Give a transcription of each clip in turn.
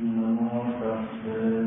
नमो तस्से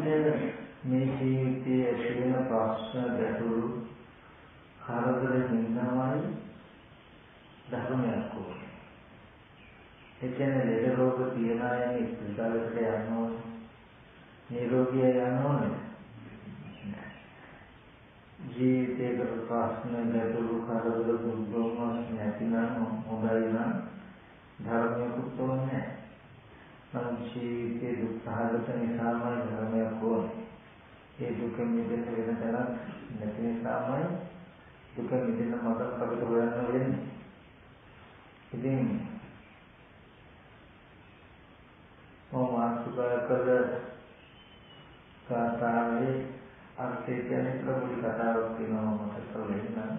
වහන්සේ මේ ජීවිතයේ ඇති වෙන ප්‍රශ්න ගැටලු කරදර හින්දාමයි ධර්මයක් ඕනේ. ඒ කියන්නේ ලෙඩ රෝග තියන අය ස්පිටාලෙට යන්න ඕනේ. නිරෝගී යන්න ඕනේ. ජීවිතේ ප්‍රශ්න ගැටලු කරදර දුක් දුම්නස් නැතිනම් හොඳයි නම් ධර්මයක් උත්තර නැහැ. මහත් ජීවිතයේ දුක් සහගත නිසාමයි ධර්මයක් ඕනේ. ඒ දුක නිදෙන්න වෙන තැනක් නැති නිසාමයි දුක නිදෙන්න මඟක් අපිට හොයන්න වෙන්නේ. ඉතින් මම මාතෘකා කළ කතාවේ අර්ථය කියන්නේ ප්‍රමුඛ කතාවක් වෙනවා මට තව වෙන්න.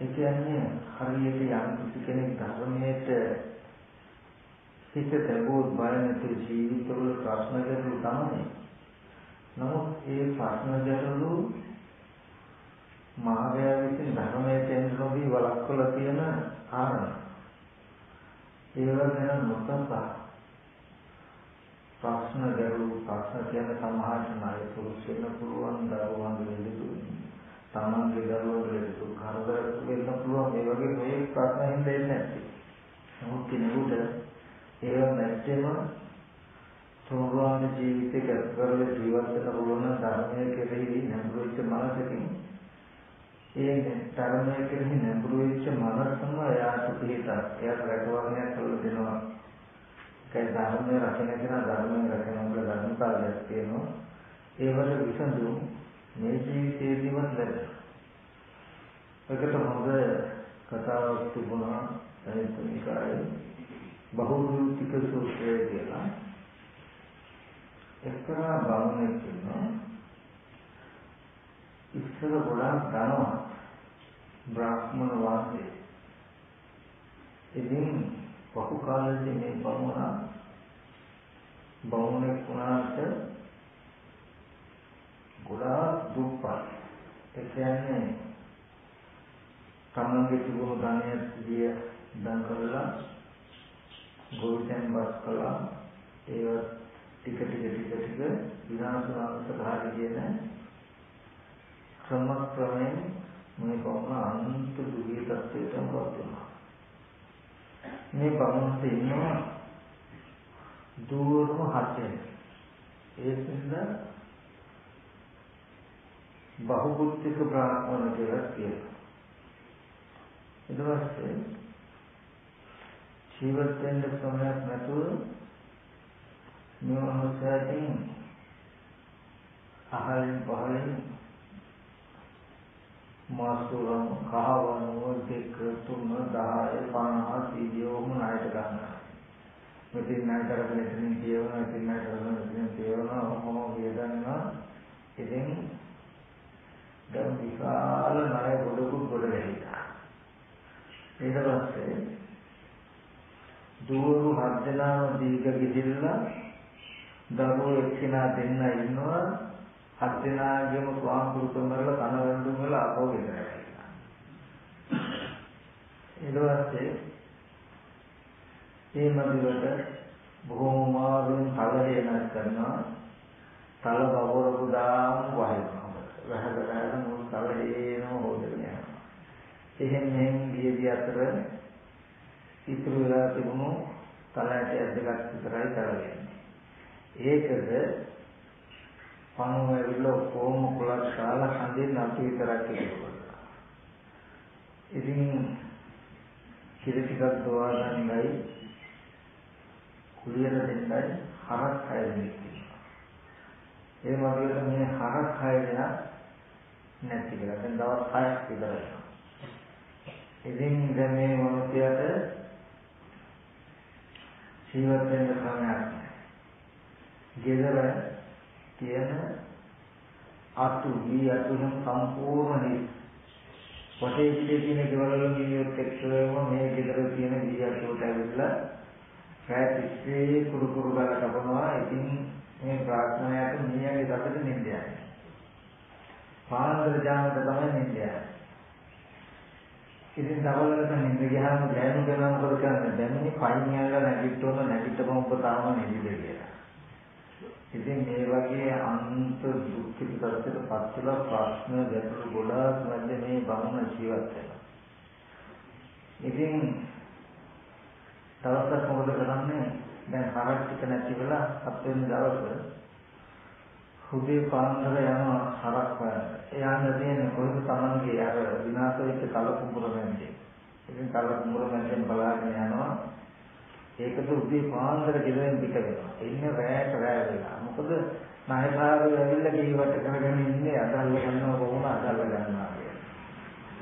ඒ කියන්නේ හරියට යම් කෙනෙක් ධර්මයට හිත තැබුවොත් බය නැති ජීවිතවල ප්‍රශ්න ගැටලු තමයි. නමුත් ඒ ප්‍රශ්න ගැටලු මායාව විසින් ධර්මයේ තෙන්රෝවි වළක්වලා තියෙන ආරණ. ඒව ගැන නොසන්සා ප්‍රශ්න ගැටලු ප්‍රශ්න කියන සමාජ ණය පුරුෂ වෙන පුළුවන් දරුවන් දෙන්නේ. තමන්ගේ දරුවන්ට දුක් කරදර වෙන්න පුළුවන් ඒ වගේ මේ ප්‍රශ්න හින්දා එන්නේ නැති. නමුත් කෙනෙකුට ඒව නැත්තේම සෝවාන් ජීවිතයක කරල ජීවත් වෙන්න පුළුවන් ධර්මයේ කෙරෙහි නැඹුරු වෙච්ච මනසකින් ඒ ධර්මයේ කෙරෙහි නැඹුරු වෙච්ච මනසම එයාට පිළිතක් එයාට රැකවරණයක් කරලා දෙනවා. ඒ ධර්මයේ රකින්න කෙනා ධර්මයේ රකින්න උඹ ධර්මතාවයක් තියෙනවා. ඒවට විසඳුම් මේ ජීවිතයේදීම ලැබෙනවා. ඒකට හොඳ කතාවක් තිබුණා. අනිත්‍යනිකායේ බහුරූපික සූත්‍රය කියලා එක්තරා බමුණෙක් ඉන්නවා. ඉස්සර ගොඩාක් ධනවත් බ්‍රාහ්මණ වාසයේ. ඉතින් පහු කාලෙදී මේ බමුණා බමුණෙක් වුණාට ගොඩාක් දුප්පත් ඒ කියන්නේ තමන්ගේ තිබුණු ධනය දිය දන් කරලා ගොවිතැන් බස් කළා. ඒ ටික ටික ටික ටික විනාශ වංශකාරී කියන ක්‍රම ක්‍රමයෙන් මේ බමුණ අන්ත දුගී තත්ත්වයට පත් වෙනවා මේ බමුණට ඉන්නවා දූරම හතෙන් ඒකෙන්ද බහුබුද්ධික බ්‍රාහ්මණ කියලා කියනවා. ඊට පස්සේ ජීවත් වෙන්න ක්‍රමයක් නැතුව මේ මනුස්සයකින් අහලින් පහලින් මාසුරම් කහවණුව දෙක තුන 10 50 සීදියෝම ණයට ගන්නවා. මෙතන ණය කරගෙන ඉතින් කියවන ඉතින් ණය කරගෙන ඉතින් කියවන මොන වේදන්නා ඉතින් දැන් විශාල ණය ගොඩකුත් ගොඩ වෙලා. ඊට පස්සේ දూరు හර්ජනාව දීග ගිහිල්ලා දරුවෝ එක්කිනා දෙන්න ඉන්නවා. හත් දෙනාගේම ස්වාම පුරුෂන් වල කන වැඳුම් වල අපෝ ගෙදර ඇවිල්ලා ඊට පස්සේ මේ මදිවට බොහොම මාරුන් තලදේනක් කරනවා. තල බවරපු දාම් වහිනවා වැහදරන මුල් තලදේනම හොදගෙන යනවා. එහෙන් මෙහෙන් ගියදී අතර ඉතුරු වෙලා තිබුණු තලයට ඇද්දගත් විතරයි කරගන්නේ ඒකද පණුව ඇවිල්ලා කොහොම කුලක් ශාලා හඳින් අපි විතරක් කියනවා. ඉතින් කිරි ටිකක් දොවා ගන්නයි කුලියට දෙන්නයි හරක් හය දෙනෙක් ඒ වගේම මේ හරක් හය දෙනා නැති කියලා. දැන් දවස් 6ක් විතරයි. ඉතින් දැන් මේ මොහොතයට ජීවත් වෙන්න ක්‍රමයක්. ගෙදර තියෙන අතු වී අතුන සම්පූර්ණ හිස් වටේ පිටේ තියෙන ගෙවල් වල මිනිස්සුත් එක්කම මේ ගෙදර තියෙන වී අතුට ඇවිල්ලා රැතිස්සේ කුරු කුරු ගාලා කපනවා. ඉතින් මේ ප්‍රාර්ථනාවට මිනිහගේ දතට නිඳ යන්නේ පාන්දර ජාමක තමයි නිඳ යන්නේ ඉතින් තවලකට නිඳ ගියාම දැනු ගමන් මොකද කරන්නේ දැනුනේ පයින් යනවා නැගිට්ටොම නැගිට්ටපම ඔබ තාම නිදිද කියලා ඉතින් මේ වගේ අන්ත දුක්ඛිත තත්ත්වයට පත් වෙලා ප්‍රශ්න ගැටලු ගොඩාක් මැද මේ බමුණ ජීවත් වෙනවා. ඉතින් තවස්සක් මොකද කරන්නේ? දැන් හරක් ටික නැති වෙලා හත් වෙනි දවසේ හුදේ පාන්දර යනවා හරක් හොයන්න. එයා නදින්නේ කොහෙද Tamanගේ අර විනාශ වෙච්ච කල කුඹුර මැද්දේ. ඉතින් කල කුඹුර මැද්දෙන් බලාගෙන යනවා ඒකද උදේ පාන්දර ගෙදරින් පිට වෙනවා. එන්නේ රැයට රැය වෙලා. මොකද නායකාරයෝ ඇවිල්ලා ගිහිවට කරගෙන ඉන්නේ අදල්ල ගන්නව කොහොම අදල්ල ගන්නවා කියලා.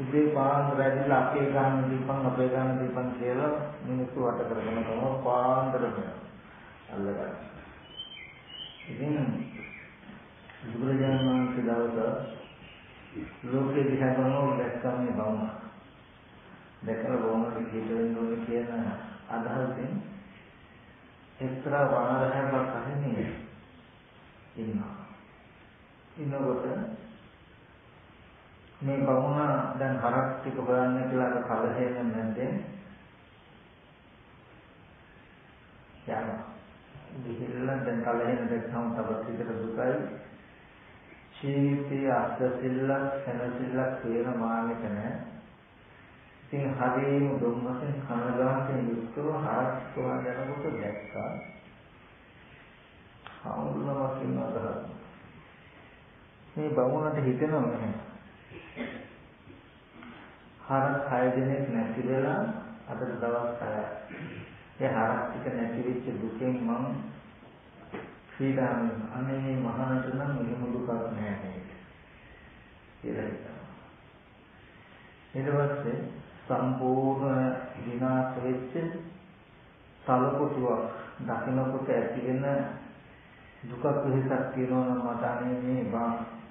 උදේ පාන්දර ඇවිල්ලා අපේ ගාන දීපන් අපේ ගාන දීපන් කියලා මිනිස්සු වට කරගෙන තමයි පාන්දර වෙනවා. අල්ලගන්න. ඉතින් බුදුරජාණන් වහන්සේ දවස ලෝකේ දිහා බලනකොට දැක්කම මේ බවුන. දැකලා බවුනට කියෙන්න ඕනේ කියන අදහසින් එක්තරා වනාරහයක් අහින්නේ ඉන්නවා. ඉන්නකොට මේ බමුණ දැන් හරක් ටික හොයන්න කියලා අර කලහයෙන් නැන්දෙන් යනවා. ගිහිල්ලා දැන් කලහෙන් දැක්කම තවත් විතර දුකයි. ජීවිතයේ අත්දැකිල්ලක් සැනසෙල්ලක් කියන මානෙක නැහැ. ඉතින් හරියම දුම්මසෙන් කනගාටුවෙන් යුක්තව හරස්කව යනකොට දැක්කා. හවුලමක් ඉන්නවා මේ බමුණට හිතෙනව නැහැ. හරස් 6 දිනක් නැති වෙලා අද දවස් 6ක්. ඒ හරස් ටික නැති වෙච්ච දුකෙන් මම ශ්‍රීරාම අනේ මහානට නම් මෙහෙම දුකක් නෑ නේද කියලා හිතනවා. ඊට පස්සේ සම්පූර්ණ විනාශ වෙච්ච තලකොටුවක් දකින්නකොට ඇති වෙන දුකක් වෙහසක් තියෙනවා නම් මට අනේ මේ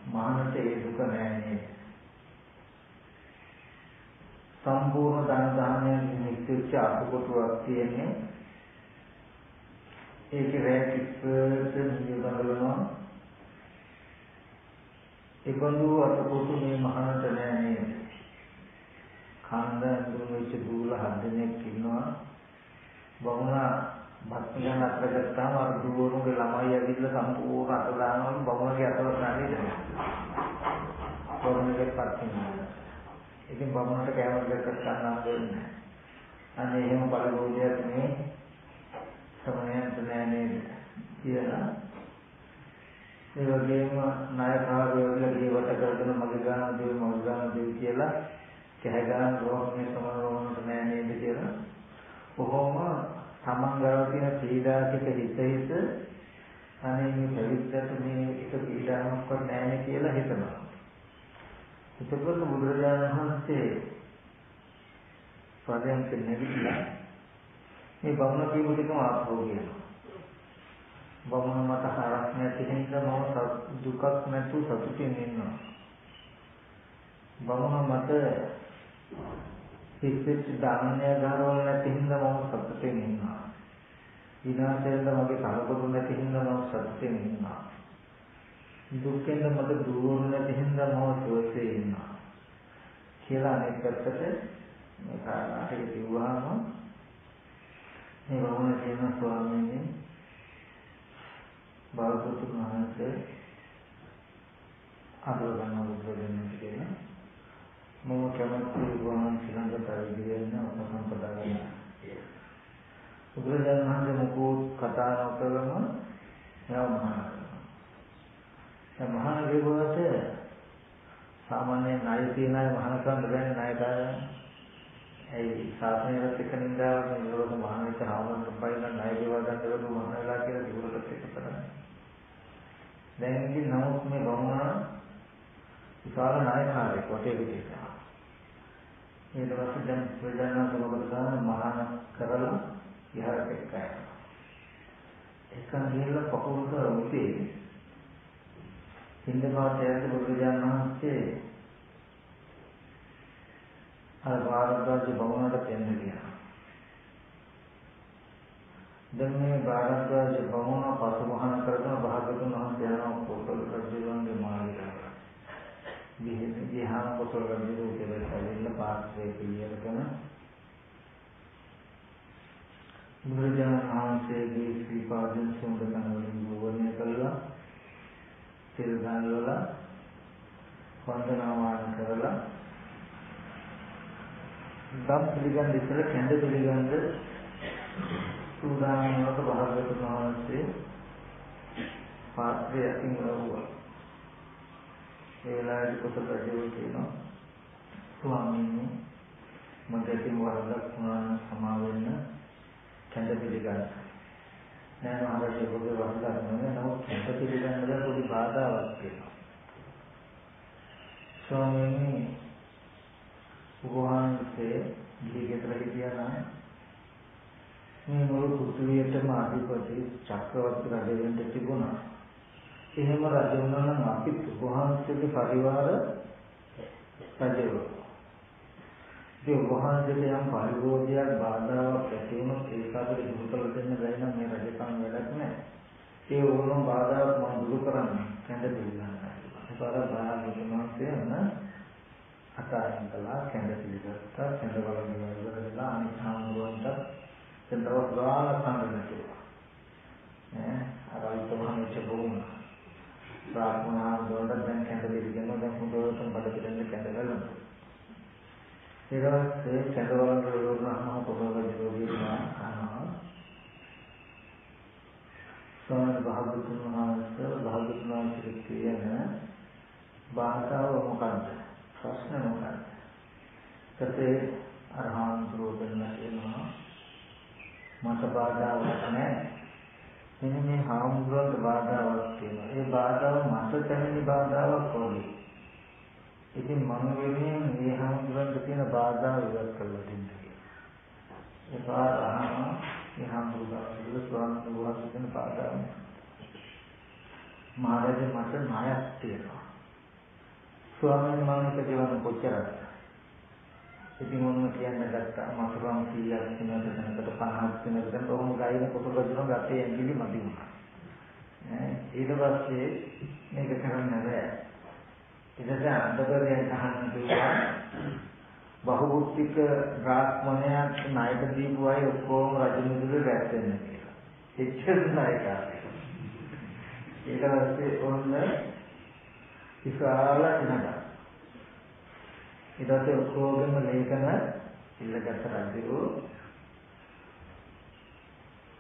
මහානට ඒ දුක නෑ නේද සම්පූර්ණ ධන දානයෙන් නිත්‍යච්ච අකුකොටුවක් තියෙන්නේ ඒකේ රැක් ඉස්සරට නිය බඳවනවා ඒබඳු අකුකොටු මේ මහානට නෑ නේද? කන්ද අඳුරු වෙච්ච දූල හදෙනෙක් ඉන්නවා. බමුණා භක්තියන් අතර ගත්තාම අර දුවරුගේ ළමයි ඇවිල්ලා සම්පූර්ණ අත දානවා බමුණගේ අතවල නැන්නේ බමුණගේ පත්තිනවා ඉතින් බමුණට කැමර දෙකක් ගන්න දෙන්නේ අනේ එහෙම බලගෝලියක් මේ සමනයන්ට නෑ නේද කියලා. ඒ වගේම නායකාවෝ වල ජීවිත කරගෙන මගේ ගාන දේ මගේ ගාන දේ කියලා කැහ ගන්න රෝහණේ සමරවන්නට නෑ නේද කියලා. කොහොම තමන් ගාව තියෙන පීඩාසිත හිත හිත අනේ මේ පැවිද්දට මේ එක පීඩාවක්වත් නෑනේ කියලා හිතනවා. එතකොට බුදුරජාණන් වහන්සේ පදයන්ක නැගිටලා මේ බමුණ කියපු ටිකම ආපහු කියනවා. බමුණ මට හරක් නැති හින්දා මම දුකක් නැතු සතුටින් ඉන්නවා. බමුණ මට පිස්සෙච්ච ධාන්‍ය ගාරවල නැති හින්දා මම සතුටින් ඉන්නවා. විනාශයෙන්ද මගේ කලකොරු නැති හින්දා මම සතුටින් ඉන්නවා. දුකෙන් මට දුර නැති හින්දා මම සුවසේ ඉන්නවා කියලා අනෙක් පැත්තට මේ කාරණාට කිව්වහම මේ වුණ කියන ස්වාමීන් බෞද්ධ මහන්සේ අදව ගන්න උද්දේශයෙන් කියන මම කැමති වුණාන් ශ්‍රී ලංකාවේ උපසම්පදා ගන්න. බුදුරජාණන් වහන්සේ මොකෝ කතා නොකරම යවමහා දැන් මහාන ගෙවුවට සාමාන්‍ය ණය තියන අය මහාන කරන්න බෑනේ ණය දාගෙන. ඒ සාසනයත් එක්ක නින්දාවක් නේ ඒවලට මහාන එක හවුනක් පයින් ණය ගෙව ගන්න බැලු මහාන වෙලා කියලා දිවලට එක කරන්නේ. දැන් ඉතින් නමුත් මේ බමුණා විශාල ණයකාරයෙක් වටේ විදිහට. ඊට පස්සේ දැන් ප්‍රධාන සමගත ගන්න මහාන කරලා ඉහළට එක්කයි. එකන් ගිහලා පපුවක උතේ හින්දපාත යද්දී බුදුරජාණන් වහන්සේ අර භාරද්වාජ බමුණට දෙන්න ගියා. දැන් මේ භාරද්වාජ බමුණ පසුමහන කරගෙන භාගතුන් වහන්සේ යනවා කොටල් රජුගේ මාළිගාවට. මෙහෙම ගියාම කොටල් රජු කියලා ඇවිල්ලා පාත්‍රයේ පිළියරගෙන බුදුරජාණන් වහන්සේගේ ශ්‍රී පාදයෙන් සුන්දරකම වලින් වර්ණය කළා තෙල් ගල්වලා වන්දනාමාන කරලා දම් පිළිගන්න ඉතල කැඳ පිළිගන්න සූදානම් වලට භාගතුන් වහන්සේ පාත්‍රය අතින් ලැබුවා. ඒ වෙලාවේ කුසල රජු කියනවා ස්වාමීනි මට ඉතින් වරදක් වුණා නම් සමා වෙන්න කැඳ පිළිගන්න. නෑ මහරජා ඔබගේ වරදක් නෙවෙයි නමුත් කැප පිළිගන්න පොඩි බාධාවක් තියෙනවා. ස්වාමීනි උපවාසයේ දීගෙතර හිටියා නම් මේ මුළු පෘථිවියටම අධිපති චක්‍රවර්ති රජ වෙන්න තිබුණා. එහෙම රජ වුණා නම් අපිත් උපවාසයේ පරිවාර රජවරු ඒ වහන්සේට යම් පරිභෝගයක් බාධාවක් ඇති වුණොත් ඒක අපිට දුරු කළ දෙන්න බැරි නම් මේ රජකම් වැඩක් නැහැ. ඒ ඕනම බාධාවක් මම දුරු කරන්නේ කැඳ පිළිගන්නවා. ඒතර බාහිර මාසය යන අතාරින් කළා කැඳ පිළිගත්තා කැඳ බලන ඉවරලා අනිත් සාමුවන්ට සෙන්තරව ගාන සංගණතුවා. ඈ අර අල්පමහන් චබුණ ප්‍රාර්ථනා වලට දැන් හොඳටම බඩ පිටින් කැඳවලම. ඊට පස්සේ කැඳවලම වුණාම පොළොවේ දිරෝගියා අහනවා. ස්වාමීන් වහන්සේ වහන්සේ භාගතුන් වහන්සේ කියන භාෂාව මොකක්ද? ප්‍රශ්න මොකක්ද? කතේ අරහන් දුරදෙන්න කියනවා මට බාධාවක් නැහැ. මෙන්න මේ හාමුදුරුවන්ට බාධාවක් තියෙනවා. ඒ බාධාව මට තැවෙන බාධාවක් වගේ. ඉතින් මම වෙනුවෙන් මේ හාමුදුරුවන්ට තියෙන බාධා ඉවත් කරලා දෙන්න කියලා. ඒ බාධා මේ හාමුදුරුවෝ ස්වාමීන් වහන්සේ කියන බාධා මහරජා මට ණයක් තියෙනවා. ස්වාමීන් වහන්සේ කියවන කොච්චරද? ඉතින් මොනවද කියන්න ගත්තා මසුරම් 100ක් වෙනකට 50ක් වෙනකට කොහොම ගයින කුසල රජුන ගත්තේ ඇඟිලි මදි වුණා. ඊට පස්සේ මේක කරන්න බෑ. ඊට පස්සේ අන්දකරයෙන් අහන්න කිව්වා බහුබුද්ධික බ්‍රාහ්මණයක් ණයට දීපු අය ඔක්කොම රජු මුදුලේ රැස් වෙන්න කියලා. එච්චර ණයකා. ඊට පස්සේ ඔන්න විශාල ඉනකට ඊට පස්සේ ඔක්කොගෙම ලේඛන ඉල්ලගත්ත රජු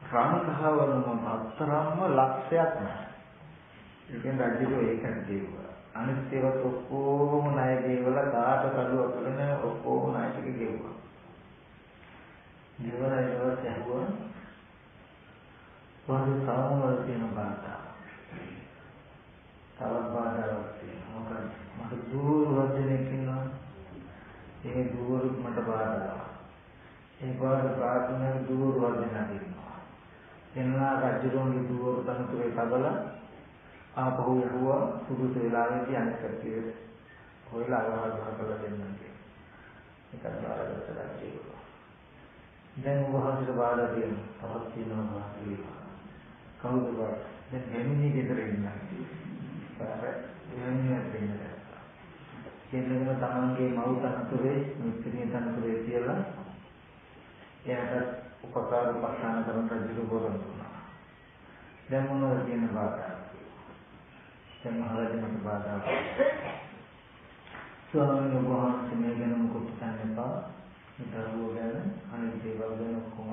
රාමකහවනම අත්තරම්ම ලක්ෂයක් නැහැ. ඒකෙන් රජු ඒකක් දෙවුවා. අනිත් ඒවාත් ඔක්කොම ණය ගෙවලා කාට කඩුවක් කරන ඔක්කොම ණය ටික ගෙවුවා. ගෙවලා ඊට පස්සේ ඇහුවා වාගේ සාමවල තියෙන බාධා. තවත් බාධාවක් තියෙනවා. මොකද මට දුර වදිනෙක් ඉන්නවා. ඒ දුවරු මට බාධා. ඒ බාධා ප්‍රාර්ථනා දුවරු වර්ධනා කරනවා. එන්නා රජුගේ දුවරු තනතුරේ තබලා ආපහු යහුවා සුදුසු වෙලාවෙදී අනිත් කටිය හොයලා අවවාද කරලා දෙන්නම් කියලා. ඒකත් බාරගත්ත රජු. දැන් වහන්සේට බාධා තියෙනවා. තවත් තියෙනවා කියලා. කවුද බාධා? දැන් ගෙමිනි ගෙදර ඉන්නවා. බාර ගෙමිනි දෙන්නේ කෙනෙක්ම තමන්ගේ මව් තනතුරේ මිත්‍රිය තනතුරේ කියලා එයාට උපකාර උපස්ථාන කරන රජු බොරන් දුන්නා. දැන් මොනවද කියන බාධා? දැන් මහරජාණන් බාධා. ස්වාමීන් වහන්සේ මේ ගැන මොකද කියන්නේපා? දරුවෝ ගැන අනිත් දේවල් ගැන ඔක්කොම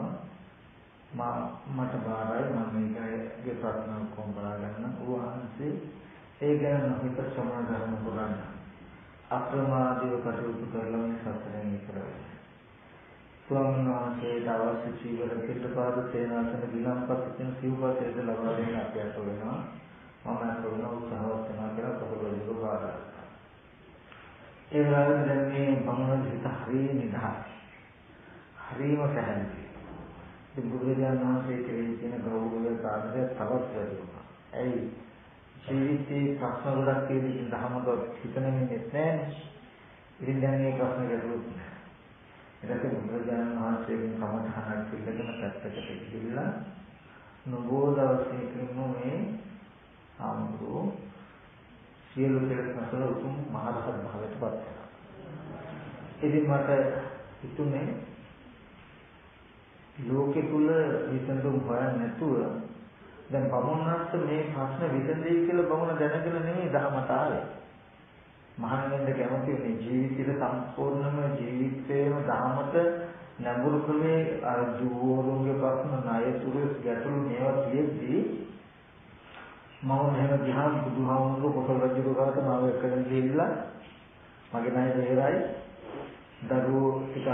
මා මට බාරයි මම මේකගේ ප්‍රශ්න ඔක්කොම බලාගන්න. වහන්සේ ඒ ගැන නොහිත සමාදාන කරන්නේ අප්‍රමාදීව කටයුතු කරලා මේ සත්‍යයෙන් ඉතරයි. ස්වාමීන් වහන්සේට අවශ්‍ය චීවර පිටපාද සේනාසන ගිලම්පත් කියන සිව්පතේද ලබා දෙන්න අපිට වෙනවා. මම අසවන උත්සාහවත් වෙනවා කියලා පොතවල බාරා. ඒ වගේම දැන් මේ බමුණ හිත හරිය නිදහස්. හරියම පැහැදිලි. ඉතින් බුදුරජාණන් වහන්සේ කෙරෙහි තියෙන ගෞරවය සාධනය තවත් වැඩි වුණා. ඇයි? ජීවිතේ ප්‍රශ්න ගොඩක් තියෙන දහමක හිතනෙන්නේ නැහැනේ. ඉතින් දැන් මේ ප්‍රශ්න ගැටලුත් නැහැ. ඊට පස්සේ බුදුරජාණන් වහන්සේගෙන් කමඨහනක් පිළිගෙන පැත්තකට ගිහිල්ලා නබෝ දවසේකින් මේ ආමුදෝ සියලු කෙලෙස් නැසල උතුම් මහරහත් භාවයට පත් වෙනවා. ඉතින් මට හිතුනේ ලෝකෙ තුල විසඳුම් හොයන්න නැතුව දැන් බමුණන්ට මේ ප්‍රශ්න විසඳෙයි කියලා බමුණ දැනගෙන නෙමෙයි ධර්මත ආවේ. මහාන වෙන්න කැමති මේ ජීවිතේ සම්පූර්ණම ජීවිතේම ධර්මත නැඹුරු කලේ අර දුවෝරුන්ගේ ප්‍රශ්න ණයතුරු ගැටළු මේවා තියෙද්දි මම මෙහෙම ගියාම බුදුහාමුදුරුවෝ පොතල් රජු ගාවට මාව එක්කගෙන ගිහිල්ලා මගේ ණය දෙහෙරයි දරුවෝ ටික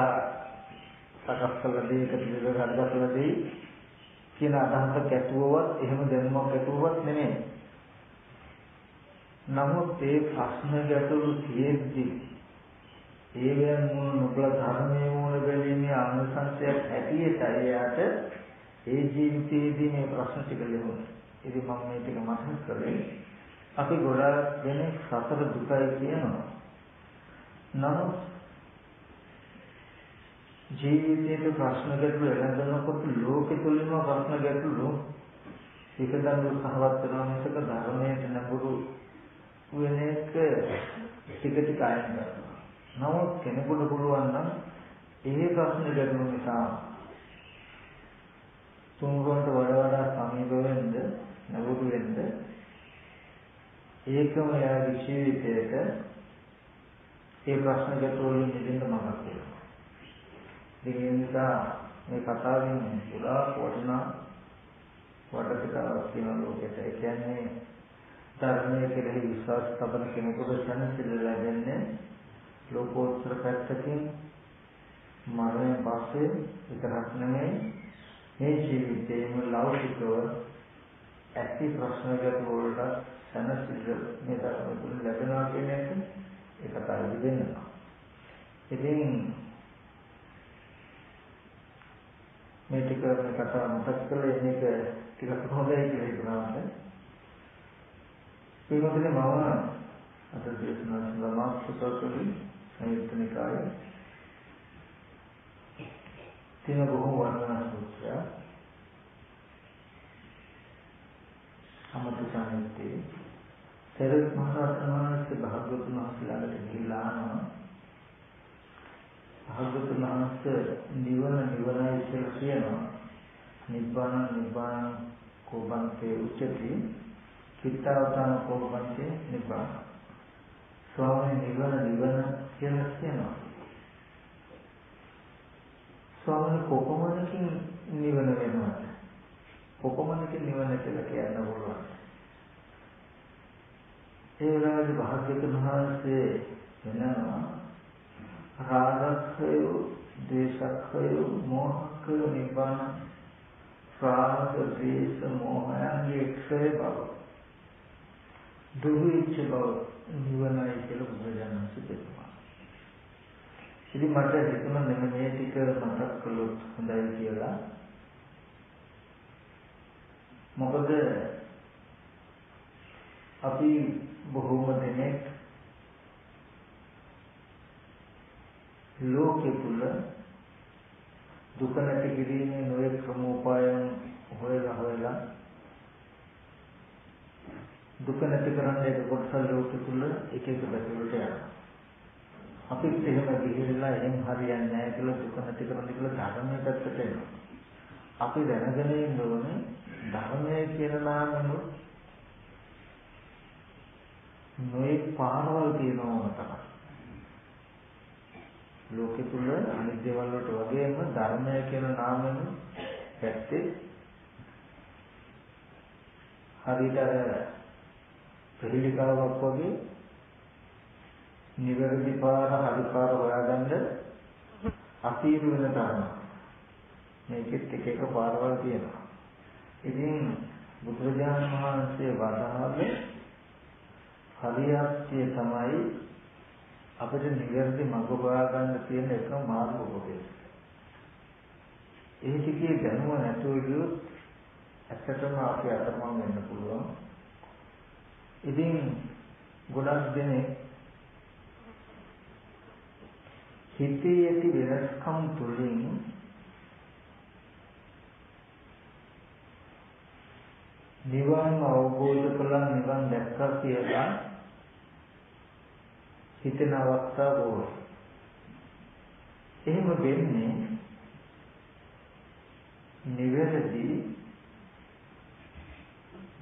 සකස් කළ දෙයක පිළිවෙල හදලා දෙයි කියන අදහසක් ඇතුවවත් එහෙම දැනුමක් ඇතුවවත් නෙමෙයි. නමුත් ඒ ප්‍රශ්න ගැටළු තියෙද්දි ඒවෙන් මුල් නොකල ධර්මයේ මූල බැලීමේ ආනුසංශයක් ඇටියට එයාට ඒ ජීවිතයේදී මේ ප්‍රශ්න ටික ලැබුණා. ඉතින් මම මේ ටික මතක් කරේ අපි ගොඩාක් දෙනෙක් සතර දුකයි කියනවා. නමුත් ජීවිතයේ ප්‍රශ්න ගැටළු එළඹෙනකොට ලෝකෙ තුලින්ම ප්‍රශ්න ගැටළු ඒකෙන් උත්සාහවත් වෙනවා මිසක ධර්මයට නඹුරු වෙන එක ටික ටික අයින් කරනවා. නමුත් කෙනෙකුට පුළුවන් නම් ඒ ප්‍රශ්න ගැටළු නිසා තුන්වන්ට වඩා වඩා සමීප වෙන්න නඹුරු වෙන්න ඒකම යාගේ ජීවිතයට ඒ ප්‍රශ්න ගැටළු වලින් මිදෙන්න මඟක් තියෙනවා. ඉතින් ඒ නිසා මේ කතාවෙන් පුරා වටිනා වටපිටාවක් තියෙන ලෝකෙට. ඒ කියන්නේ ධර්මයේ කෙරෙහි විශ්වාස තබන කෙනෙකුට සැනසෙල්ල ලැබෙන්නේ ලෝකෝත්තර පැත්තකින් මරණය පස්සේ විතරක් නෙමෙයි මේ ජීවිතේම ලෞකිකව ඇති ප්‍රශ්න ගැටළු වලට සැනසෙල්ල මේ ධර්ම තුල ලැබෙනවා කියන එක ඒ කතාවේදී වෙනවා. ඉතින් මේ ටික මේ කතාව මතක් කරලා මේක ටිකක් හොඳයි කියලා හිතනවා. ඒකනේ මම අද දේශනා සඳහා සුතෝතුලි සංයුක්ත නිකායේ තියෙන බොහෝ වර්ණනා සූත්‍රය අමතු සංයුත්තේ සරත් මහ රහතන් වහන්සේ භාග්‍යවතුන් වහන්සේලාට ගිහිලා අහනවා භාග්‍යවතුන් වහන්සේ නිවන නිවනයි කියලා කියනවා. නිබ්බාන නිබ්බාන කෝපන්තේ උච්චති. චිත්තාවතාන කෝපන්තේ නිබ්බාන. ස්වාමීන් නිවන නිවන කියලා කියනවා. ස්වාමීන් කොපමණකින් නිවන වෙනවද? කොපමණකින් නිවන කියලා කියන්න පුළුවන් ඒ වෙලාවේ භාග්‍යවතුන් වහන්සේ වෙනවා රාගක්ඛය, ද්වේෂක්ඛය, මෝහක්ඛය නිබ්බාන රාග, ද්වේෂ, මෝහයන්ගේ ක්ෂය බව. දුහිච්ච බව නිවනයි කියලා බුදුරජාණන් වහන්සේ කියනවා. ඉතින් මට හිතුණා මෙන්න මේ ටික මතක් කළොත් හොඳයි කියලා. මොකද අපි බොහෝම දෙනෙක් ලෝකෙ තුල දුක නැති කිරීමේ නොයෙක් ක්‍රමෝපායන් හොයලා හොයලා දුක නැති කරන්න එක කොටස ලෝකෙ තුල එක එක පැතිවලට යනවා. අපිත් එහෙම ගිහිල්ලා එහෙම හරියන්නේ නැහැ කියලා දුක නැති කරන්න කියලා ධර්මයේ පැත්තට එනවා. අපි දැනගෙන ඉන්න ඕනේ ධර්මය කියන නාමනොත් නොයෙක් පාරවල් තියෙනවා තමයි. ලෝකෙ තුල අනිත් දේවල් වලට වගේම ධර්මය කියන නාමයෙන් පැත්තේ හරියට අර ප්‍රතිලිකාවක් වගේ නිවැරදි පාර හරි පාර හොයාගන්න අසීරු වෙන තරම මේකෙත් එක එක පාරවල් තියෙනවා. ඉතින් බුදුරජාණන් වහන්සේ වදාළේ හරියත්ය තමයි අපිට නිවැරදි මඟ හොයාගන්න තියෙන එකම මාර්ග උපදේශය. ඒ ටිකේ දැනුම නැතුව ගියොත් ඇත්තටම අපි අතරමං වෙන්න පුළුවන්. ඉතින් ගොඩක් දෙනෙක් හිතේ ඇති වෙනස්කම් තුළින් නිවන් අවබෝධ කළා නිවන් දැක්කා කියලා හිතන අවස්ථා බොහෝ. එහෙම වෙන්නේ නිවැරදි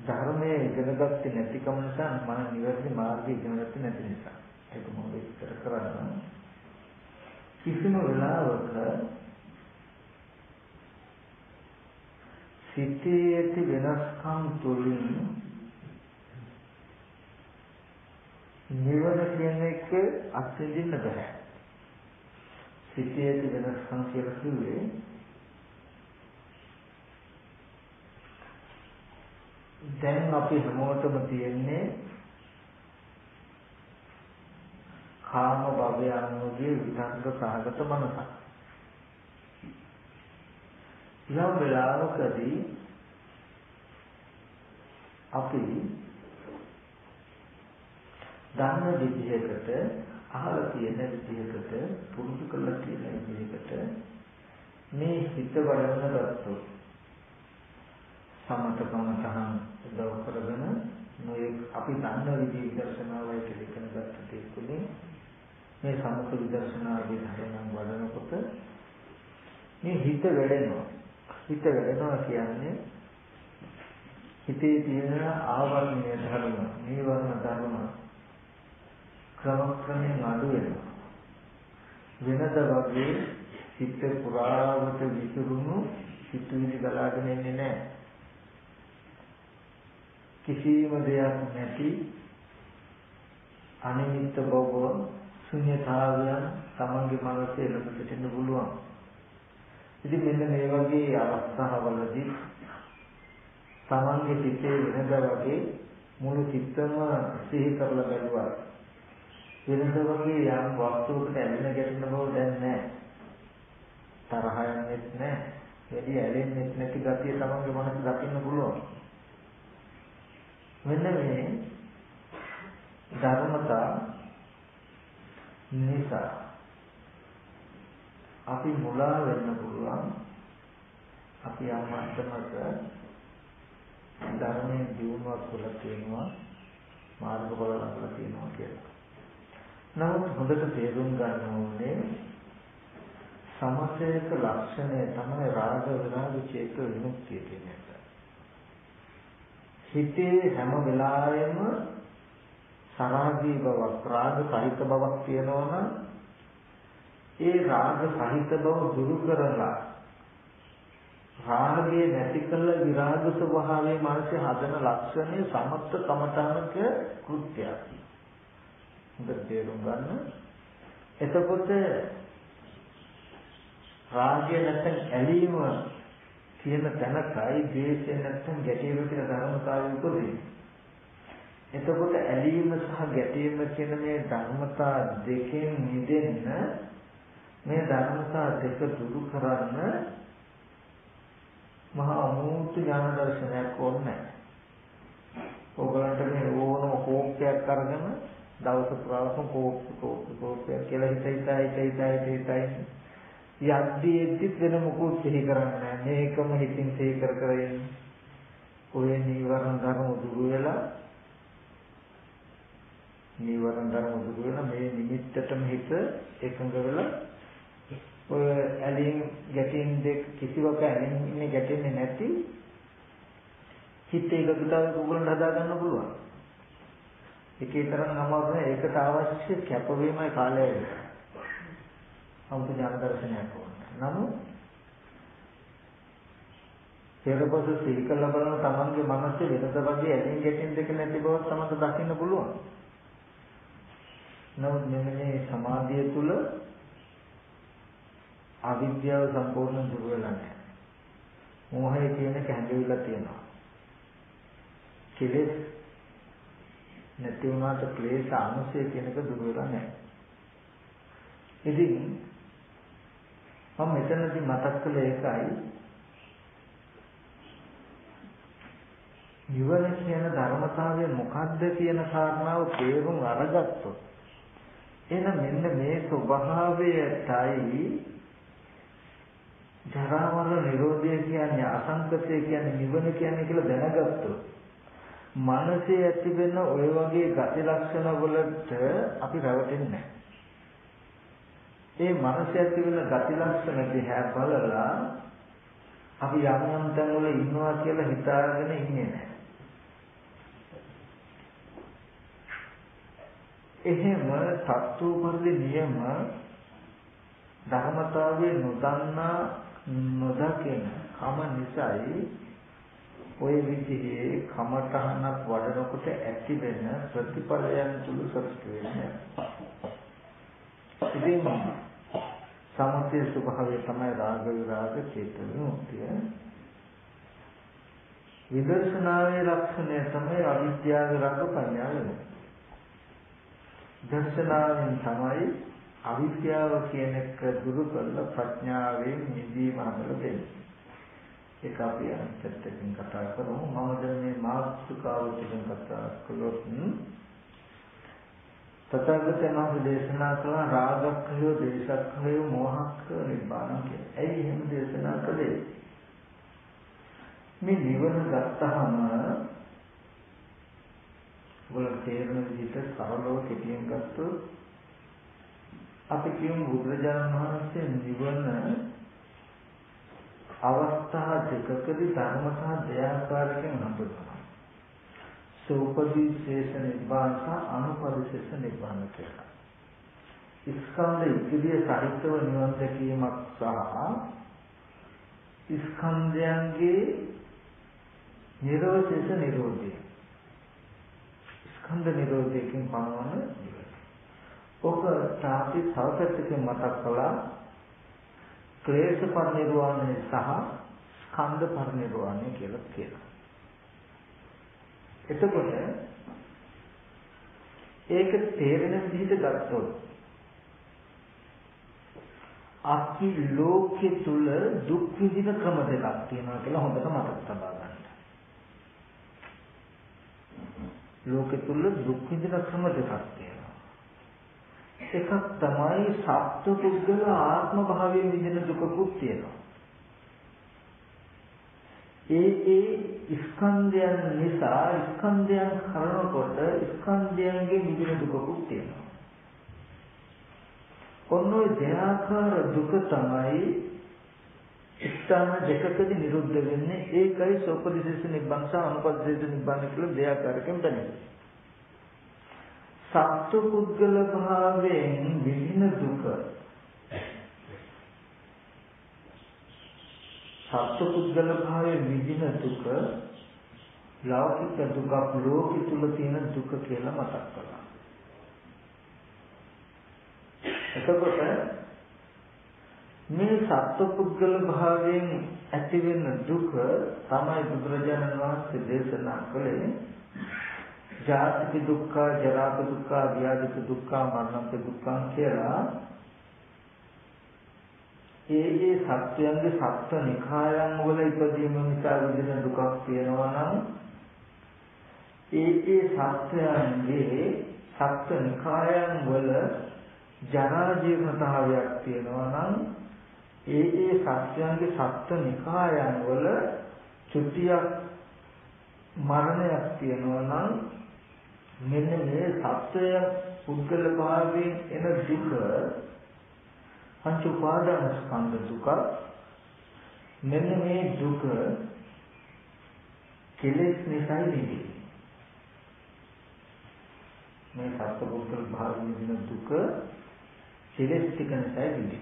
ධර්මයේ ඉගෙන ගත්තේ නැතිකම නිසා මම නිවැරදි මාර්ගය ඉගෙන ගත්තේ නැති නිසා. ඒක මම විස්තර කරන්න. කිසිම වෙලාවක සිතේ ඇති වෙනස්කම් තුළින් නිවන කියන එක අත්විඳින්න බෑ. සිතේ ඇති වෙනස්කම් කියලා කිව්වේ දැන් අපි හැමෝටම තියෙන්නේ කාම භවයන්ගේ විතර්ක සහගත මනසක්. යම් වෙලාවකදී අපි දන්න විදිහකට අහලා තියෙන විදිහකට පුරුදු කරලා තියෙන විදිහකට මේ හිත වඩන්න ගත්තොත් සමතකම තහන් උදව් කරගෙන මේ අපි දන්න විදිහ විදර්ශනාවයි කියලා ඉගෙන ගත්ත තේකුනේ මේ සමත විදර්ශනාවේ ධර්මයන් වඩනකොට මේ හිත වැඩෙනවා. හිත වැඩෙනවා කියන්නේ හිතේ තියෙන ආවරණීය ධර්ම, නීවරණ ධර්ම ක්‍රමක්‍රමයෙන් අඩු වෙනවා. වෙනද වගේ සිත් පුරාවට විසිරුණු සිතුවිලි ගලාගෙන එන්නේ නැහැ. කිසිම දෙයක් නැති අනිමිත්ත බව ශුන්‍යතාවයන් තමන්ගේ මනසේ ලබ සිටින්න පුළුවන්. ඉතින් මෙන්න මේ වගේ අවස්ථාවලදී තමන්ගේ සිතේ වෙනද වගේ මුළු චිත්තම සිහි කරලා බැලුවා. වෙනද වගේ යම් වස්තුවකට ඇලෙන ගැටෙන බව දැන් නැහැ. තරහ යන්නේත් නැහැ. වැඩි ඇලෙන්නේ නැති ගතිය තමන්ගේ මනස දකින්න පුළුවන්. මෙන්න මේ ධර්මතා නිසා අපි මුලා වෙන්න පුළුවන් අපි අම්මන්ටමක ධර්මයේ දියුණුවක් තුළ තියෙනවා මාර්ගඵල ලබලා තියෙනවා කියලා. නමුත් හොඳට තේරුම් ගන්න ඕනේ සමසයක ලක්ෂණය තමයි රාග විරාග චේත විමුක්තිය කියන එක. හිතේ හැම වෙලාවෙම සරාගී බවක් රාග සහිත බවක් තියෙනවා නම් ඒ රාග සහිත බව දුරු කරලා රාගය නැති කළ විරාග ස්වභාවයේ මානසික හදන ලක්ෂණය සමත්ත කමඨානක කෘත්‍යයක්. හොඳට තේරුම් ගන්න. එතකොට රාගය නැත්නම් ඇලීම කියන තැනකයි ද්වේෂය නැත්නම් ගැටීම කියන ධර්මතාවය උපදින්නේ. එතකොට ඇලීම සහ ගැටීම කියන මේ ධර්මතා දෙකෙන් මිදෙන්න මේ ධර්මතා දෙක දුරු කරන්න මහා අමුතු ඥාන දර්ශනයක් ඕනේ. ඕගලන්ට මේ ඕනම කෝපයක් අරගෙන දවස පුරාම කෝප කෝප කෝපයක් කියලා හිත හිත හිත හිත හිත හිත යද්දී එද්දිත් වෙන මොකුත් සිහි කරන්නේ නැහැ. මේකම හිතින් සිහි කර කර ඉන්නේ. ඔය නීවරණ ධර්ම දුරු වෙලා නීවරණ ධර්ම දුරු වෙලා මේ නිමිත්තටම හිත එකඟ වෙලා ඔය ඇලින් ගැටින් දෙක කිසිවක ඇලින් ඉන්නේ ගැටෙන්නේ නැති හිත ඒකකතාවක උගලන හදා ගන්න පුළුවන්. ඒකේ තරම් අමාරු නෑ ඒකට අවශ්‍ය කැපවීමයි කාලය වෙන්නේ. අමුතු ඥාන දර්ශනයක් ඕනේ. නමුත් පෙරපසු සීකල බලන තමන්ගේ මනසේ වෙනද වගේ ඇලෙන් ගැටෙන් දෙක නැති බව තමයි දකින්න පුළුවන්. නමුත් මෙන්න මේ සමාධිය තුල අවිද්‍යාව සම්පූර්ණ දුර වෙලා නැහැ. මෝහය කියන එක හැඟවිලා තියෙනවා. කෙලෙස් නැති වුණාට ක්ලේශ අනුසය කියන එක දුර වෙලා නැහැ. ඉතින් මම මෙතනදී මතක් කළ එකයි නිවන කියන ධර්මතාවය මොකද්ද කියන කාරණාව තේරුම් අරගත්තොත් එහෙනම් මෙන්න මේ ස්වභාවයටයි ජරා මරණ නිරෝධය කියන්නේ අසංකතය කියන්නේ නිවන කියන්නේ කියලා දැනගත්තොත් මනසේ ඇතිවෙන ওই වගේ ගති ලක්ෂණ වලට අපි රැවටෙන්නේ නැහැ ඒ මනස ඇති වෙන ගති ලක්ෂණ දිහා බලලා අපි යම් යම් තැන්වල ඉන්නවා කියලා හිතාගෙන ඉන්නේ නැහැ. එහෙම සත්තු පරිදි නියම ධර්මතාවයේ නොදන්නා නොදකින කම නිසායි ඔය විදිහේ කමතහනක් වඩනකොට ඇති වෙන ප්‍රතිඵලයන් තුල සතුට වෙන්නේ. ඉතින් සමතේ ස්වභාවය තමයි රාග විරාග චේතන මුක්තිය. විදර්ශනාවේ ලක්ෂණය තමයි අවිද්‍යාව රාග පඤ්ඤා වෙන්නේ. දර්ශනාවෙන් තමයි අවිද්‍යාව කියන එක දුරු කරලා ප්‍රඥාවෙන් නිදීම හදලා දෙන්නේ. ඒක අපි අනිත්‍යයෙන් කතා කරමු. මම දැන් මේ මාතෘකාව ටිකෙන් කතා කළොත් තථාගතයන් වහන්සේ දේශනා කළ රාගක්ඛය, දේශක්ඛය, මෝහක්ඛය නිබ්බාන කියලා. ඇයි එහෙම දේශනා කළේ? මේ නිවන ගත්තහම වල තේරෙන විදිහට සරලව කෙටියෙන් ගත්තොත් අපි කියමු බුදුරජාණන් වහන්සේ නිවන අවස්ථා දෙකකදී ධර්මතා දෙආකාරයෙන් හඳුන්වනවා. සෝපදී ශේෂ නිබ්බාන සහ අනුපරිශේෂ නිබ්බාන කියලා. ස්කන්ධ ඉදිරිය සහිතව නිවන් දැකීමක් සහ ස්කන්ධයන්ගේ නිරෝධස නිරෝධය ස්කන්ධ නිරෝධයෙන් පනවන ඔක තාපි සවපැත්තකින් මතක් කළා ක්ලේශ පරිනිර්වාණය සහ ස්කන්ධ පරිනිර්වාණය කියලා කියනවා. එතකොට ඒක තේරෙන විදිහට ගත්තොත් අපි ලෝකෙ තුල දුක් විඳින ක්‍රම දෙකක් තියෙනවා කියලා හොඳට මතක තබා ගන්න. ලෝකෙ තුල දුක් විඳින ක්‍රම දෙකක් තියෙනවා. එකක් තමයි සත්ව පුද්ගල ආත්ම භාවයෙන් විඳින දුකකුත් තියෙනවා. ඒ ඒ ස්කන්ධයන් නිසා ස්කන්ධයන් කරනකොට ස්කන්ධයන්ගේ විඳින දුකකුත් තියෙනවා. ඔන්න ඔය දෙආකාර දුක තමයි ස්ථාන දෙකකදී නිරුද්ධ වෙන්නේ ඒකයි සෝපදිශේෂ නිබ්බන් සහ අනුපදිශේෂ නිබ්බන් කියලා දෙආකාරකෙන් බැහැ. සත්තු පුද්ගල භාවයෙන් විඳින දුක සත්තු පුද්ගල භාවයෙන් විඳින දුක ලෞකික දුකක් ලෝකෙ තුල තියෙන දුක කියලා මතක් කළා. එතකොට මේ සත්පුද්ගල භාවයෙන් ඇතිවෙන දුක තමයි බුදුරජාණන් වහන්සේ දේශනා කළේ ජාතික දුක්ඛ, ජරාක දුක්ඛ, ව්‍යාධික දුක්ඛ, මරණක දුක්ඛ කියලා ඒ ඒ සත්‍යයන්ගේ සත්‍ය නිකායන් වල ඉපදීම නිසා විඳින දුකක් තියෙනවා නම් ඒ ඒ සත්‍යයන්ගේ සත්‍ය නිකායන් වල ජරා ජීර්ණතාවයක් තියෙනවා නම් ඒ ඒ සත්‍යයන්ගේ සත්‍ය නිකායන් වල චුතියක් මරණයක් තියෙනවා නම් මෙන්න මේ සත්‍ය පුද්ගල භාවයෙන් එන දුක පංච උපාදාන ස්කන්ධ දුක මෙන්න මේ දුක කෙලෙස් නිසා නෙවෙයි මේ සත්‍ය පුද්ගල භාවයෙන් එන දුක කෙලෙස් ටික නිසා නෙවෙයි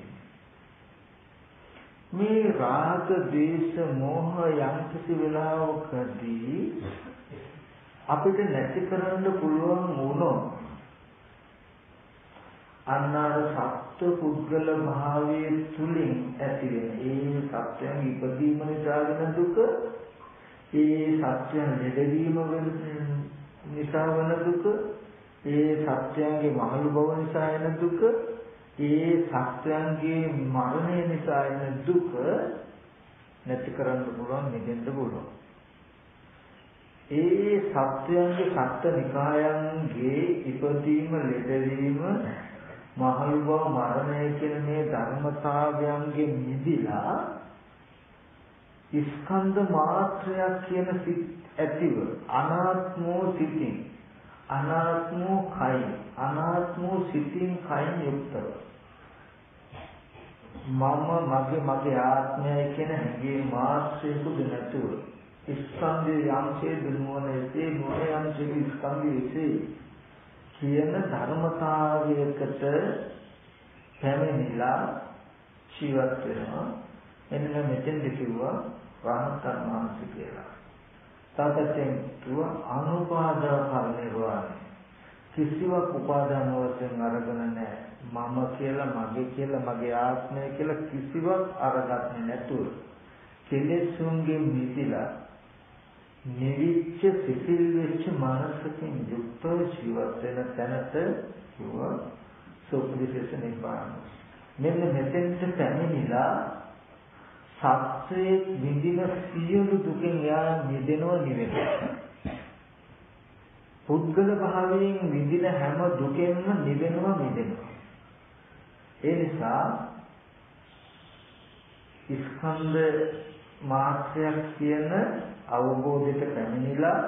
මේ රාග දේශ මොහ යම් කිසි වෙලාවකදී අපිට නැති කරන්න පුළුවන් වුණොත් අන්නාර සත්ව පුද්ගල භාවයේ තුලින් ඇති වෙන ඒ සත්‍යයන් ඉපදීම නිසා වෙන දුක ඒ සත්‍යයන් ලැබීම නිසා වෙන දුක ඒ සත්‍යයන්ගේ මහලු බව නිසා එන දුක ඒ සත්‍යයන්ගේ මරණය නිසා එන දුක නැති කරන්න පුළුවන් නිදෙන්න පුළුවන්. ඒ සත්‍යයන්ගේ සත්‍ය නිකායන්ගේ ඉපදීම ලෙඩවීම මහලු බව මරණය කියන මේ ධර්මතාවයන්ගේ නිදිලා ස්කන්ධ මාත්‍රයක් කියන සිත් ඇතිව අනාත්මෝ සිතින් අනාත්මෝ කයි අනාත්මෝ සිතින් කයින් යුක්තව. මම මගේ මගේ ආත්මයයි කියන හැඟීම් මාත්‍රයකුද නැතුව ස්කන්ධයේ යම්සේ දුනුවනසේ මොන යම්සේ ස්කන්ධයේසේ කියන ධර්මතාවයකට පැමිණිලා ජීවත් වෙනවා එන්න මෙතෙන්ද කිව්වා රහතන් වහන්සේ කියලා. තාපතෙන් කිව්වා අනුපාදා පරිනිර්වාණය. කිසිවක් උපාදාන වශයෙන් අරගෙන නැහැ. මම කියලා මගේ කියලා මගේ ආත්මය කියලා කිසිවක් අරගන්නේ නැතුව කෙලෙසුන්ගෙන් මිදලා නිවිච්ච සිසිල් වෙච්ච මානසිකින් යුක්තව ජීවත් වෙන තැනට කිව්වා සෝපදිශේෂ නිබ්බාන. මෙන්න මෙතෙන්ට පැමිණිලා සත්‍යයේ විඳින සියලු දුකෙන් යා මිදෙනව නිවෙනවා. පුද්ගල භාවයෙන් විඳින හැම දුකෙන්ම නිවෙනව මිදෙනවා. ඒ නිසා ස්කන්ධ මාත්‍රයක් කියන අවබෝධයට පැමිණිලා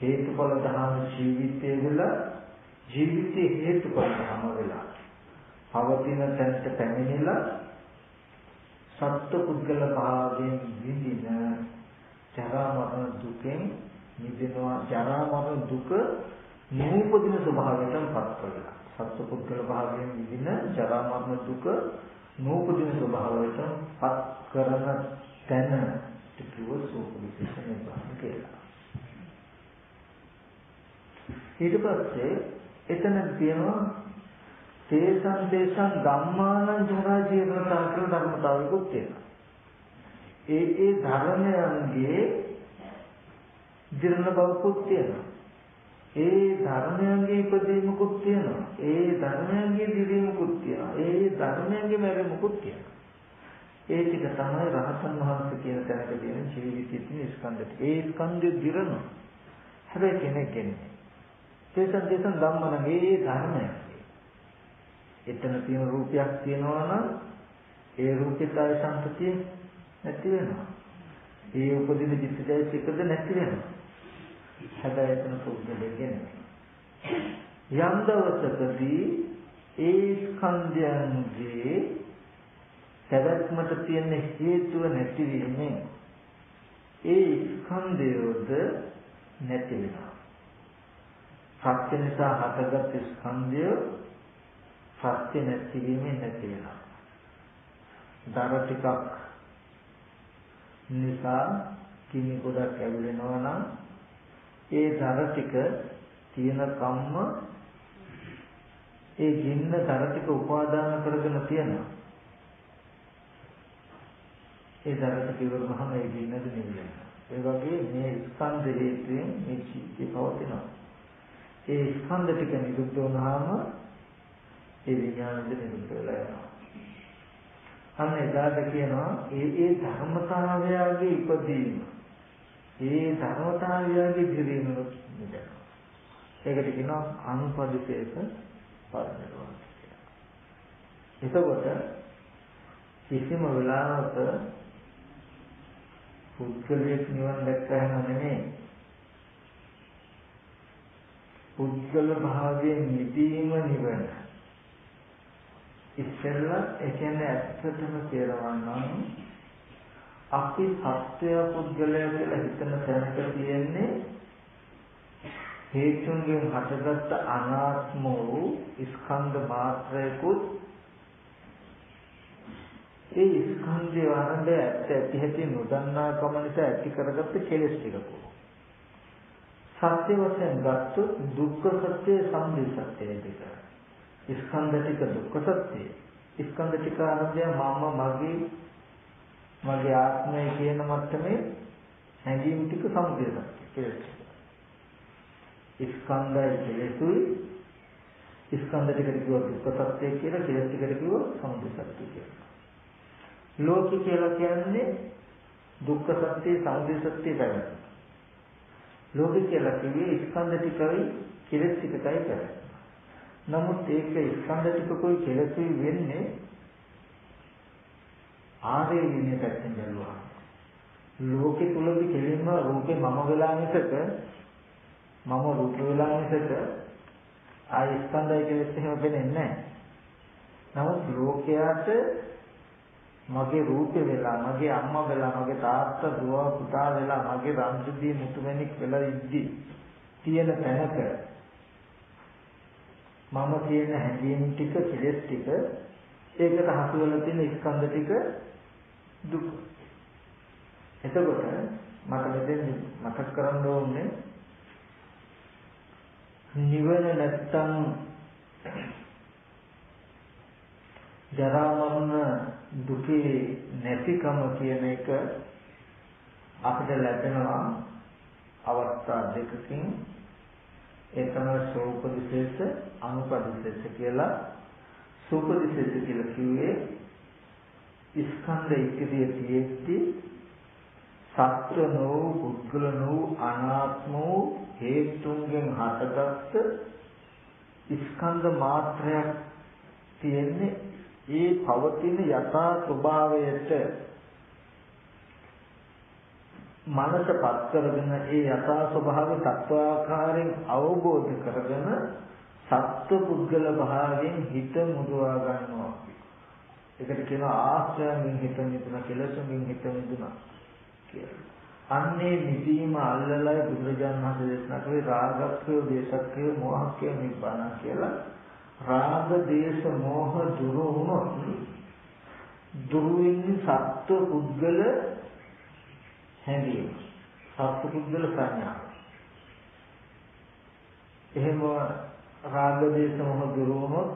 හේතුඵල ධර්ම ජීවිතයේ වෙලා ජීවිතේ හේතුඵල ධර්ම වෙලා පවතින තැනට පැමිණිලා සත්ව පුද්ගල භාවයෙන් විඳින ජරා මරණ දුකෙන් මිදෙනවා. ජරා මරණ දුක නූපදින ස්වභාවයෙන් පත් කරලා සත්ව පුද්ගල භාවයෙන් විඳින ජරා මරණ දුක නූපදින ස්වභාවයට පත් කරන තැන කිව්ව සෝපවිශේෂ නිබ්බාන කියලා. ඊට පස්සේ එතන තියෙනවා තේසං තේසං ධම්මානං ජරා ජීවතා කියලා ධර්මතාවයකුත් තියෙනවා. ඒ ඒ ධර්මයන්ගේ ජීර්ණ බවකුත් තියෙනවා. ඒ ධර්මයන්ගේ ඉපදීමකුත් තියෙනවා. ඒ ධර්මයන්ගේ දිවීමකුත් තියෙනවා. ඒ ධර්මයන්ගේ මැරෙමුකුත් තියෙනවා. ඒ ටික තමයි රහතන් වහන්සේ කියන තැනක තියෙන ජීවිතයේ තියෙන ස්කන්ධ ටික. ඒ ස්කන්ධය දිරනවා. හැබැයි කෙනෙක් කියන්නේ. තේසන් තේසන් ධම්මන මේ ධර්මය. එතන තියෙන රූපයක් තියෙනවා නම් ඒ රූපිත ආය සම්පතිය නැති වෙනවා. ඒ උපදින චිත්තජයසිකද නැති වෙනවා. හැබැයි එතන පුද්ගලයෙක් යම් දවසකදී ඒ ස්කන්ධයන්ගේ පැවැත්මට තියෙන හේතුව නැතිවීමෙන් ඒ ස්කන්ධයෝද නැති වෙනවා. සත්‍ය නිසා හටගත් ස්කන්ධය සත්‍ය නැතිවීමෙන් නැති වෙනවා. දර ටිකක් නිසා කිමි ගොඩක් ඇවිලෙනවා නම් ඒ දර ටික තියෙන කම්ම ඒ ජින්න දර ටික උපාදාන කරගෙන තියෙනවා. ඒ දර ටික ඉවරනහම ඒ ජින්නද නිවිලා. ඒ වගේ මේ ස්කන්ධ හේතුයෙන් මේ චිත්තය පවතිනවා. ඒ ස්කන්ධ ටික නිරුද්ධ වුණාම ඒ විඥානෙද නිරුද්ධ වෙලා යනවා. අන්න එදාට කියනවා ඒ ඒ ධර්මතාවයගේ ඉපදීම ඒ ධර්මතාවයගේ දිරීම නිදනවා. ඒකට කියනවා අනුපදිශේෂ පරිණිරවාණ කියලා. එතකොට කිසිම වෙලාවක පුද්ගලයෙක් නිවන් දැක්කම නෙමෙයි පුද්ගල භාවයෙන් මිදීම නිවන. ඉස්සෙල්ලා ඒ කියන්නේ ඇත්තටම කියනවා නම් අපි සත්‍ය පුද්ගලයා කියලා හිතන තැනක තියෙන්නේ හේතුන්ගෙන් හටගත්ත අනාත්ම වූ ස්කන්ධ මාත්‍රයකුත් ඒ ස්කන්ධය වරඳ ඇත්ත ඇති හැටි නොදන්නා කම නිසා ඇති කරගත්ත කෙලෙස් ටිකකෝ. සත්‍ය වශයෙන් ගත්තොත් දුක්ඛ සත්‍ය සම්දි සත්‍යයි දෙක ස්කන්ධ ටික දුක්ඛ සත්‍යයි ස්කන්ධ ටික ආරම්භය මම මගේ මගේ ආත්මය කියන මට්ටමේ හැඟීම් ටික සමුදය සත්‍ය ස්කන්ධය කෙලෙසුයි. ස්කන්ධ ටිකට කිව්ව දුක්ඛ සත්‍ය කියලා කෙලෙස් ටිකට කිව්ව සමුදය සත්‍ය කියලා. ලෝක කියලා කියන්නේ දුක්ඛ සත්‍ය සමුදය සත්‍ය පැවැත්ම. ලෝක කියලා කිව්වේ ස්කන්ධ ටිකයි කෙලෙස් ටිකයි පැවැත්ම. නමුත් ඒක ස්කන්ධ ටිකකුයි කෙලෙසුයි වෙන්නේ ආර්ය විනය පැත්තෙන් බැලුවා. ලෝකෙ තුලදී කෙලින්ම රූපේ මම වෙලා මිසක මම රූප වෙලා මිසක ආය ස්කන්ධය කෙලෙස් එහෙම වෙන්නේ නැහැ. නමුත් ලෝකයට මගේ රූපේ වෙලා මගේ අම්මා වෙලා මගේ තාත්තා දුව පුතා වෙලා මගේ රන්දුදී මුතුමැණික් වෙලා ඉද්දි තියෙන තැනක මම කියන හැඟීම් ටික කෙලෙස් ටික ඒකට හසු වෙලා තියෙන ස්කන්ධ ටික දුක. එතකොට මට මෙතෙන් මතක් කරන්න ඕනේ නිවන නැත්තම් ජරා මරණ දුකේ නැතිකම කියන එක අපිට ලැබෙනවා අවස්ථා දෙකකින්. ඒ තමයි සෝපදිශේෂ අනුපදිශේෂ කියලා. සෝපදිශේෂ කියලා කිව්වේ ස්කන්ධ ඉතිරිය තියෙද්දි සත්‍ය නෝ පුද්ගල නෝ අනාත්ම හේතුන්ගෙන් හටගත්ත ස්කන්ධ මාත්‍රයක් තියෙන්නේ ඒ පවතින යථා ස්වභාවයට මනසපත් කරගෙන ඒ යථා ස්වභාවය තත්වාකාරයෙන් අවබෝධ කරගෙන සත්ව පුද්ගල භාවයෙන් හිත මුදවා ගන්නවා ඒකට කියනවා ආශ්‍රයයෙන් හිත මිදුණා කෙලසුමින් හිත මිදුණා කියලා. අන්නේ නිදීම අල්ලලයි බුදුරජාණන් වහන්සේ දේශනා කළේ රාගක්ඛය, දේශක්ඛය, මෝහක්ඛය නිබ්බාන කියලා. රාග, දේශ, මෝහ දුරු වුණොත් දුරු වෙන්නේ සත්ව පුද්ගල හැඟීම. සත්ව පුද්ගල සංඥා. එහෙම රාග, දේශ, මොහ දුරු වුණොත්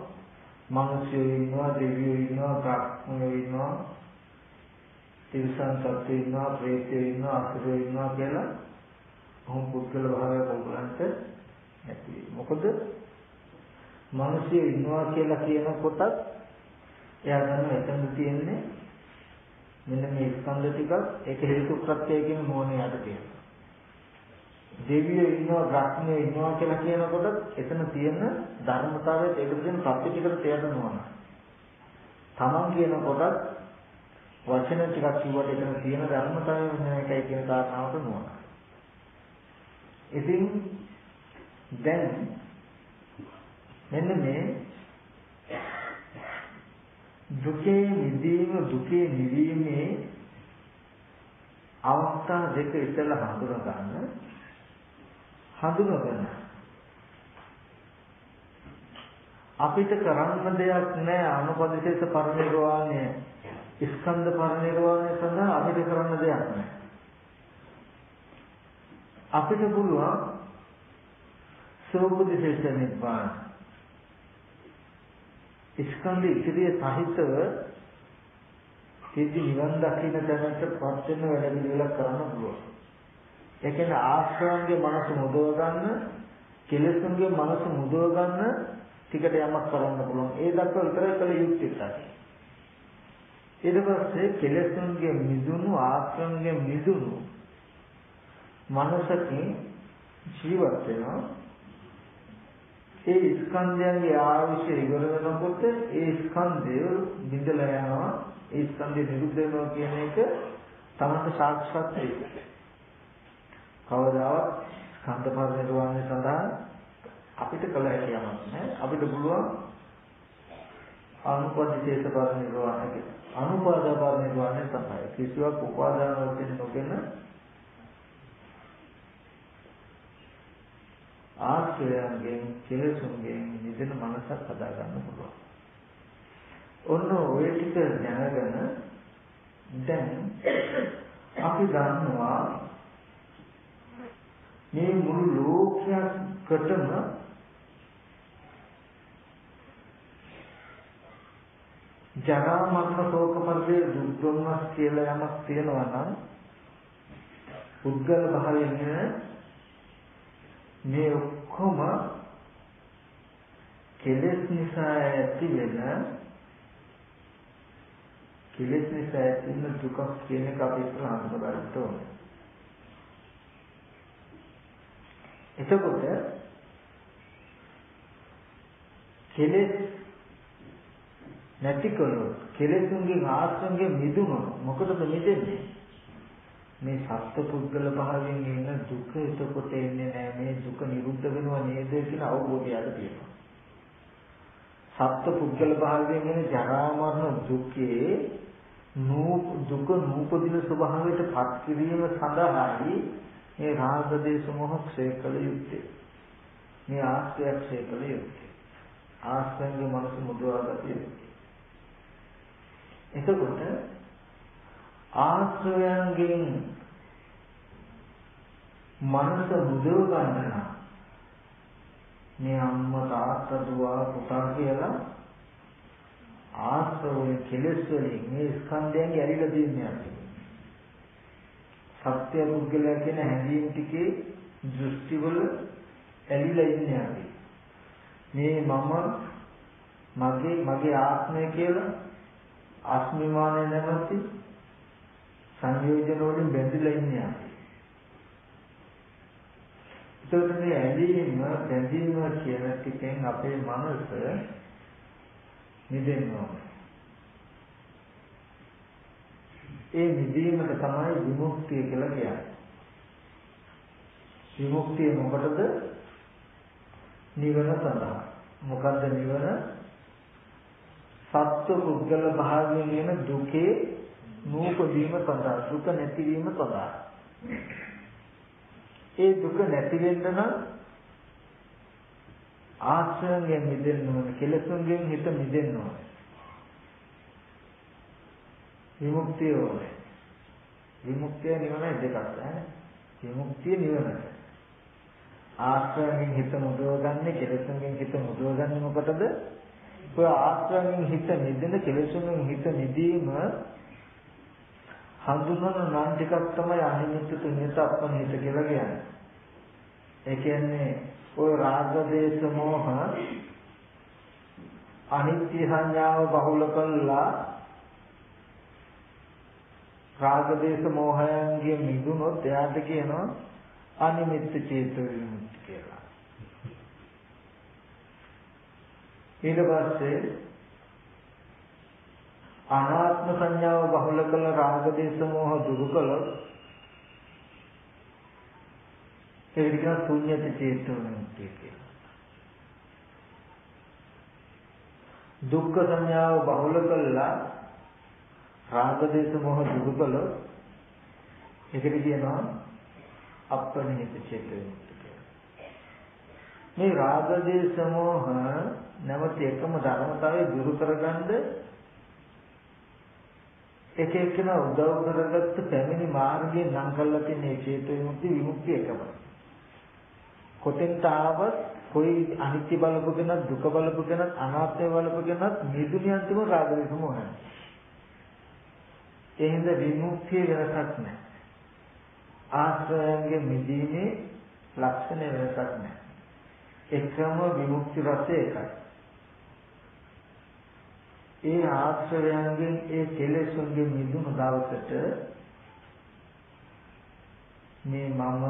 මිනිස්සු ඉන්නවා, දෙවියෝ ඉන්නවා, බ්‍රහ්මයෝ ඉන්නවා, තිරිසන් සත්ත්වෝ ඉන්නවා, ප්‍රේතයෝ ඉන්නවා, අසුරයෝ ඉන්නවා කියලා ඔහොම පුද්ගල භාවයක් ඔයගලන්ට නැති මොකද මිනිස්සු ඉන්නවා කියලා කියනකොටත් එයා දන්නවා එතන තියෙන්නේ මෙන්න මේ ස්කන්ධ ටිකක් ඒක හේතු ප්‍රත්‍යයකින් මොනේ යට තියෙනවා. දෙවියෝ ඉන්නවා, බ්‍රහ්මයෝ ඉන්නවා කියලා කියනකොට එතන තියෙන ධර්මතාවයත් ඒකට තියෙන ප්‍රත්‍ය ටිකට තේරෙනවා. තමන් කියනකොටත් වචන ටිකක් කිව්වට එතන තියෙන ධර්මතාවය මෙන්න එකයි කියන කාරණාවට නුවණ. ඉතින් දැන් මෙන්න මේ දුකේ නිදීම දුකේ නිවීමේ අවස්ථා දෙක ඉතලා හඳුනා ගන්න හඳුනගන්න අපිට කරන්න දෙයක් නැහැ අනුපදිශේෂ පරිනිර්වාණය ස්කන්ධ පරිනිර්වාණය සඳහා අපිට කරන්න දෙයක් නැහැ. අපිට පුළුවන් සෝපදිශේෂ නිබ්බාන. ස්කන්ධ ඉතිරිය සහිතව සිද්ධි නිවන් දකින්න දැනට පත් වෙන වැඩ පිළිවෙලක් කරන්න පුළුවන්. ඒ කියන්නේ ආශ්‍රවන්ගේ මනස මුදව ගන්න, කෙලෙසුන්ගේ මනස මුදව ගන්න ටිකට යමක් කරන්න පුළුවන්. ඒ දක්වා විතරයි කළ යුත්තේ. ඊට පස්සේ කෙලෙසුන්ගේ මිදුණු ආශ්‍රමයෙන් මිදුණු මනසකින් ජීවත් වෙනවා ඒ ස්කන්ධයන්ගේ ආවිෂය ඉවර වෙනකොට ඒ ස්කන්ධය බිඳලා යනවා. ඒ ස්කන්ධය නිරුද්ධ වෙනවා කියන එක තමයි සාක්ෂාත් වෙන්නේ කවදාවත් ස්කන්ධ පරිනිර්වාණය සඳහා අපිට කළ හැකි යමක් නැහැ. අපිට පුළුවන් අනුපදිශේෂ පරිනිර්වාණය කියලා. අනුපාදාන නිර්වාණය තමයි. කිසිවක් උපාදාන වශයෙන් නොගෙන ආශ්‍රයයෙන් කෙලෙසුන්ගෙන් නිදෙන මනසක් හදා ගන්න පුළුවන්. ඔන්න ඔය ටික දැනගෙන දැන් අපි දන්නවා මේ මුළු ලෝකයකටම ජරා මරණ ශෝක පරිදේ දුක් දුන්නස් කියලා යමක් තියෙනවා නම් පුද්ගල භාවයෙන් මේ ඔක්කොම කෙලෙස් නිසා ඇති වෙන කෙලෙස් නිසා ඇති වෙන දුක කියන එක අපි ඉස්සරහ හඳුනගන්න ඕනේ. එතකොට කෙලෙස් නැති කළොත් කෙලෙසුන්ගේ ආශ්‍රමයෙන් මිදුණොත් මොකටද මිදෙන්නේ මේ සත්පුද්ගල භාවයෙන් එන දුක එතකොට එන්නේ නැහැ මේ දුක නිරුද්ධ වෙනවා නේද කියන අවබෝධය අද තියෙනවා. සත්පුද්ගල භාවයෙන් එන ජරා මරණ දුකේ නූ දුක නූපදින ස්වභාවයට පත් කිරීම සඳහායි මේ රාග දේශ මොහ ක්ෂය කළ යුත්තේ. මේ ආශ්‍රය ක්ෂය කළ යුත්තේ. ආශ්‍රයගේ මනස මුදවා ගත යුත්තේ. එතකොට ආශ්‍රයයන්ගෙන් මනස මුදව ගන්න නම් මේ අම්මා තාත්තා දුව පුතා කියලා ආශ්‍රවයේ කෙලෙස් වලින් මේ ස්කන්ධයන්ගේ ඇලිලා දින්නේ අපි. සත්‍ය පුද්ගලයා කියන හැඟීම් ටිකේ දෘෂ්ටි වල ඇලිලා ඉන්නේ අපි. මේ මම මගේ මගේ ආත්මය කියලා අස්මිමානය නැමැති සංයෝජන වලින් බැඳිලා ඉන්නේ අපි. ඒකට මේ ඇලීම බැඳීම කියන ටිකෙන් අපේ මනස නිදෙන්න ඒ නිදීමට තමයි විමුක්තිය කියලා කියන්නේ. විමුක්තිය මොකටද? නිවන සඳහා. මොකද්ද නිවන? සත්ව පුද්ගල භාවයෙන් එන දුකේ නූපදීම සඳහා දුක නැතිවීම සඳහා. ඒ දුක නැති වෙන්න නම් ආශ්‍රයෙන් මිදෙන්න ඕනේ කෙලෙසුන්ගෙන් හිත මිදෙන්න ඕනේ. විමුක්තිය ඕනේ. විමුක්තිය නිවන දෙකක් ඈ. විමුක්තිය නිවනට ආශ්‍රයෙන් හිත මුදවගන්නේ කෙලෙසුන්ගෙන් හිත මුදවගන්නේ මොකටද? ඔය ආශ්‍රයෙන් හිත නිදෙන කෙලෙසුන්ගෙන් හිත නිදීම හඳුනන නම් ටිකක් තමයි අනිමිත්ත තුන්‍යත අපනිත කියලා කියන්නේ. ඒ කියන්නේ ඔය රාග දේශ මොහ අනිත්‍ය සංඥාව බහුල කළා රාග දේශ මොහයන්ගේ මිදුනොත් එයාට කියනවා අනිමිත්ත චේතෝ විමුක්ති කියලා. ඊට පස්සේ අනාත්ම සංඥාව බහුල කළ රාග දේශ මොහ දුරු කළොත් ඒකට කියන ශුන්‍යත චේතෝ විමුක්තිය කියලා. දුක්ඛ සංඥාව බහුල කළා රාග දේශ මොහ දුරු කළොත් ඒකට කියනවා අප්‍රණිත චේත විමුක්ති මේ රාග දේශ මොහ නැවත එකම ධර්මතාවය දුරු කරගන්න එක එකන උදව් කරගත්ත පැමිණි මාර්ගයෙන් නම් කරලා තියෙන මේ චේත විමුක්ති විමුක්ති එකමයි. කොතෙන්ට ආවත් કોઈ අනිත්‍ය බලපගෙනත් දුක බලපගෙනත් අනාත්මය බලපගෙනත් මිදුණිය අන්තිම රාග දේශ මොහය. එහෙනම් විමුක්තිය වෙනසක් නැහැ. ආශ්‍රයන්ගේ මිදීමේ ලක්ෂණ වෙනසක් නැහැ. එකම විමුක්ති රසය එකයි. ඒ ආශ්‍රයන්ගෙන් ඒ කෙලෙසුන්ගෙන් මිදුණු දවසට මේ මම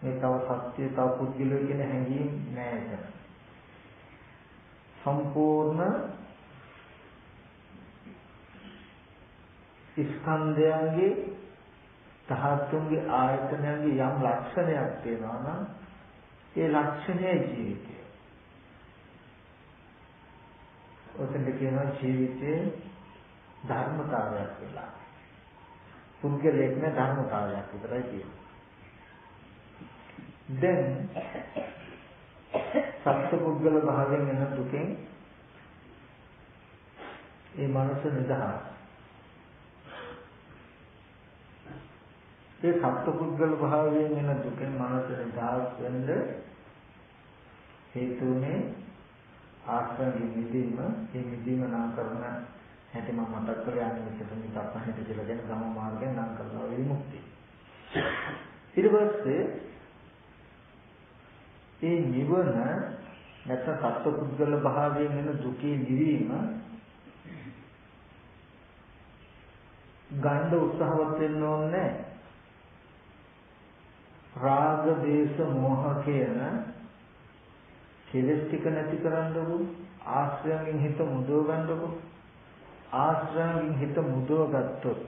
මේ තව සත්‍ය තව පුද්ගලය කියන හැඟීම් නෑ එතන. සම්පූර්ණ ස්කන්ධයන්ගේ ධාතුන්ගේ ආයතනයන්ගේ යම් ලක්ෂණයක් තියෙනවා නම් ඒ ලක්ෂණය ජීවිතය. ඔතෙන්ද කියනවා ජීවිතයේ ධර්මතාවයක් කියලා. පුද්ගලයෙක් නේ ධර්මතාවයක් විතරයි තියෙන්නේ. දැන් සත්පුද්ගල භාවයෙන් එන දුකෙන් ඒ මනස නිදහස්. ඒ සත්පුද්ගල භාවයෙන් එන දුකෙන් මනස නිදහස් වෙන්න හේතුනේ ආශ්‍රයෙන් මිදීම මේ මිදීම නම් කරන හැටි මම මතක් කරේ අනිත් තුන්ක අපහිට කියලා කියන ගම මාර්ගයෙන් නම් කරනවා විමුක්තිය. ඊට පස්සේ ඒ නිවන නැත්නම් සත්පුද්ගල භාවයෙන් එන දුකේ නිවීම ගන්න උත්සාහවත් වෙන්න ඕනේ රාග දේශ මොහ කියන කෙලස් ටික නැති කරන්නකො ආශ්‍රයෙන් හිත මුදව ගන්නකො. ආශ්‍රයෙන් හිත මුදව ගත්තොත්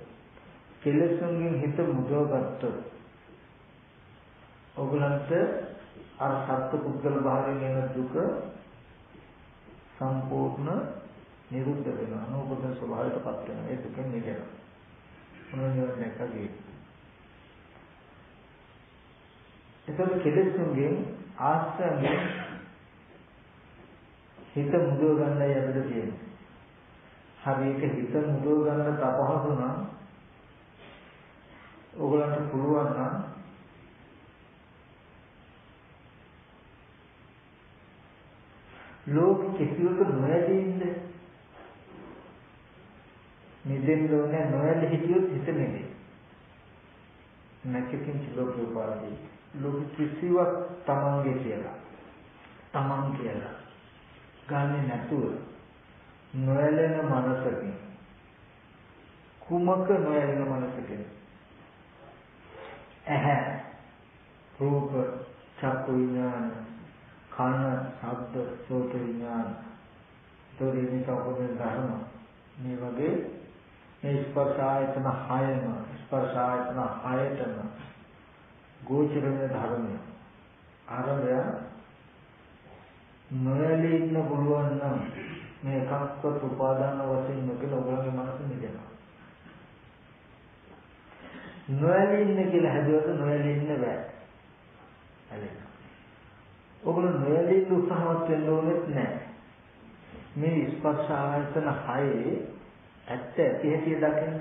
කෙලසුන්ගෙන් හිත මුදව ගත්තොත් ඔගලන්ට අර සත්ත්ව පුද්ගල භාවයෙන් එන දුක සම්පූර්ණ නිරුද්ධ වෙනවා. නෝපද ස්වභාවයටපත් වෙනවා. ඒ දුකෙන් මිදෙනවා මොනවා නැකගේ එතකොට කෙලෙසුන්ගෙන් ආශ්‍රයෙන් හිත මුදව ගන්නයි අපිට තියෙන්නේ. හරියට හිත මුදව ගන්න තපහසු නම් ඕගලන්ට පුළුවන් නම් ලෝක කිසිවක නොයදී ඉන්න නිදෙන්න ඕනේ නොයලි හිටියොත් හිත නෙවේ නැකකින් ලෝක උපාදී ලෝක කිසිවක් තමන්ගේ කියලා. තමන් කියලා. ගන්නේ නැතුව නොයැලෙන මනසකින් කුමක නොයැලෙන මනසකින්? ඇහැ රූප චක්කු විඥාන කන ශබ්ද සෝත විඥාන. තෝරේ කවුරුද ධර්ම මේ වගේ මේ ස්පර්ශ ආයතන හයම ස්පර්ශ ආයතන හයතම ගෝචරණ ධර්මය ආරම්භය නොයලී ඉන්න පුළුවන් නම් මේ එකක්වත් උපාදාන වශයෙන් නොකල ඔයගොල්ලෝගේ මනස නිදෙනවා නොඇලී ඉන්න කියලා හැදුවට නොඇලී ඉන්න බෑ. ඇලෙනවා. ඔගොල්ලෝ නොඇලී උත්සාහවත් වෙන්න ඕනෙත් නෑ. මේ ස්පර්ශ ආයතන හයේ ඇත්ත ඇති හැටි දකින්න.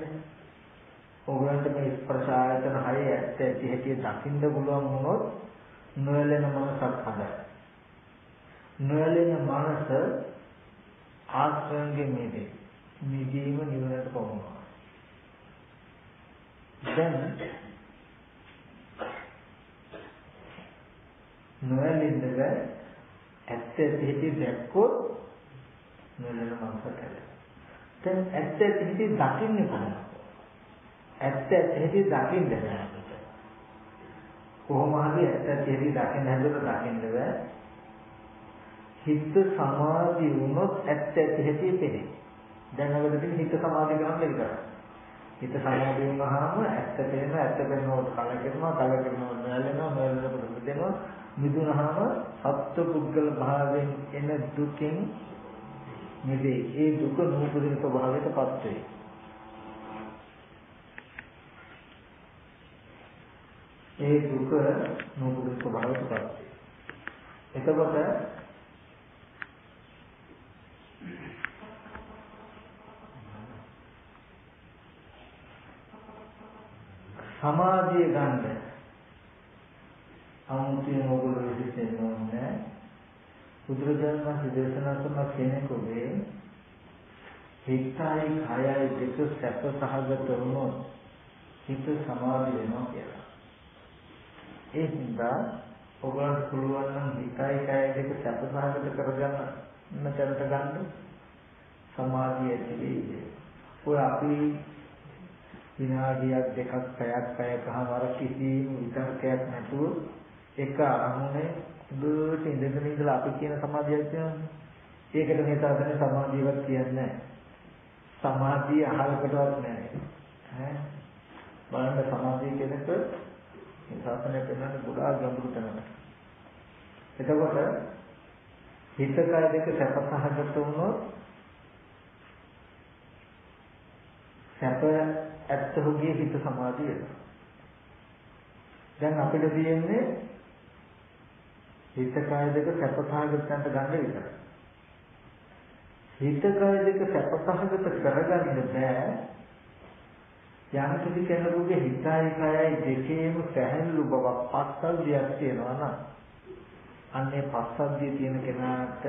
ඔයගලන්ට මේ ස්පර්ශ ආයතන හයේ ඇත්ත ඇති හැටි දකින්න පුළුවන් වුණොත් නොයලෙන මනසක් හදයි. නොයලෙන මනස ආශ්‍රයන්ගේ මිදේ. මිදීම නිවනට පමුණනවා. දැන් නොයලෙන්න බෑ ඇත්ත ඇති හැටි දැක්කොත් නොයලෙන මනසට ඇලෙනවා. දැන් ඇත්ත ඇති හැටි දකින්නේ කොහොමද? ඇත්ත ඇති දකින්න බෑ. කොහොම හරි ඇත්ත ඇති දකින්න හැදුවොත් දකින්න බෑ. හිත සමාධි වුණොත් ඇත්ත ඇති හැටි පෙනේ. දැන් අවදදී හිත සමාධි කරන්න විතරයි. හිත සමාධි වුණාම ඇත්ත පේන ඇත්ත පේනකොට කලකිරෙනවා කලකිරෙනවා නැලෙනවා නැලෙනකොට මිදෙනවා මිදුනහම සත්ව පුද්ගල භාවයෙන් එන දුකින් මිදේ. ඒ දුක නූපදින ස්වභාවයටපත් වේ. ඒ දුක නූපුරු ස්වභාවයට පත් එතකොට සමාධිය ගන්න. අමුතුවෙන් ඔයගොල්ලෝ විදිහෙන්න ඕනේ බුදුරජාණන් වහන්සේ දේශනා කරන කෙනෙකුගේ හිතයි කයයි දෙක සැප සහගත වුණොත් හිත සමාධි වෙනවා කියලා. ඒ හින්දා ඔයගොල්ලන්ට පුළුවන් නම් හිතයි කය දෙක සැපසහගත කරගන්න. තැනට ගන්න සමාධිය ඇති වෙයි. ඔය අපි විනාඩියක් දෙකක් පැයක් පැයකමාර කිසිම විතර්කයක් නැතුව එක අරමුණේ දුරට ඉඳගෙන ඉඳලා අපි කියන සමාධියක් තියෙනවානේ. ඒකට මේ තරතේ සමාධියවත් කියන්නේ නැහැ. සමාධිය අහලකටවත් නැහැ. ඈ බලන්න සමාධිය කියනකොට මේ ශාසනය පෙන්වන්නේ ගොඩාක් ගැඹුරු තැනකට. එතකොට හිත කය දෙක සැපසහගත වුණොත් සැප ඇත්තහුගේ හිත සමාධිය වෙනවා. දැන් අපිට තියෙන්නේ හිත කය දෙක සැපසහගතන්ට ගන්න විතරයි. හිත කය දෙක සැපසහගත කරගන්න බෑ යම් කිසි කෙනෙකුගේ හිතයි කයයි දෙකේම පැහැල්ලු බවක් පස්සද්ධියක් තියෙනවා නම් අන්නේ පස්සද්ධිය තියෙන කෙනාට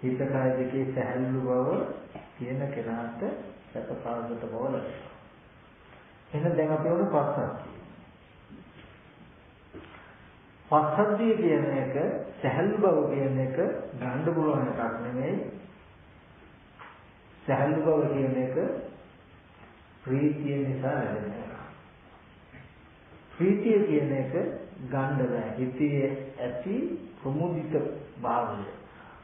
හිත කය දෙකේ පැහැල්ලු බව තියෙන කෙනාට සැපසාගත බව ලැබෙනවා. එහෙනම් දැන් අපි උන පස්සද්ධිය. පස්සද්ධිය කියන එක සැහැල්ලු බව කියන එක ගන්න පුළුවන් එකක් නෙමෙයි. සැහැල්ලු බව කියන එක ප්‍රීතිය නිසා ලැබෙනවා. ප්‍රීතිය කියන එක ගන්න බෑ. හිතේ ඇති ප්‍රමුදිත භාවය.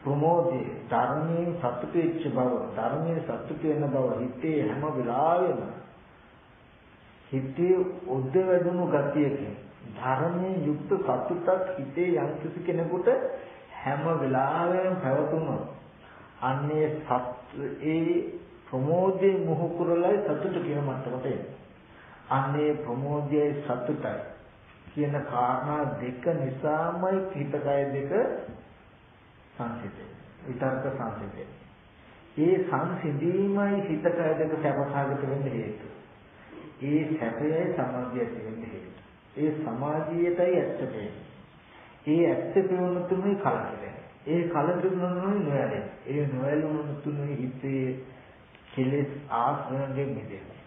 ප්‍රමෝදේ ධර්මයේ සතුට වෙච්ච බව, ධර්මයේ සතුට වෙන බව හිතේ හැම වෙලාවෙම හිතේ උද්ද වැඩුණු ගතියකින් ධර්මයේ යුක්ත සතුටක් හිතේ යම් කිසි කෙනෙකුට හැම වෙලාවෙම පැවතුනොත් අන්නේ සත් ඒ ප්‍රමෝදයේ මොහු කුරලයි සතුට කියන මට්ටමට එන්නේ. අන්නේ ප්‍රමෝදයයි සතුටයි කියන කාරණා දෙක නිසාමයි හිත කය දෙක සංසිඳෙන්නේ. විතර්ක සංසිඳෙන්නේ. ඒ සංසිඳීමයි හිත කය දෙක සැපසහගත වෙන්න හේතුව. ඒ සැපයයි සමාධිය ඇති වෙන්න හේතුව. ඒ සමාධියටයි ඇත්ත වෙන්නේ. ඒ ඇත්ත පෙනුන තුනේ කලකිරෙන. ඒ කලකිරුණු නොයලෙන. ඒ නොයලුණු තුනේ හිතේ කෙලෙස් ආශ්‍රයෙන් මිදෙනවා.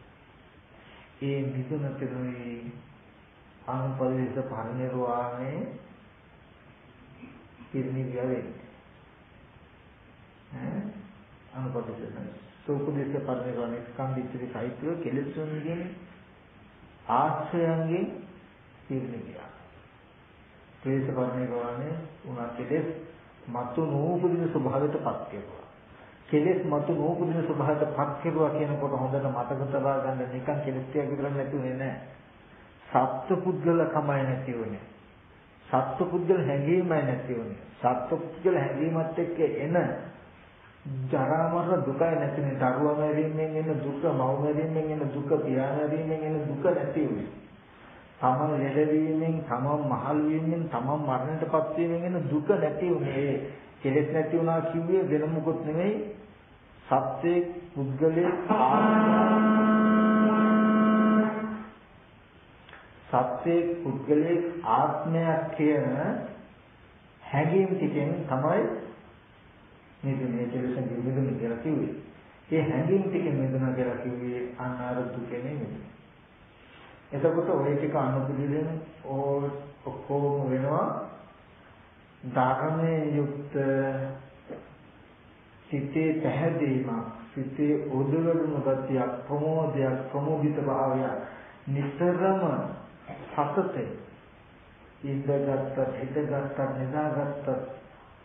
ඒ මිදුන කෙරුවේ අනුපරිස පරිනිර්වාණය පිරිනිවිය වෙන්නේ. ඈ අනුපරිස සෝපදේශ පරිනිර්වාණය ස්කන්ධිත්‍රි සාහිත්‍ය කෙලෙසුන්ගෙන් ආශ්‍රයන්ගෙන් පිරිනිවිය. ක්ලේශ පරිනිර්වාණය උනා කෙලෙස් මතු නූපදින ස්වභාවයටපත් වෙනවා. කෙලෙස් මතු නූපදින ස්වභාවයට පත් කෙරුවා කියනකොට හොඳට මතක තබා ගන්න නිකන් කෙලෙස් ටික විතරක් නැතුනේ නෑ. සත්පුද්ගල කමයි නැති උනේ. සත්පුද්ගල හැඟීමයි නැති උනේ. සත්පුද්ගල හැඟීමත් එක්ක එන ජරා මරණ දුකයි නැතිනේ දරුවා මැරීමෙන් එන දුක මව මැරීමෙන් එන දුක පියා මැරීමෙන් එන දුක නැති වෙයි. තමන් ලෙඩවීමෙන් තමන් මහල් වීමෙන් තමන් මරණයටපත් වීමෙන් එන දුක නැති උනේ කෙලෙස් නැති වුණා කිව්වේ වෙන මොකොත් නෙමෙයි සත්‍යයේ පුද්ගලයේ සත්‍යයේ පුද්ගලයේ ආත්මයක් කියන හැඟීම් ටිකෙන් තමයි මේ කෙලෙසෙන් මිදුණු කියලා කිව්වේ. ඒ හැඟීම් ටිකෙන් මිදුණා කියලා කිව්වේ අනාර දුකේ නෙමෙයි. එතකොට ওই ටික අනුපිළිවෙලින් ඔක්කොම වෙනවා ධර්මයේ යුක්ත සිතේ පැහැදීම සිතේ උදවලුණු ගතියක් ප්‍රමෝදයක් ප්‍රමෝදිත භාවයක් නිතරම සතතේ ඉඳගත්ත හිටගත්ත නිදාගත්ත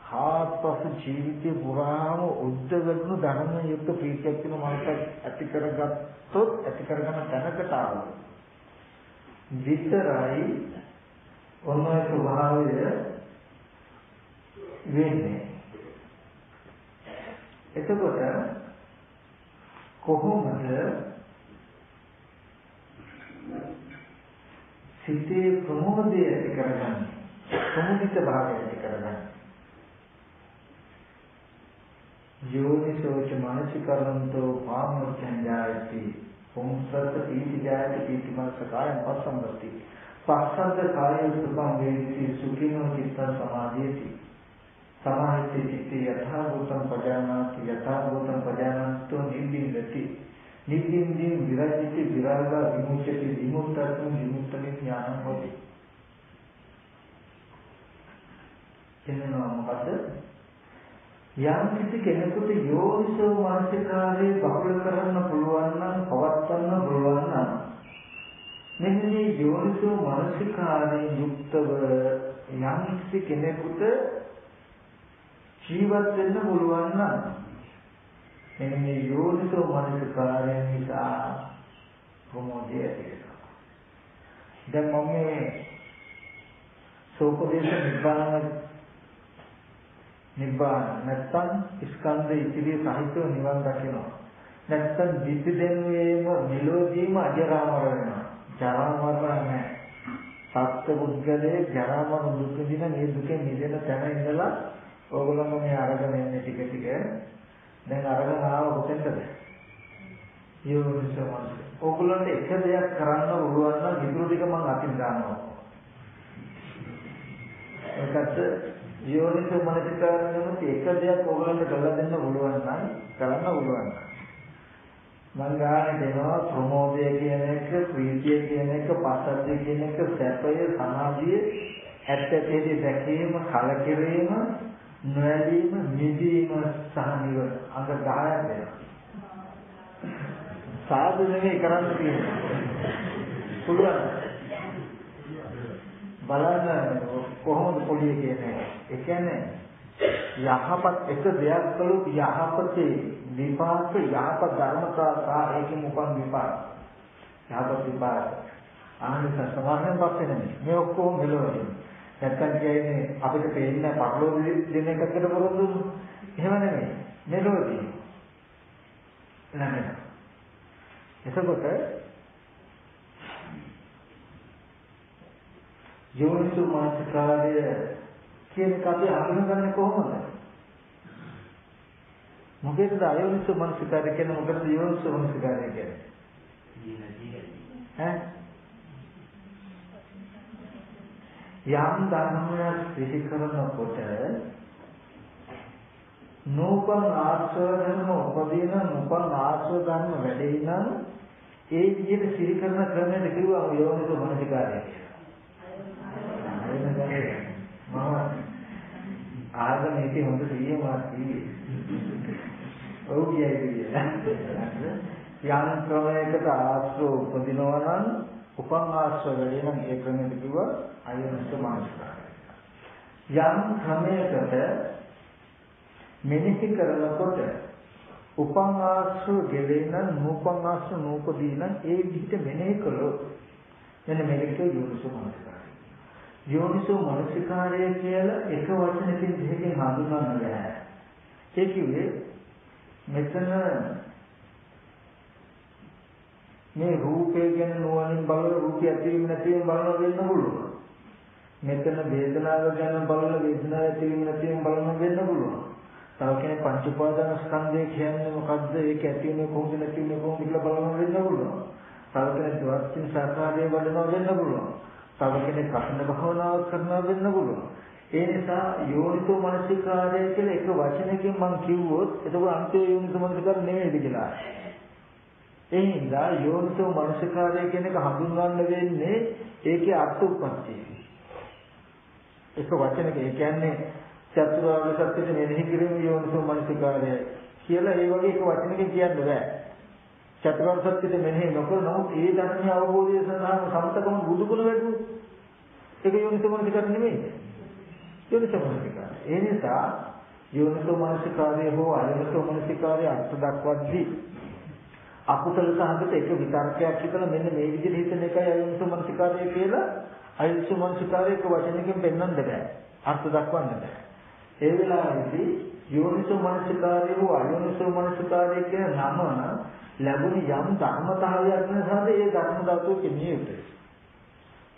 හාත්පස ජීවිතේ පුරාම උද්දගලුණු ධර්මයේ යුක්ත ප්‍රීතියක් වෙන මනසක් ඇති කරගත්තොත් ඇති කරගන්න තැනකට ආවොත් විතරයි ඔන්නෝ ස්වභාවය වෙන්නේ. එතකොට කොහොමද සිතේ ප්‍රමෝදය ඇති කරගන්නේ ප්‍රමුදිත භාවය ඇති කරගන්නේ. යෝනිසෝච මානසිකරන්තෝ පාමොච්ඡං ජායති පුංසත පීති ජායති පීති මනස කායං පස්සම්බති පස්සද්ද කාය සුඛං වේදිති සුඛිනෝ චිත්ත සමාධියති. සමාහිතේ චිත්තේ යථා භූතං පජානාති යථා භූතං පජානන්තෝ නිබ්බින්දති නිබ්බින්දින් විරජිති විරාගා විමුච්ඡති විමුක්තත්වං විමුක්තමේ ඥානං හොති. එනවා මොකද? යම් කිසි කෙනෙකුට යෝනිසෝ මානසිකාරයේ බහුල කරන්න පුළුවන් නම් පවත්වන්න පුළුවන් නම් මෙන්න මේ යෝනිසෝ මානසිකාරයේ යුක්තව යම් කිසි කෙනෙකුට ජීවත් වෙන්න පුළුවන් නම් මෙන්න මේ යෝනිසෝ මනසකාරය නිසා ප්‍රමෝදය ඇති වෙනවා. දැන් මම මේ සෝපදේශ නිබ්බාන නිබ්බාන නැත්තම් ස්කන්ධ ඉතිරි සහිතව නිවන් දකිනවා. නැත්තම් දිවි දෙන්නේම මෙලෝදීම අජරාමර වෙනවා. ජරා මරණ නැහැ. සත්‍ය පුද්ගලයේ ජරා මරණ දුක දින මේ දුකෙන් මිදෙන තැන ඉඳලා ඕගොල්ලෝ මේ අරගෙන ඉන්නේ ටික ටික දැන් අරගෙන ආව කොතෙන්ද යෝනිසමස් ඕගොල්ලන්ට එක දෙයක් කරන්න පුළුවන් නම් විදුරු ටික මම අතින් දානවා. ඒකත් යෝනිසෝ මනසිකාරණෙත් එක දෙයක් ඕගොල්ලන්ට කරලා දෙන්න පුළුවන් නම් කරන්න පුළුවන් මං ගානේ දෙනවා ප්‍රමෝදය කියන එක ප්‍රීතිය කියන එක පස්සද්ධිය කියන එක සැපය සමාධිය ඇත්ත ඇටි දැකීම කලකිරීම නොඇලීම නිදීම සහ නිවන. අංග 10ක් වෙනවා සාදු නෙමෙයි කරන්න තියෙන්නේ පුළුවන්. බලන්න කොහොමද පොඩි කියන්නේ? ඒ කියන්නේ යහපත් එක දෙයක් කළොත් යහපතේ විපාක යහපත් ධර්මතා සහ ඒකෙන් උපන් විපාක. යහපත් විපාක. ආනිසංස සමානයෙන් පස්සේ නෙමෙයි. මේ ඔක්කොම මෙලොවදී නැත්තම් කියන්නේ අපිට පේන්නේ පටලෝ දෙන එකකට පොරොන්දු එහෙම නෙමෙයි. මෙලොවදී නෑ එතකොට යෝනිසු මානසිකාරය කියන එක අපි හඳුනගන්නේ කොහොමද? මොකේද අයෝනිසු මානසිකාරය කියන්නේ? මොකද යෝනිසු මානසිකාරය කියන්නේ? ඈ යම් ධර්මයක් සිහි කරනකොට නූපන් ආශ්‍රව ධර්ම උපදින නූපන් ආශ්‍රව ධර්ම වැඩේ නම් ඒ විදිහට සිහි කරන ක්‍රමයට කිව්වා යෝනිසෝ මනසිකාරය මම ආගමේදී හොඳ සිහිය මාත් කිව්වේ. ඔව් කියයි කියලා. යම් ක්‍රමයකට ආශ්‍රව උපදිනවා නම් උපන් ආශ්‍රව වැඩේ නම් ඒ ක්‍රමයට කිව්වා අයෝනිස මානසිකාරය. යම් ක්‍රමයකට මෙනෙහි කරනකොට උපන් ආශ්‍රව ගෙවෙන නූපන් ආශ්‍රව නූපදී නම් ඒ විදිහට මෙනෙහි කළොත් මෙන්න මේකට යෝනිසෝ මානසිකාරය. යෝනිසෝ මානසිකාරය කියලා එක වචනකින් දෙකකින් හඳුන්වන්න බෑ. ඒ කිව්වේ මෙතන මේ රූපය ගැන නුවණින් බලන රූපය ඇතිවීම නැතිවීම බලන වෙන්න පුළුවන්. මෙතන වේදනාව ගැන බලන වේදනාව ඇතිවීම නැතිවීම බලන වෙන්න පුළුවන්. තව කෙනෙක් පංච උපාදාන ස්කන්ධය කියන්නේ මොකද්ද? ඒක ඇති වෙන්නේ කොහොමද නැති වෙන්නේ කොහොමද කියලා බලන වෙන්න පුළුවන්. තව කෙනෙක් දවස්කින් සාකාරයේ බලනවා වෙන්න පුළුවන්. තව කෙනෙක් කෂණ භවනාවක් කරනවා වෙන්න පුළුවන්. ඒ නිසා යෝනිසෝ මනසිකාරය කියලා එක වචනකින් මම කිව්වොත් එතකොට අන්තිම යෝනිසෝ මනසිකාර නෙමෙයිද කියලා. ඒ හින්දා යෝනිසෝ මනසිකාරය කියන එක හඳුන්වන්න වෙන්නේ ඒකේ අර්ථ උප්පත්තිය. එක වචනක ඒ කියන්නේ චතුරාර්ය සත්‍යෙට මෙනෙහි කිරීම යෝනිසෝ මනසිකාරය කියලා ඒ වගේ එක වචනකින් කියන්න බෑ. චතුරාර්ය සත්‍යෙට මෙනෙහි නොකර නමුත් ඒ ධර්මයේ අවබෝධය සඳහා සම්තකම බුදුගුණ වැඩුවොත් ඒක යෝනිසෝ මනසිකාරය නෙමෙයි. යෝනිසෝ මනසිකාරය. ඒ නිසා යෝනිසෝ මනසිකාරය හෝ අයෝනිසෝ මනසිකාරය අර්ථ දක්වද්දී අකුසල සහගත එක විතර්කයක් හිතලා මෙන්න මේ විදිහට හිතන එකයි අයෝනිසෝ මනසිකාරය කියලා අයෝනිසෝ මනසිකාරය එක වචනකින් පෙන්වන්න බෑ. අර්ථ දක්වන්න බෑ. ඒ වෙලාවේදී යෝනිසෝ මනසිකාරය හෝ අයෝනිසෝ මනසිකාරය කියන නම ලැබුණ යම් ධර්මතාවයක් නිසා ඒ ධර්ම ධාතුව කියන්නේ යුතුයි.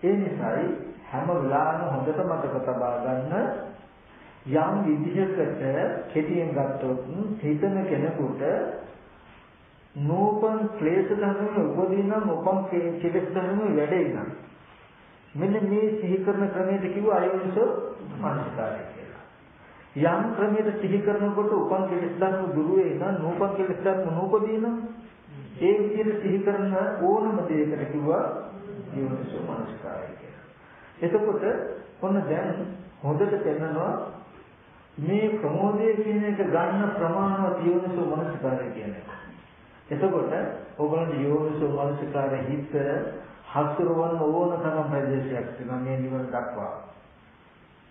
ඒ නිසායි හැම වෙලාවෙම හොඳට මතක තබා ගන්න යම් විදිහකට කෙටියෙන් ගත්තොත් හිතන කෙනෙකුට නෝපන් ක්ලේශ ධර්ම උපදින උපන් කෙලෙස් ධර්ම වැඩේ නම් මෙන්න මේ සිහි කරන ක්‍රමයට කිව්ව අයෝනිසෝ මනසිකාරය කියලා. යම් ක්‍රමයකට සිහි කරනකොට උපන් කෙලෙස් ධර්ම දුරු වෙනා නෝපන් කෙලෙස් ධර්ම නූපදීන ඒ විදිහට සිහි කරන ඕනම දෙයකට කිව්වා යෝනිසෝ මනසිකාරය කියලා. එතකොට ඔන්න දැන් හොඳට පෙන්නනවා මේ ප්‍රමෝදයේ කියන එක ගන්න ප්‍රමාණවත් යෝනිසෝ මනසිකාරය කියන එක. එතකොට ඕගොල්ලෝ යෝනිසෝ මනසිකාරය හිත හසුරවන්න ඕන තරම් ප්‍රදේශයක් තියෙනවා මේ නිවන දක්වා.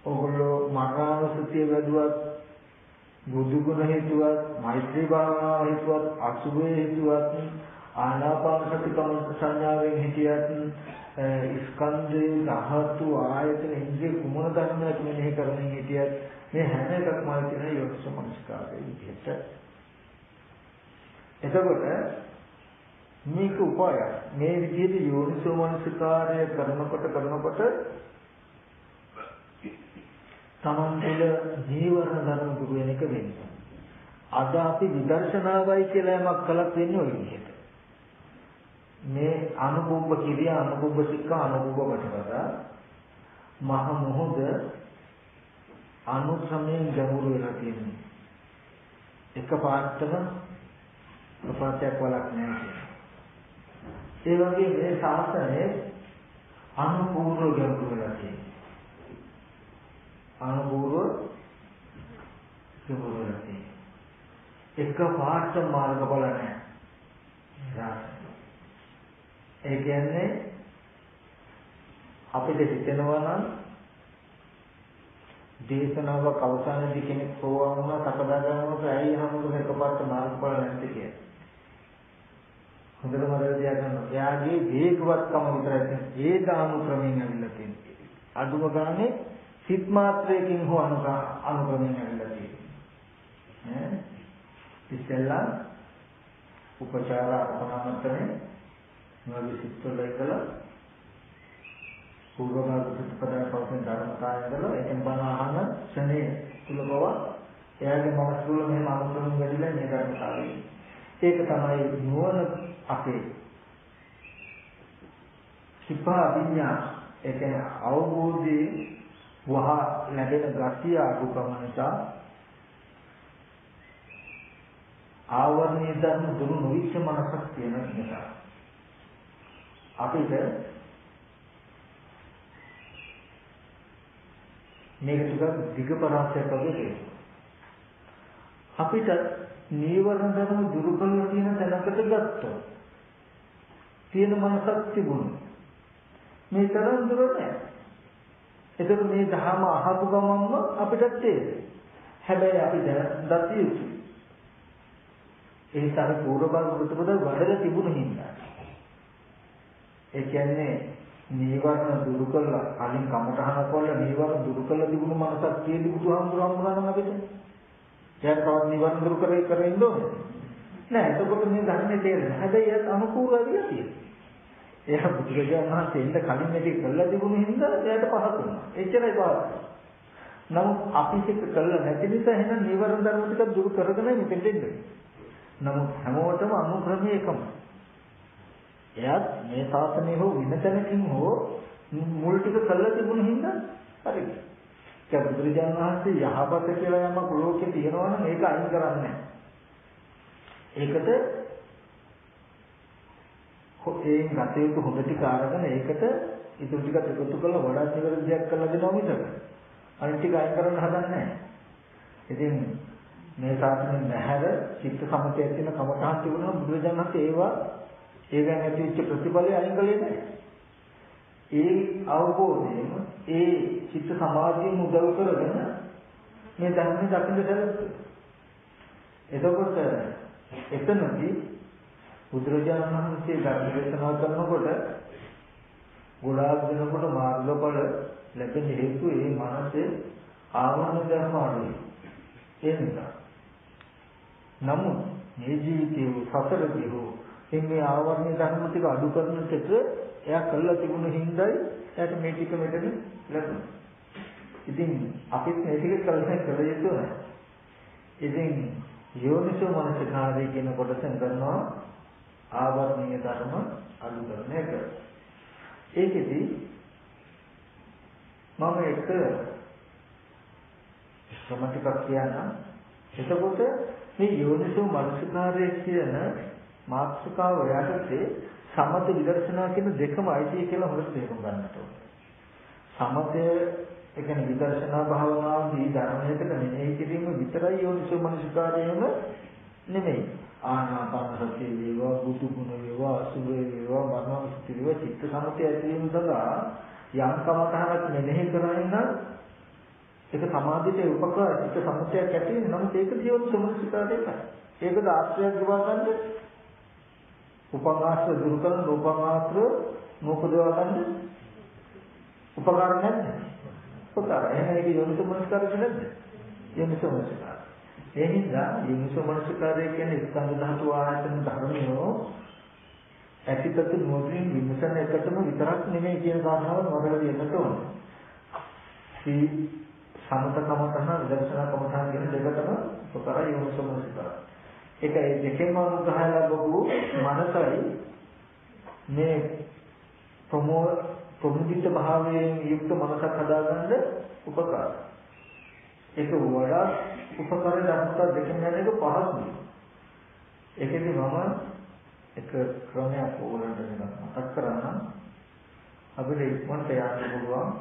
ඕගොල්ලෝ මරණාසතිය වැඩුවත් බුදු ගුණ හේතුවත් මෛත්‍රී භාවනාව හේතුවත් අසුභය හේතුවත් ආනාපාන සති කම සංඥාවෙන් හිටියත් ස්කන්ධේ ධාතු ආයතන ඉන්ද්‍රිය කුමන ධර්මයක් මෙනෙහි කරමින් හිටියත් මේ හැම එකක්ම තියෙන යොක්සමනස්කාරයේ විදිහට එතකොට මේක උපායක් මේ විදිහට යෝනිසෝමනසිකාරය කරනකොට කරනකොට තමන් තුළ ජීවන ධර්ම දුර වෙන එක වෙන්නේ. අද අපි විදර්ශනාවයි කියලා යමක් කළත් වෙන්නේ ওই විදිහට. මේ අනුභව කිරියා අනුභව සික්ක අනුභව වටවදා මහ මොහොත අනුක්‍රමයෙන් ගැඹුරු වෙලා තියෙනවා. එක පාටම ප්‍රපාතයක් වලක් නැහැ ඒ වගේ මේ ශාසනය අනුපූර්ව ගැඹුරු වෙලා තියෙනවා. අනුපූර්ව ගැඹුරු වෙලා තියෙනවා. එක පාට මාර්ගඵල නැහැ. ඒ කියන්නේ අපිට හිතෙනවා නම් දේශනාවක් අවසානයේදී කෙනෙක් සෝවාන් වුණා සකදා ගන්නකොට ඇයි හැමෝටම එකපාරට මාර්ගඵල නැත්තේ කියලා. හොඳට මතක තියාගන්න. එයාගේ වේගවත්කම විතරයි තියෙන්නේ. ඒ දානු ක්‍රමයෙන් ඇවිල්ලා තියෙන්නේ. අඩුම ගානේ සිත් මාත්‍රයකින් හෝ අනුක්‍රමයෙන් ඇවිල්ලා තියෙන්නේ. ඈ ඉස්සෙල්ලා උපචාර අපනමතරේ නොවි සිත්වල එකලා පූර්වභාග ප්‍රතිපදාව පවතින ධර්මතාවයවල එතෙන් බණ අහන ක්ෂණයේ තුල බව එයාගේ මනස තුල මෙහෙම අනුසරණ වෙදිලා මේ ධර්මතාවය. ඒක තමයි නුවණ අපේ සිපා විඤ්ඤා ඒ කියන්නේ අවබෝධයේ වහ ලැබෙන ගතිය අඩුකම නිසා ආවර්ණීය ධර්ම දුරු නොවිච්ච මනසක් තියෙන නිසා අපිට මේක ටිකක් දිග පරාසයක් වගේ තියෙනවා. අපිට නීවරණ ධර්ම දුරු කරලා තියෙන තැනකට ගත්තොත් තියෙන මනසක් තිබුණා. මේ තරම් දුර නෑ. එතකොට මේ ධර්ම අහපු ගමන්ම අපිට තේරෙයි. හැබැයි අපි දැන් දතිය යුතුයි. ඒ තර පූර්ව බල වෘතපද වඩලා තිබුණ හින්දා. ඒ කියන්නේ නීවරණ දුරු කළා කලින් කමටහන කොල්ල නීවරණ දුරු කළා තිබුණු මනසක් තියෙදි බුදුහාමුදුරුවෝ හම්බුනා නම් අපිට එයාට තවත් නිවන් දුරු කරේ කරේ ඉන්න ඕනේ. නෑ එතකොට මේ ධර්මයේ තේරෙන්නේ. හැබැයි එයාට අනුකූලව තියෙන්නේ. එයා බුදුරජාණන් වහන්සේ ඉන්න කලින් මේක කළා තිබුණු හින්දා එයාට පහසුණා. එච්චරයි පහසු. නමුත් අපි ඒක කළා නැති නිසා එහෙනම් නීවරණ ධර්ම ටික දුරු කරගෙන මෙතෙන්ට එන්නේ. නමුත් හැමෝටම අනුක්‍රමයේ එකම. එයාත් මේ ශාසනය හෝ වෙන තැනකින් හෝ මුල් ටික කළා තිබුණු හින්දා හරියි. ඒක බුදුරජාණන් වහන්සේ යහපත කියලා යමක් ලෝකේ තියෙනවා නම් ඒක අයින් කරන්නේ ඒකට හොතේ ගතේක හොඳ ටික අරගෙන ඒකට ඉතුරු ටික එකතු කරලා වඩා නිවැරදි දෙයක් කරලා දෙනවා මිසක අනිත් ටික අයින් කරන්න හදන්නේ නැහැ. ඉතින් මේ සාසනෙ නැහැර චිත්ත සමතය තියෙන කමඨාන් තිබුණා බුදුරජාණන් වහන්සේ ඒවා ඒ ගැන ඇතිවෙච්ච ප්‍රතිඵලය අයින් කළේ නැහැ. ඒ අවබෝධයෙන් ඒ චිත්ත සමාධියෙන් උදව් කරගෙන මේ ධර්ම දකින්න සැලසුවා. එතකොට එතනදී බුදුරජාණන් වහන්සේ ධර්ම දේශනා කරනකොට ගොඩාක් දෙනකොට මාර්ගඵල ලැබෙන හේතු ඒ මනසේ ආවරණ ධර්ම අඩුයි. ඒ නිසා. නමුත් මේ ජීවිතයේ සසරදී හෝ මේ ආවරණ ධර්ම ටික අඩු කරන ටික එයා කළා තිබුණ හිඳයි එයාට මේ ටික මෙතන ලැබුණා. ඉතින් අපිත් මේ ටික කල්පනා කළ යුතු නැහැ. ඉතින් යෝනිසෝ මනසකාරී කියන කොටසෙන් කරනවා ආවර්ණීය ධර්ම අඩු කරන එක. ඒකෙදි මම එක සමතිකක් කියනවා. එතකොට මේ යෝනිසෝ මනසකාරය කියන මාත්‍රිකාව යටතේ සමත විදර්ශනා කියන දෙකම අයිති කියලා හොරට තේරුම් ගන්නට ඕනේ. සමතය ඒ කියන්නේ විදර්ශනා භාවනාවේදී ධර්මයකට මෙනෙහි කිරීම විතරයි යෝනිසෝ මනසිකාරයම නෙමෙයි. ආනාපාන සතිය වේවා බුදු ගුණ වේවා අසුභ වේවා මරණ ස්ථිර වේවා චිත්ත සමතය ඇතිවීම සඳහා යම් කමතහනක් මෙනෙහි කරගෙන ඒක සමාධියට උපකාර චිත්ත සමතයක් ඇති වෙන නමුත් ඒක ජීවන සමසිකාරයයි. ඒකද ආශ්‍රයයක් ගවා ගන්න උපංගාස්ත්‍ර දුරු කරන රූපංගාස්ත්‍ර මොකදවා ගන්න උපකාර නැද්ද? උපකාර. එහෙනම් ඒක යොමුසමනස්කාරද නැද්ද? යොමුසමනස්කාර. ඒ නිසා යොමුසමනස්කාරය කියන්නේ ස්කන්ධ ධාතු ආයතන ධර්මයෝ ඇතිපත් නොදීන් විමසන එකටම විතරක් නෙමෙයි කියන කාරණාව මතක තියන්නට ඕනේ. සී සමතකම තමයි විදර්ශනා කමඨාන් කියන දෙකටම උපකාර යොමුසමනස්කාරය. ඒක ඒ දෙකෙන්ම අනුග්‍රහය ලැබපු මනසයි මේ ප්‍රමෝ ප්‍රමුදිත භාවයෙන් යුක්ත මනසක් හදාගන්න උපකාර. ඒක වඩා උපකාර ධර්මතා දෙකෙන් යන එක පහසුයි. ඒකෙදි මම එක ක්‍රමයක් ඕනට මතක් කරන්න අපිට ඉක්මනට යන්න පුළුවන්.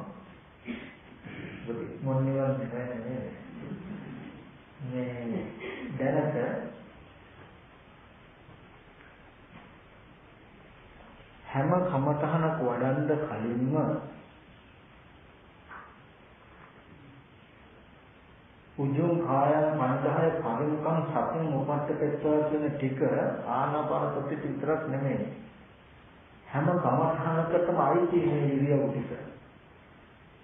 මොනියන් නෙමෙයි මේ දැනට හැම කමතහනක් වඩන්න කලින්ම උජුං කායං මනසහය පරිමුඛං සතින් උපට්ඨපෙත්වා කියන ටික ආනාපාන සති විතරක් නෙමෙයි. හැම කමතහනකටම අයිති මේ ඉරියව් ටික.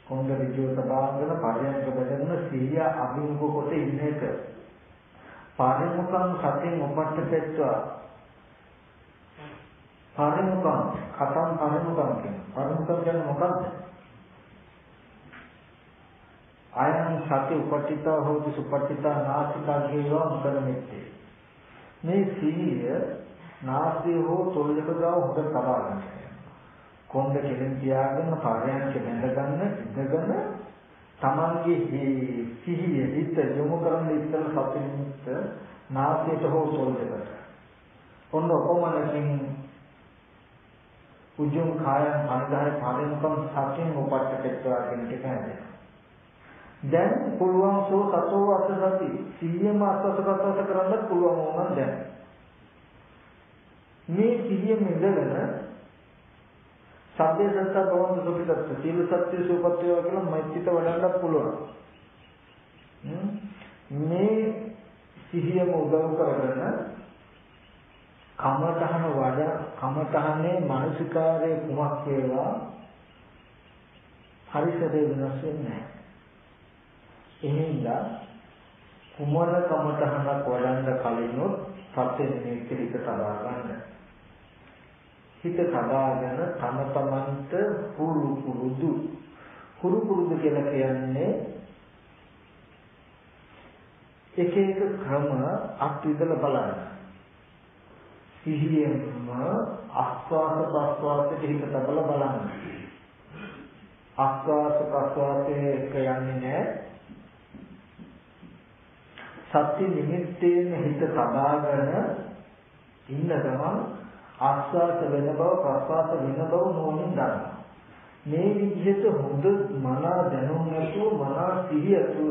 කොණ්ඩ විජෝ සබාංගන පරයන්ක බදගෙන සිහිය අභිමුඛ කොට ඉන්න එක. පරිමුඛං සතින් උපට්ඨපෙත්වා පරිමුඛං කතං පරිමුඛං කියන පරිමුඛං කියන්නේ මොකක්ද? ආයන සති උපට්ඨිතා හෝති සුපට්ඨිතා නාසිකා ගේවා මුකරමෙත්තේ. මේ සීය නාසය හෝ තොල්ලක ගාව හොඳ තබා ගන්න. කොණ්ඩ කෙලින් තියාගෙන පාරයන්ක බැඳගන්න ඉඳගෙන තමන්ගේ සිහිය හිත යොමු කරන්න ඉස්සර සතිනිත් නාසයට හෝ තොල්ලකට. ඔන්න ඔපමණකින් උජුං කායං අනුදාය පාදමුකම් සත්‍යං උපට්ඨකත්වා කියන එක හැදෙනවා. දැන් පුළුවන් සෝ සතෝ අත් සති සිහියම අත්සකටවට කරන්න පුළුවන් වුණා දැන්. මේ සිහිය මෙදගෙන සබ්බේ සත්ත බවන සුපිතත් සීල සත්‍ය සූපත්‍ය කියලා මෛත්‍රිත වඩන්නත් පුළුවන්. මේ සිහියම උදව් කරගෙන කමතහන වඩ කමතහනේ මානසිකාරයේ කුමක් වේවා හරිසදේ වෙනස් වෙන්නේ නැහැ. එහෙනම් කුමන කමතහනක් වඩන්න කලිනුත් සත්‍ය නිමිති හිත තබා ගන්න. හිත තබාගෙන තම තමන්ට පුරු පුරුදු පුරු පුරුදු කියලා කියන්නේ එක එක ක්‍රම අත්විදලා බලන්න. සිහියෙන්ම ආස්වාද ප්‍රස්වාසයට හිත තබලා බලන්න. ආස්වාද ප්‍රස්වාසයේ එක යන්නේ නැහැ. සත්‍ය නිමිත්තේන හිත තබාගෙන ඉන්න ගමන් ආස්වාද වෙන බව ප්‍රස්වාස වෙන බව නොවනින් ගන්නවා. මේ විදිහට හොඳ මනා දැනුම් නැතුව මනා සිහිය ඇතුව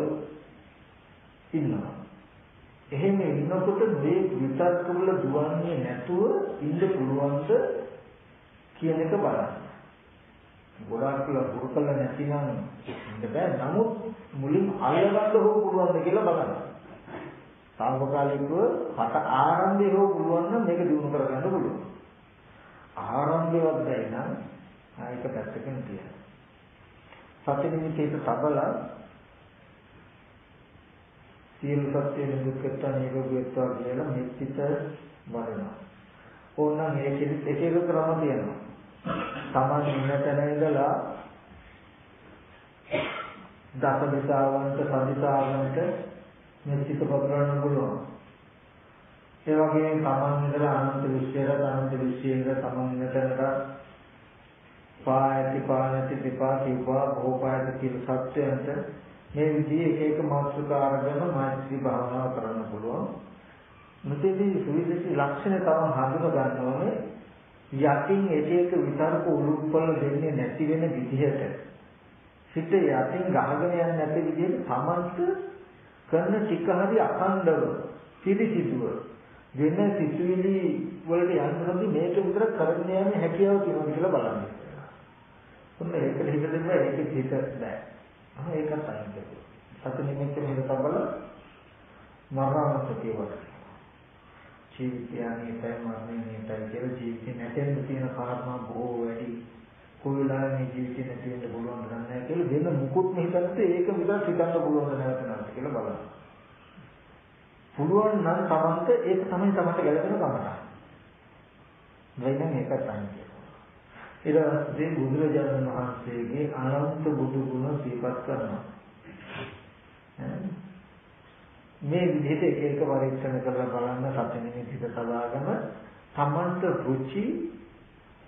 ඉන්නවා. එහෙම ඉන්නකොට මේ විතර්ක වල දුවන්නේ නැතුව ඉන්න පුළුවන්ද කියන එක බලන්න. ගොඩාක් කියලා දුරු කළ නැතිනම් ඉන්න බෑ. නමුත් මුලින් අල්ලගන්න හෝ පුළුවන්ද කියලා බලන්න. සාමකාලිකව හත ආරම්භය හෝ පුළුවන් නම් මේක දිනු කරගන්න පුළුවන්. ආරම්භයවත් බැයි නම් ආයක පැත්තකින් තියන්න. සති නිමිතේට තබලා සියලු සත්‍ය නිදුක්කත්වා නිරෝගීත්වා කියලා මෙච්චිත වඩනවා. ඕනනම් ඒකෙත් එක එක ක්‍රම තියෙනවා. Taman ඉන්න තැන ඉඳලා දස දිසාවන්ට සදිසාවන්ට මෙච්චිත පතරන්න පුළුවන්. ඒ වගේම Taman ඉඳලා අනන්ත විශ්වයට අනන්ත විශ්වයට Taman ඉන්න තැනට පායති පායති දෙපා කිව්වා භෝපායති කියලා සත්‍යයන්ට මේ විදිහේ එක එක මාතෘකා අරගෙන මෛත්‍රී භාවනාව කරන්න පුළුවන්. මෙතෙදී සුවිශේෂී ලක්ෂණ තම හඳුනා ගන්න ඕනේ. යටින් එක එක විතරක උරුප්පල දෙන්නේ නැති වෙන විදිහට හිත යටින් ගහගෙන යන්නේ නැති විදිහට තමන්ට කරන ටික හරි අඛණ්ඩව පිළිසිදුව වෙන සිතුවිලි වලට යන්නදී මේක විතර කරගෙන යන්නේ හැකියාව තියෙනවා කියලා බලන්න. ඔන්න ඒකට හිත දෙන්න ඒක හිත බෑ. ආ ඒකත් අයින් කරනවා. සති නිමිත්ත මෙහෙම තබල මරණසතිය වගේ. ජීවිතය අනිතයි මරණය නිතයි කියලා ජීවිතේ නැතෙන්න තියෙන කාරණා බොහෝ වැඩි. කොයිලා මේ ජීවිතේ නැති වෙන්න පුළුවන් නැහැ කියලා වෙන මුකුත් හිතන්නත් ඒක විතර හිතන්න පුළුවන් නැවත නැවත කියලා බලන්න. පුළුවන් නම් තමන්ට ඒක තමයි තමන්ට ගැලපෙන කමට. වෙන මේකත් අනිත්. ඊට පස්සේ බුදුරජාණන් වහන්සේගේ අනන්ත බුදු ගුණ සිහිපත් කරනවා. මේ විදිහට එක එක පරීක්ෂණ කරලා බලන්න සති නිමිතික සබාගම තමන්ට රුචි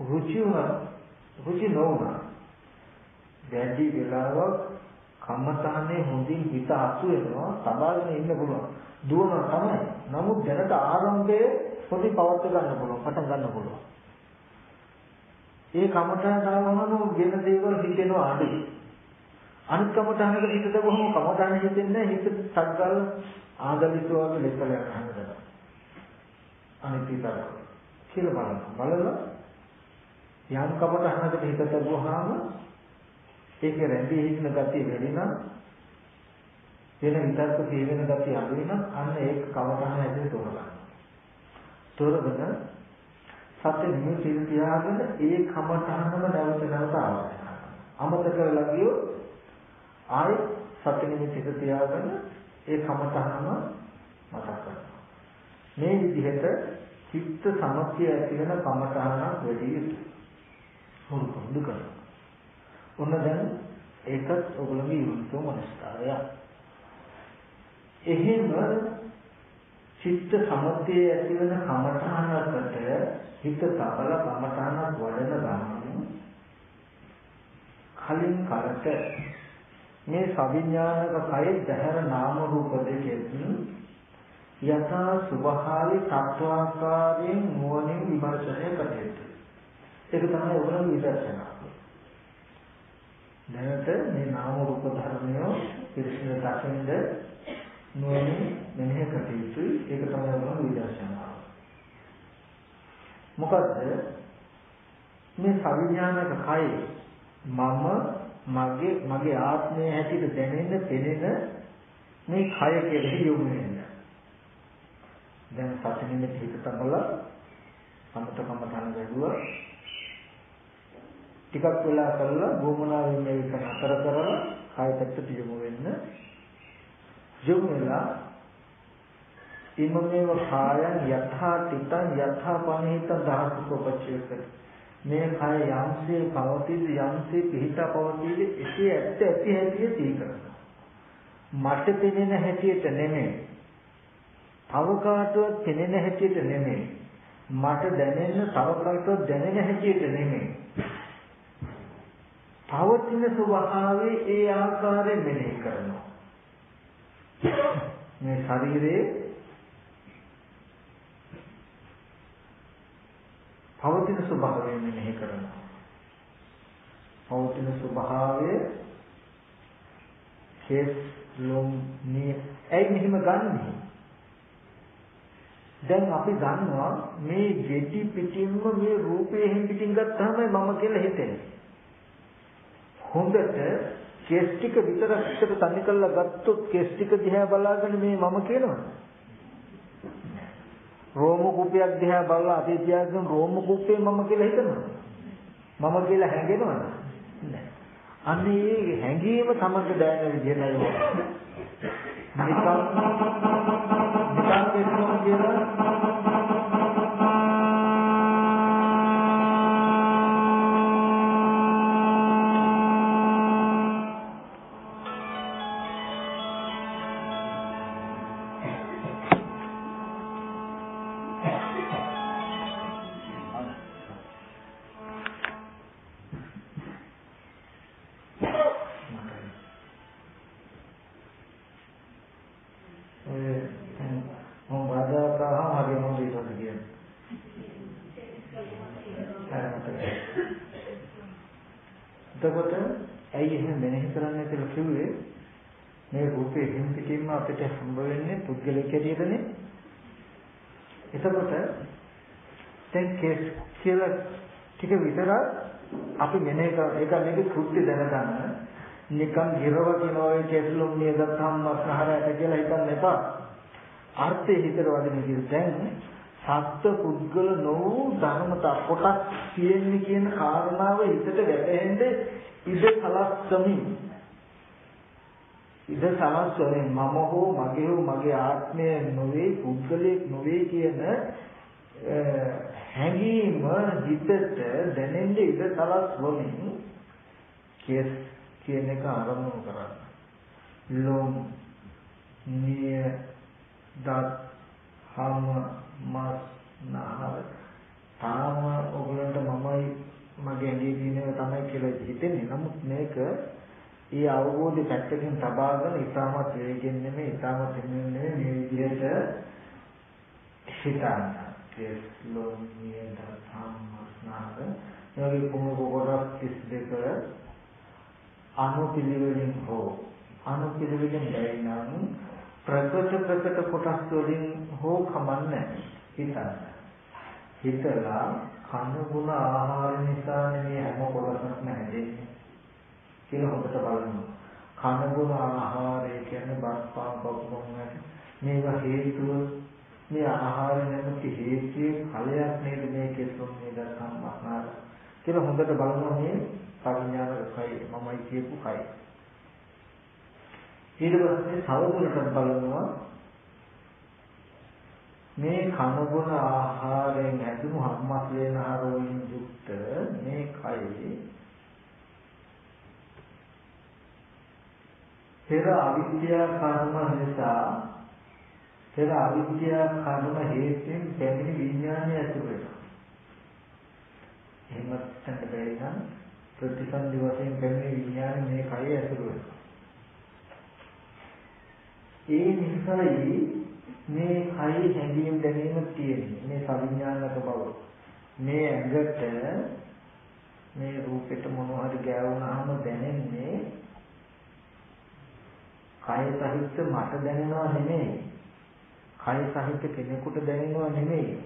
රුචි රුචි නොවුණා. වැඩි වෙලාවක් කම්මතහනේ හොඳින් හිත අසු වෙනවා සබාගෙන ඉන්න පුළුවන්. දුවන තමයි. නමුත් දැනට ආරම්භයේ පොඩි පවත් ගන්න පුළුවන්. පටන් ගන්න පුළුවන්. ඒ කමඨාන දාවම වෙන දේවල් හිතෙනවා අඩුයි. අනිත් කමඨානකට හිතද කොහොම කමඨාන හිතෙන්නේ හිත සද්දල් ආදලිතෝ වගේ ලෙස්සල යනවා. අනිත් විතර කියලා බලන්න. බලලා යම් කමඨානකට හිත තබුවාම ඒක රැඳී හිටින ගතිය වැඩි නම් වෙන විතර්ක තේරෙන ගතිය අඩු වෙනම් අන්න ඒක කමඨාන ඇතුලේ තෝරගන්න. තෝරගෙන සත්‍ය නිමිති තියාගෙන ඒ කමඨහනම නැවත නැවත ආවර්තන අමතක කරලා ගියොත් ආයෙ සත්‍ය නිමිති තියාගෙන ඒ කමඨහනම මතක් කරනවා. මේ විදිහට චිත්ත සමත්‍ය ඇති වෙන කමඨහන වැඩි යුතුයි හුරු පුරුදු කරනවා. ඔන්න දැන් ඒකත් ඔයගොල්ලෝගේ යුක්තෝ මනස්කාරය එහෙම චිත්ත සමත්‍ය ඇති වෙන කමඨහනකට හිත තබල කමඨානක් වඩන ගමන් කලින් කරට මේ සවිඥානික කය දැහැර නාම රූප දෙකෙන් යථා ස්වභාවී තත්වාකාරයෙන් නුවණින් විමර්ශනය කටයුතු. ඒක තමයි උගලන් විදර්ශනා. දැනට මේ නාම රූප ධර්මය පිරිසිදු දකින්ද නුවණින් මෙනෙහි කටයුතුයි. ඒක තමයි උගලන් විදර්ශනා. මොකද මේ සවිඥානික කය මම මගේ මගේ ආත්මය හැටියට දැනෙන්න පෙනෙන මේ කය කෙරෙහි යොමු වෙන. දැන් සතිනෙ හිත තමල සමතකම තන ගැදුවා ටිකක් වෙලා කරලා භූමනාවෙන් මේක නතර කරලා කය පැත්තට යොමු වෙන්න යොමු වෙලා ඉමමේව කායං යථා තිතං යථා පනිහිතං ධාතුකෝපච්චයක මේ කය යම්සේ පවතිද යම්සේ පිහිටා පවතිද එසේ ඇත්ත ඇති හැටි තීකරනවා මට පෙනෙන හැටියට නෙමෙයි. තව කාටවත් පෙනෙන හැටියට නෙමෙයි. මට දැනෙන්න තව කාටවත් දැනෙන හැටියට නෙමෙයි. පවතින ස්වභාවයේ ඒ ආකාරයෙන් මෙනෙහි කරනවා. මේ ශරීරයේ පවතින ස්වභාවය මෙනෙහි කරනවා. පවතින ස්වභාවය කෙස් ලොම් නිය ඇයි මෙහෙම ගන්නෙ? දැන් අපි දන්නවා මේ ගෙඩි පිටින්ම මේ රූපේ හින් පිටින් ගත්තාම මම කියලා හිතෙන්නේ. හොඳට කෙස් ටික විතරක් එකට තනි කරලා ගත්තොත් කෙස් ටික දිහා බලාගෙන මේ මම කියනවද? රෝම කූපයක් දිහා බලලා අපේ තියාගෙන රෝම කූපේ මම කියලා හිතනවා. මම කියලා හැඟෙනවද? නැහැ. අන්නේ හැඟීම තමන්ට දැනෙන විදිහටයි නිකන් නිකන් කියනවා අපි මෙනේ ඒක මේක කෘත්‍ය දැනගන්න. නිකන් ගිරව කියනවා ඒ කේස්ලොම් නියදත් සම්මස්නහරයට කියලා හිතන්න එපා. අර්ථය හිතට වදින විදිහ දැන් සත්ත්ව පුද්ගල නොවූ ධර්මතා කොටස් තියෙන්නේ කියන කාරණාව හිතට වැටහෙන්නේ ඉද කලස්සමින් ඉද සමස්වරෙන් මම හෝ මගේ හෝ මගේ ආත්මය නොවේ පුද්ගලයෙක් නොවේ කියන හැඟීම හිතට දැනෙන්න ඉඩ සලස් වමින් කෙස් කියන එක ආරම්භ කරන්න. ලොම් නිය දත් හම මස් නහර තාම ඔයගලන්ට මමයි මගේ ඇඟේ තියෙනව තමයි කියලා හිතෙන්නේ. නමුත් මේක ඒ අවබෝධය පැත්තකින් තබාගෙන ඊටමත් වේගෙන් නෙමෙයි ඊටමත් හිමින් නෙමෙයි මේ විදිහට හිතන්න. කෙස්ලෝනියද සම්මස්නාද යෝගී කුමක කොටස් 32 අනුපිළිවෙලින් හෝ අනුපිළිවෙලින් බැරිනම් ප්‍රකට ප්‍රකට කොටස් වලින් හෝ කමන්නේ හිතන්න. හිතලා කන ගුණ ආහාර නිසා මේ හැම කොටසක්ම හැදෙන්නේ. කියලා හොඳට බලන්න. කන බොන ආහාරය කියන්නේ බත් පාන් පොකුම් මේවා හේතුව මේ ආහාර නැමැති හේතුයේ ඵලයක් නේද මේ කෙසොම් නේද සම්මානාර කියලා හොඳට බලනවා මේ පරිඥානකයි මමයි කියපු කයි. ඊට පස්සේ තවදුරටත් බලනවා මේ කනබුන ආහාරයෙන් ඇතුණු හම්මස් වෙන ආරෝහින් යුක්ත මේ කයේ පෙර අවිද්‍යා කර්ම නිසා පෙර අවිද්‍යා කර්ම හේතුවෙන් පැමිණි විඥානය ඇතුළු වෙනවා. එහෙම හිතන්න බැරි නම් ප්‍රතිසන්දි වශයෙන් පැමිණි විඥානය මේ කය ඇතුළු වෙනවා. ඒ නිසායි මේ කය හැඟීම් දැනීම තියෙන්නේ. මේ සවිඥානික බව. මේ ඇඟට මේ රූපෙට මොනවා හරි ගෑවුනහම දැනෙන්නේ කය සහිත මට දැනෙනවා නෙමෙයි. කය සහිත කෙනෙකුට දැනෙනවා නෙමෙයි.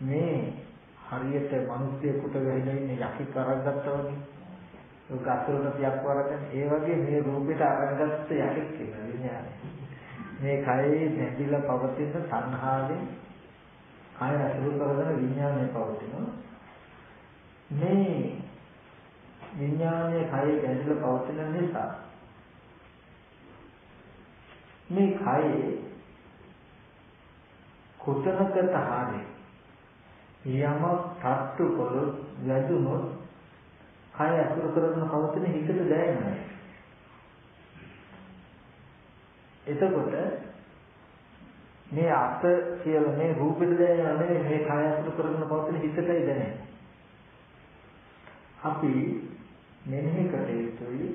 මේ හරියට මිනිස්සෙකුට වෙලා ඉන්න යකෙක් අරගත්තා වගේ. ඒ ගස්වලට තියක් වරගෙන ඒ වගේ මේ රූපෙට අරගත්ත යකෙක් කියලා විඥානය. මේ කයේ නැතිලා පවතින සංහාවෙන් කය අසුරු කරගෙන විඥානය පවතිනවා. මේ විඥානයේ කයේ ඇදලා පවතින නිසා මේ කයේ කොතනකට හරි යම තට්ටු කළොත් වැදුනොත් කය අසුර කරන පවතින හිතට දැනෙනවා. එතකොට මේ අත කියලා මේ රූපෙට දැනෙනවා නෙවෙයි මේ කය අසුර කරන පවතින හිතටයි දැනෙන්නේ. අපි මෙනෙහි කළ යුතුයි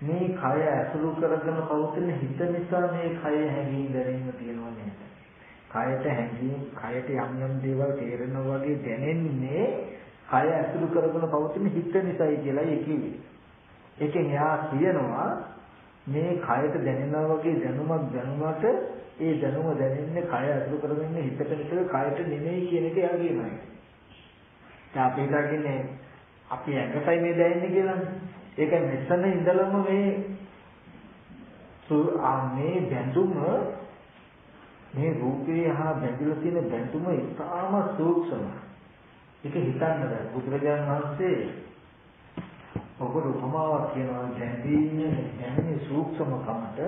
මේ කය ඇසුරු කරගෙන පවතින හිත නිසා මේ කය හැඟීම් දැනීම තියෙනවා නේද? කයට හැඟීම් කයට යම් යම් දේවල් තේරෙනවා වගේ දැනෙන්නේ කය ඇසුරු කරගෙන පවතින හිත නිසායි කියලායි කිව්වේ. ඒකෙන් එයා කියනවා මේ කයට දැනෙනවා වගේ දැනුමක් දැනුමට ඒ දැනුම දැනෙන්නේ කය ඇසුරු කරගෙන ඉන්න හිතට නිසා කයට නෙමෙයි කියන එක එයා කියනවා. දැන් අපි හිතන්නේ අපි ඇඟටයි මේ දැනෙන්නේ කියලානේ. ඒක මෙතන ඉඳලම මේ මේ බැඳුම මේ රූපේ හා බැඳිලා තියෙන බැඳුම ඉතාම සූක්ෂමයි. ඒක හිතන්න බෑ. බුදුරජාණන් වහන්සේ ඔබට උපමාවක් කියනවා දැඳීමේ දැනෙන සූක්ෂමකමට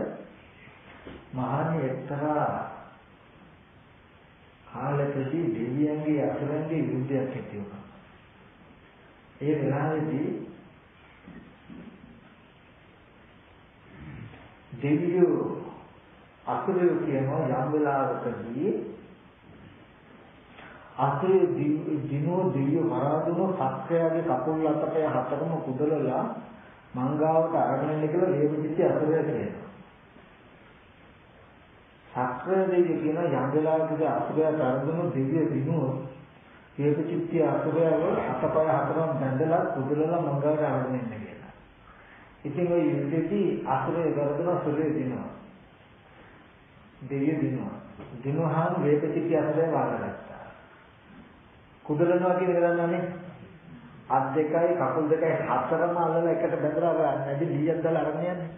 මහානි එක්තරා කාලකදී දෙවියන්ගේ අසුරන්ගේ යුද්ධයක් ඇති වුණා. ඒ වෙලාවේදී දෙවියෝ අසුරයෝ කියනවා යම් වෙලාවකදී අසුරේ දිනෝ දිව්‍ය මරාදුන සක්‍රයාගේ කකුල් අතපය හතරම කුදලලා මංගාවට අරගෙන ඉන්න කියලා ලේබිච්ච අසුරය කියනවා. සක්‍ර දෙවිය කියන යම් වෙලාවකදී අසුරයා තරදුණු දිව්‍ය දිනෝ ලේබිච්ච අසුරයව අතපය හතරම බැඳලා කුදලලා මංගාවට අරගෙන ඉන්න කියලා. ඉතින් ওই යුද්ධෙදී අසුරේ වරදන සුරේ දිනවා. දෙවිය දිනවා. දිනුවාම වේපචිත්‍ය අසුරය වාරගත්තා. කුදලනවා කියන එක දන්නවනේ. අත් දෙකයි කකුල් දෙකයි හතරම අල්ලලා එකට බැඳලා නැදි දීයක් දාලා අරගෙන යන්නේ.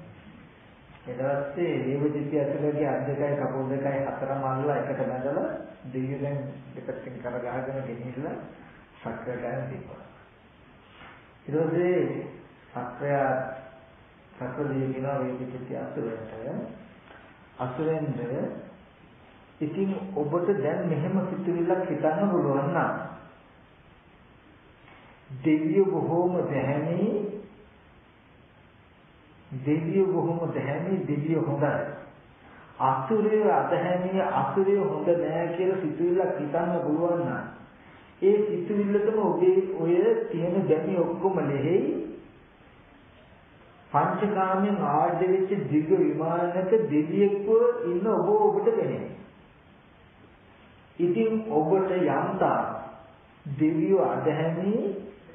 ඊට පස්සේ දේවදිත්‍ය ඇතුළේ අත් දෙකයි කකුල් දෙකයි හතරම අල්ලලා එකට බැඳලා දෙවියෝ දැන් දෙපැත්තෙන් කර ගහගෙන ගෙනිහිල්ලා සක්‍රයයන් දීපා. ඊට පස්සේ සක්‍රය සක්‍රදී කියනවා වේදිත්‍ය අසුරයට අසුරෙන්ද ඉතින් ඔබට දැන් මෙහෙම සිතුවිල්ලක් හිතන්න පුළුවන් නම් දෙවියෝ බොහෝම දැහැමි දෙවියෝ බොහෝම දැහැමි දෙවියෝ හොඳයි. අසුරය අදහැමි අසුරය හොඳ නෑ කියලා සිතුවිල්ලක් හිතන්න පුළුවන් නම් ඒ සිතුවිල්ලටම ඔබේ ඔය තියෙන දැමි ඔක්කොම ලෙහෙයි පංචකාමයෙන් ආඩ වෙච්ච දිග විමානයක දෙවියෙක්ව ඉන්න ඔබ ඔබට දැනෙනවා. ඉතින් ඔබට යම්තා දෙවියෝ අදහැමි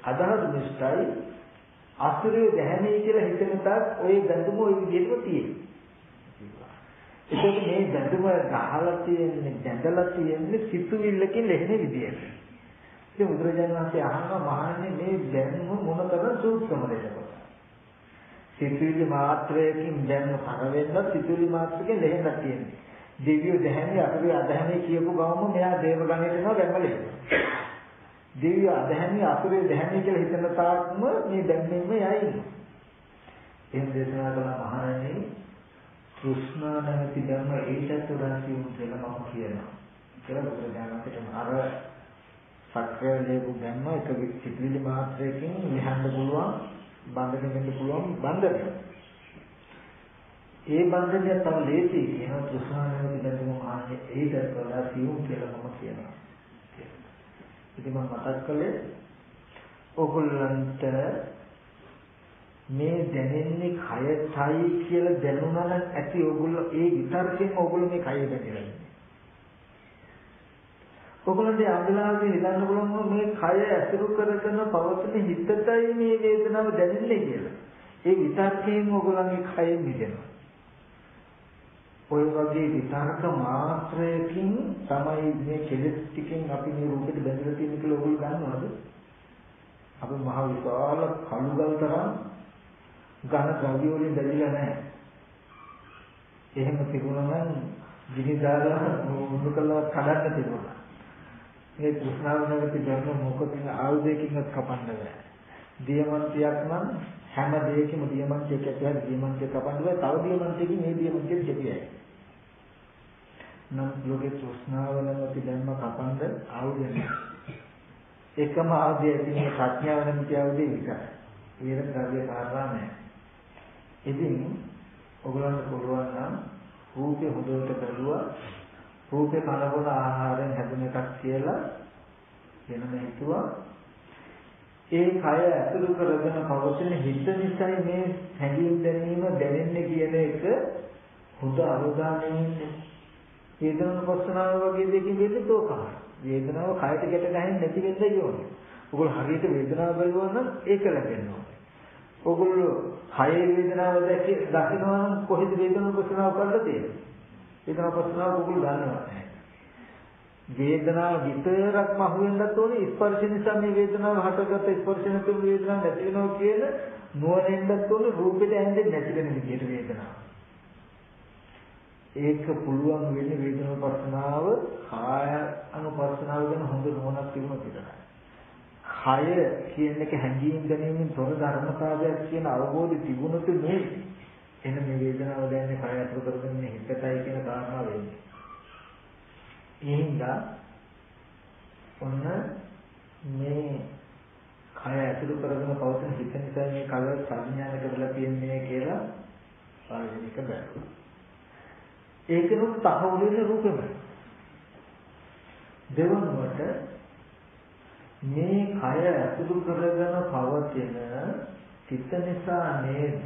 අදහස් නිෂ්ඨයි අසුරය දැහැමි කියලා හිතන තාක් ওই බඳුම ওই විදිහටම තියෙනවා. ඒක මේ බඳුම ගහලා තියෙන්නේ දැඳලා තියෙන්නේ සිතුවිල්ලකින් ලෙහෙන විදියට. ඉතින් බුදුරජාණන් වහන්සේ අහනවා මහන්නේ මේ දැනුම මොන තරම් සූක්ෂමද කියලා. සිතුවිලි මාත්‍රයකින් දැන් කර වෙන්න සිතුවිලි මාත්‍රකෙන් ලෙහෙන්නක් තියෙන්නේ. දෙවියෝ දැහැමි අසුරය අදහැමි කියපු ගමම මෙයා දේව ගණයට යනවා බැම්මලේ. දෙවියෝ අදහැමි අසුරය දැහැමි කියලා හිතන තාක්ම මේ දැම්මෙන්ම යයි. එහෙම දේශනා කළ මහණෙනි කෘෂ්ණා නැති ධර්ම ඒකත් උදාසියුම් කියලා මම කියනවා. කියලා බුදුරජාණන්ට අර සක්‍රිය ලැබු ධර්ම එක සිතුවිලි මාත්‍රයකින් නිහඬ පුළුවන් බන්ධන වෙන්න පුළුවන් බන්ධනය. ඒ බන්ධනය තව ලේසි කියන තෘෂ්ණාවෙන් පිළිබඳව ආන්නේ ඒකට වඩා සියුම් කියලා මම කියනවා. ඉතින් මම මතක් කළේ ඕගොල්ලන්ට මේ දැනෙන්නේ කයයි කියලා දැනුණා නම් ඇති ඕගොල්ලෝ ඒ විතර්කයෙන් ඕගොල්ලෝ මේ කය දැකලා ඉන්නේ. ඔයගොල්ලන්ට අඳුලාගේ හිතන්න පුළුවන් මේ කය ඇසුරු කරගෙන පවතින හිතටයි මේ වේදනාව දැනෙන්නේ කියලා. ඒ විතර්කයෙන් ඔයගොල්ලන්ගේ කය මිදෙනවා. ඔය වගේ විතර්ක මාත්‍රයකින් තමයි මේ කෙලෙස් ටිකෙන් අපි මේ රූපෙට බැඳලා තියෙන කියලා ඔයගොල්ලෝ දන්නවද? අපි මහ විශාල කළුගල් තරම් ඝන ද්‍රව්‍ය වලින් බැඳිලා නැහැ. එහෙම තිබුණා නම් ගිනි දාලා මුණු කළා කඩන්න තිබුණා. මේ කෘෂ්ණාව නැවති ධර්ම මොකකින් ආයුධයකින්වත් කපන්න බෑ. දියමන්තියක් නම් හැම දෙයකම දියමන්තියක් ඇතුළේ දියමන්තිය කපන්න බෑ. තව දියමන්තියකින් මේ දියමන්තිය දෙපියයි. නම් ලෝකේ තෘෂ්ණාව නැමැති ධර්ම කපන්ද ආයුධ නැහැ. එකම ආයුධය තියෙන ප්‍රඥාව නැමැති ආයුධය විතරයි. වෙන ද්‍රව්‍ය කාරණා නැහැ. ඉතින් ඔයගලන්ට පුළුවන් නම් රූපේ හොඳට බැලුවා රූපේ කනබුන ආහාරයෙන් හැදුන එකක් කියලා වෙනම හිතුවා. ඒ කය ඇතුළු කරගෙන පවතින හිත නිසායි මේ හැඟීම් දැනීම දැනෙන්නේ කියන එක හොඳ අවධානයෙන් ඉන්නේ. වේදනාව පස්සනාව වගේ දෙකකින් වෙන්නේ තෝකම වේදනාව කයට ගැට ගහන්නේ නැති වෙන්න ඕනේ ඔගොල්ලෝ හරියට වේදනාව බලනවා නම් ඒක ලැබෙන්න ඕනේ. ඔගොල්ලෝ කයේ වේදනාව දැකේ දකිනවා නම් කොහෙද වේදනාව පස්සනාව කරලා තියෙන්නේ? වේදනාව පස්සනාව ඔගොල්ලෝ දන්නවා නැහැ වේදනාව විතරක්ම අහුවෙන්නත් ඕනේ ස්පර්ශ නිසා මේ වේදනාව හටගත්ත ස්පර්ශ නැතුව වේදනාවක් නැති වෙනවා කියන නුවණෙන්වත් ඕනේ රූපෙට ඇඳෙන්නේ නැති වෙන විදිහට වේදනාව. ඒක පුළුවන් වෙන්නේ වේදනාව පස්සනාව කාය අනුපස්සනාව ගැන හොඳ නුවණක් තිබුණොත් විතරයි. කය කියන එක හැඟීම් ගැනීමෙන් තොර ධර්මතාවයක් කියන අවබෝධය තිබුණොත් මේ එන මේ වේදනාව දැනන්නේ කය අතුරු කරගෙන හිතටයි කියන කාරණාව වෙන්නේ. ඒ හින්දා ඔන්න මේ කය ඇතුළු කරගෙන පවතින හිත නිසා මේ කය සංඥානක වෙලා තියන්නේ කියලා පාරමිතික බැලුවා. ඒකනොත් තහවුරු වෙන රූපෙම. දෙවනුවට මේ කය ඇතුළු කරගෙන පවතින හිත නිසා නේද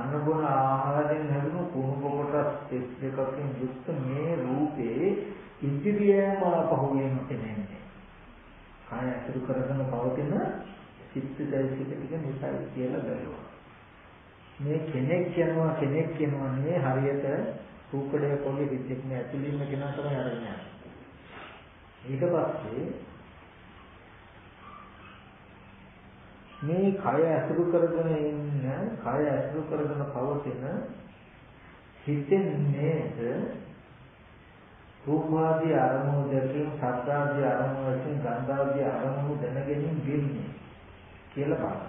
කන බොන ආහාරයෙන් ලැබුණු කුණු කොටස් 32කින් යුක්ත මේ රූපේ ඉන්ද්‍රියයම පහුවෙන්න තෙන්නේ. කාය අසුරු කරගෙන පවතින සිත්තිදයිසික ටික නිසායි කියලා බැලුවා. මේ කෙනෙක් කියනවා කෙනෙක් කියනවා නෙවෙයි හරියට රූකඩේ පොළේ විදිහට මේ ඇතුළින්ම කෙනා තමයි අරගෙන ඊට පස්සේ මේ කය ඇසුරු කරගෙන ඉන්න කය ඇසුරු කරගෙන පවතින හිතෙන් නේද රූපාදී අරමුණු දෙකෙන් සත්‍යාදී අරමුණු වශයෙන් ගන්ධාදී අරමුණු දැනගැනීම වෙන්නේ කියලා බලන්න.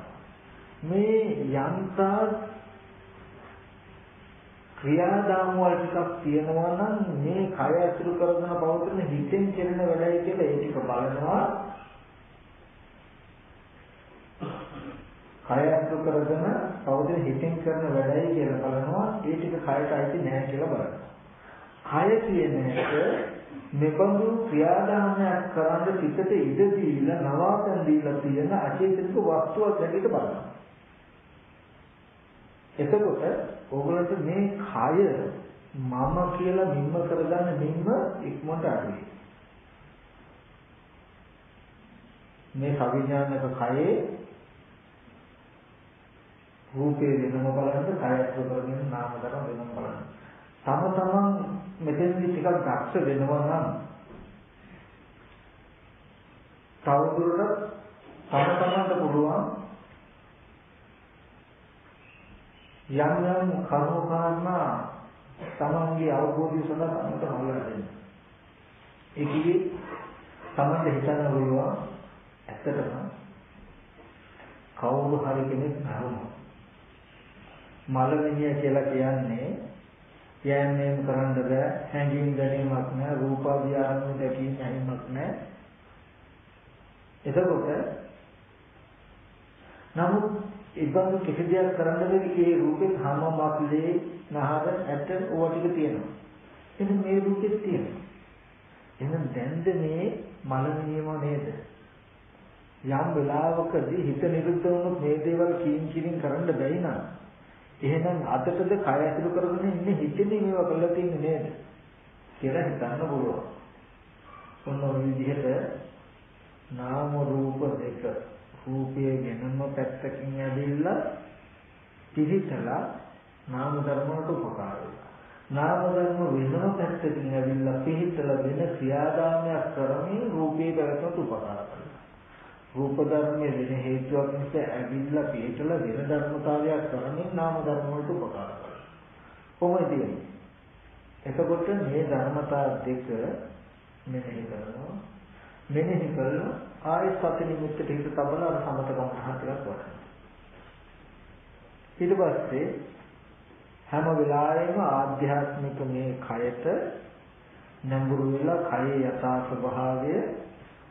මේ යන්තා ක්‍රියාදාම වල ටිකක් තියෙනවා නම් මේ කය ඇසුරු කරගෙන පවතින හිතෙන් කෙරෙන වැඩයි කියලා ඒ ටික බලනවා කය අසු කරගෙන පවතින හිතෙන් කරන වැඩයි කියලා බලනවා ඒ ටික කයට අයිති නෑ කියලා බලනවා. කය කියන එක මෙබඳු ක්‍රියාදාමයක් කරන්න පිටට ඉඩ දීලා නවාතන් දීලා තියෙන අචේතනික වස්තුවක් දැකීට බලනවා. එතකොට ඕගොල්ලන්ට මේ කය මම කියලා මිම්ම කරගන්න මිම්ම ඉක්මනට අඩුයි. මේ සවිඥානික කයේ රූපේ වෙනම බලන්න, කයත් කරගෙන නාම ධර්ම වෙනම බලන්න. තම තමන් මෙතෙන්දි ටිකක් දක්ෂ වෙනවා නම් තවදුරටත් තම තමන්ට පුළුවන් යම් යම් කරුණු කාරණා තමන්ගේ අවබෝධය සඳහා තමන්ට හොයලා දෙන්න. ඒකෙදි තමන්ට හිතන්න පුළුවන් ඇත්තටම කවුරු හරි කෙනෙක් නරුණා මලමිනිය කියලා කියන්නේ යෑමෙන් කරන්න බෑ හැඟීම් ගැනීමක් නෑ රූපාදී ආරම්භ දැකීම හැමීමක් නෑ. එතකොට නමුත් ඉබඳු කිසි දෙයක් කරන්න බැරි ඒ රූපේ හැම මාත්ලේ නහර ඇට ඕවා ටික තියෙනවා. එහෙනම් මේ රූපෙත් තියෙනවා. එහෙනම් දැන්ද මේ මලමිනියම නේද? යම් වෙලාවකදී හිත නිරුද්ධ වුණොත් මේ දේවල් කීම් කිරින් කරන්න බැයි නම් එහෙනම් අතටද කය ඇතුළු කරගෙන ඉන්නේ හිතෙන්නේ මේවා කරලා තින්නේ නේද කියලා හිතන්න පුළුවන්. ඔන්න ඔය විදිහට නාම රූප දෙක රූපයේ වෙනම පැත්තකින් ඇදෙilla පිළිතලා නාම ධර්ම වලට උපකාර වෙනවා. නාම ධර්ම වෙනම පැත්තකින් ඇවිල්ලා පිළිතලා වෙන ක්‍රියාදාමයක් කරමින් රූපේ පැවැත්මට උපකාර කරනවා. රූප ධර්මයේ වෙන හේතුවක් නිසා ඇවිල්ලා පිටලා වෙන ධර්මතාවයක් කරමින් නාම ධර්ම වලට උපකාර කරනවා. කොහොමද එතකොට මේ ධර්මතා දෙක මෙනෙහි කරනවා. මෙනෙහි කරලා ආයෙත් සති නිමිත්තට හිත තබලා අර සමතකම හතරක් වඩනවා. ඊට පස්සේ හැම වෙලාවෙම ආධ්‍යාත්මික මේ කයට නැඹුරු වෙලා කයේ යථා ස්වභාවය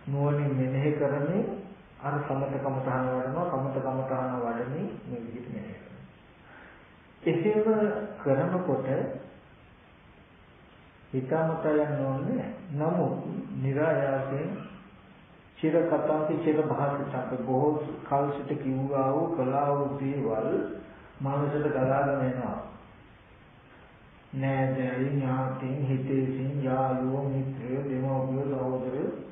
නුවණින් මෙනෙහි කරමින් අර සමතකම තහන වඩනවා සමතකම තහන වඩමින් මේ විදිහට මෙනෙහි කරනවා. එහෙම කරනකොට හිතාමතා යන්න ඕනේ නමුත් નિરાයාසයෙන් චිර කතාන්ති චිර භාසිතක බොහෝ කල් සිට කිව්වා වූ කලා වූ දේවල් මනසට ගලාගෙන එනවා නෑදෑයි ඥාතීන් හිතේසින් යාළුවෝ මිත්‍රයෝ දෙමව්පියෝ සහෝදරයෝ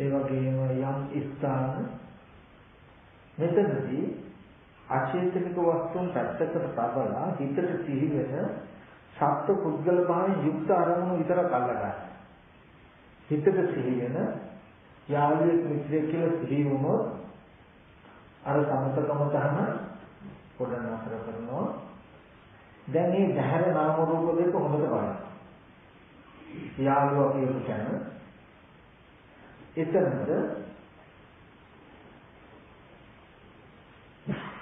ඒ වගේම යම් ස්ථාන මෙතනදී අචේතනික වස්තුන් පැත්තකට තබලා හිතට සිහි වෙන සත්ව පුද්ගල භාවයෙන් යුක්ත අරමුණු විතරක් අල්ලගන්න. හිතට සිහි වෙන යාළුවෙක් මිත්‍රයෙක් කියලා සිහි වුණොත් අර සමතකම තහන පොඩ නතර කරනවා. දැන් මේ ධාර නාම රූප දෙක හොඳට බලන්න. යාළුවා කියන කෙනා එතනද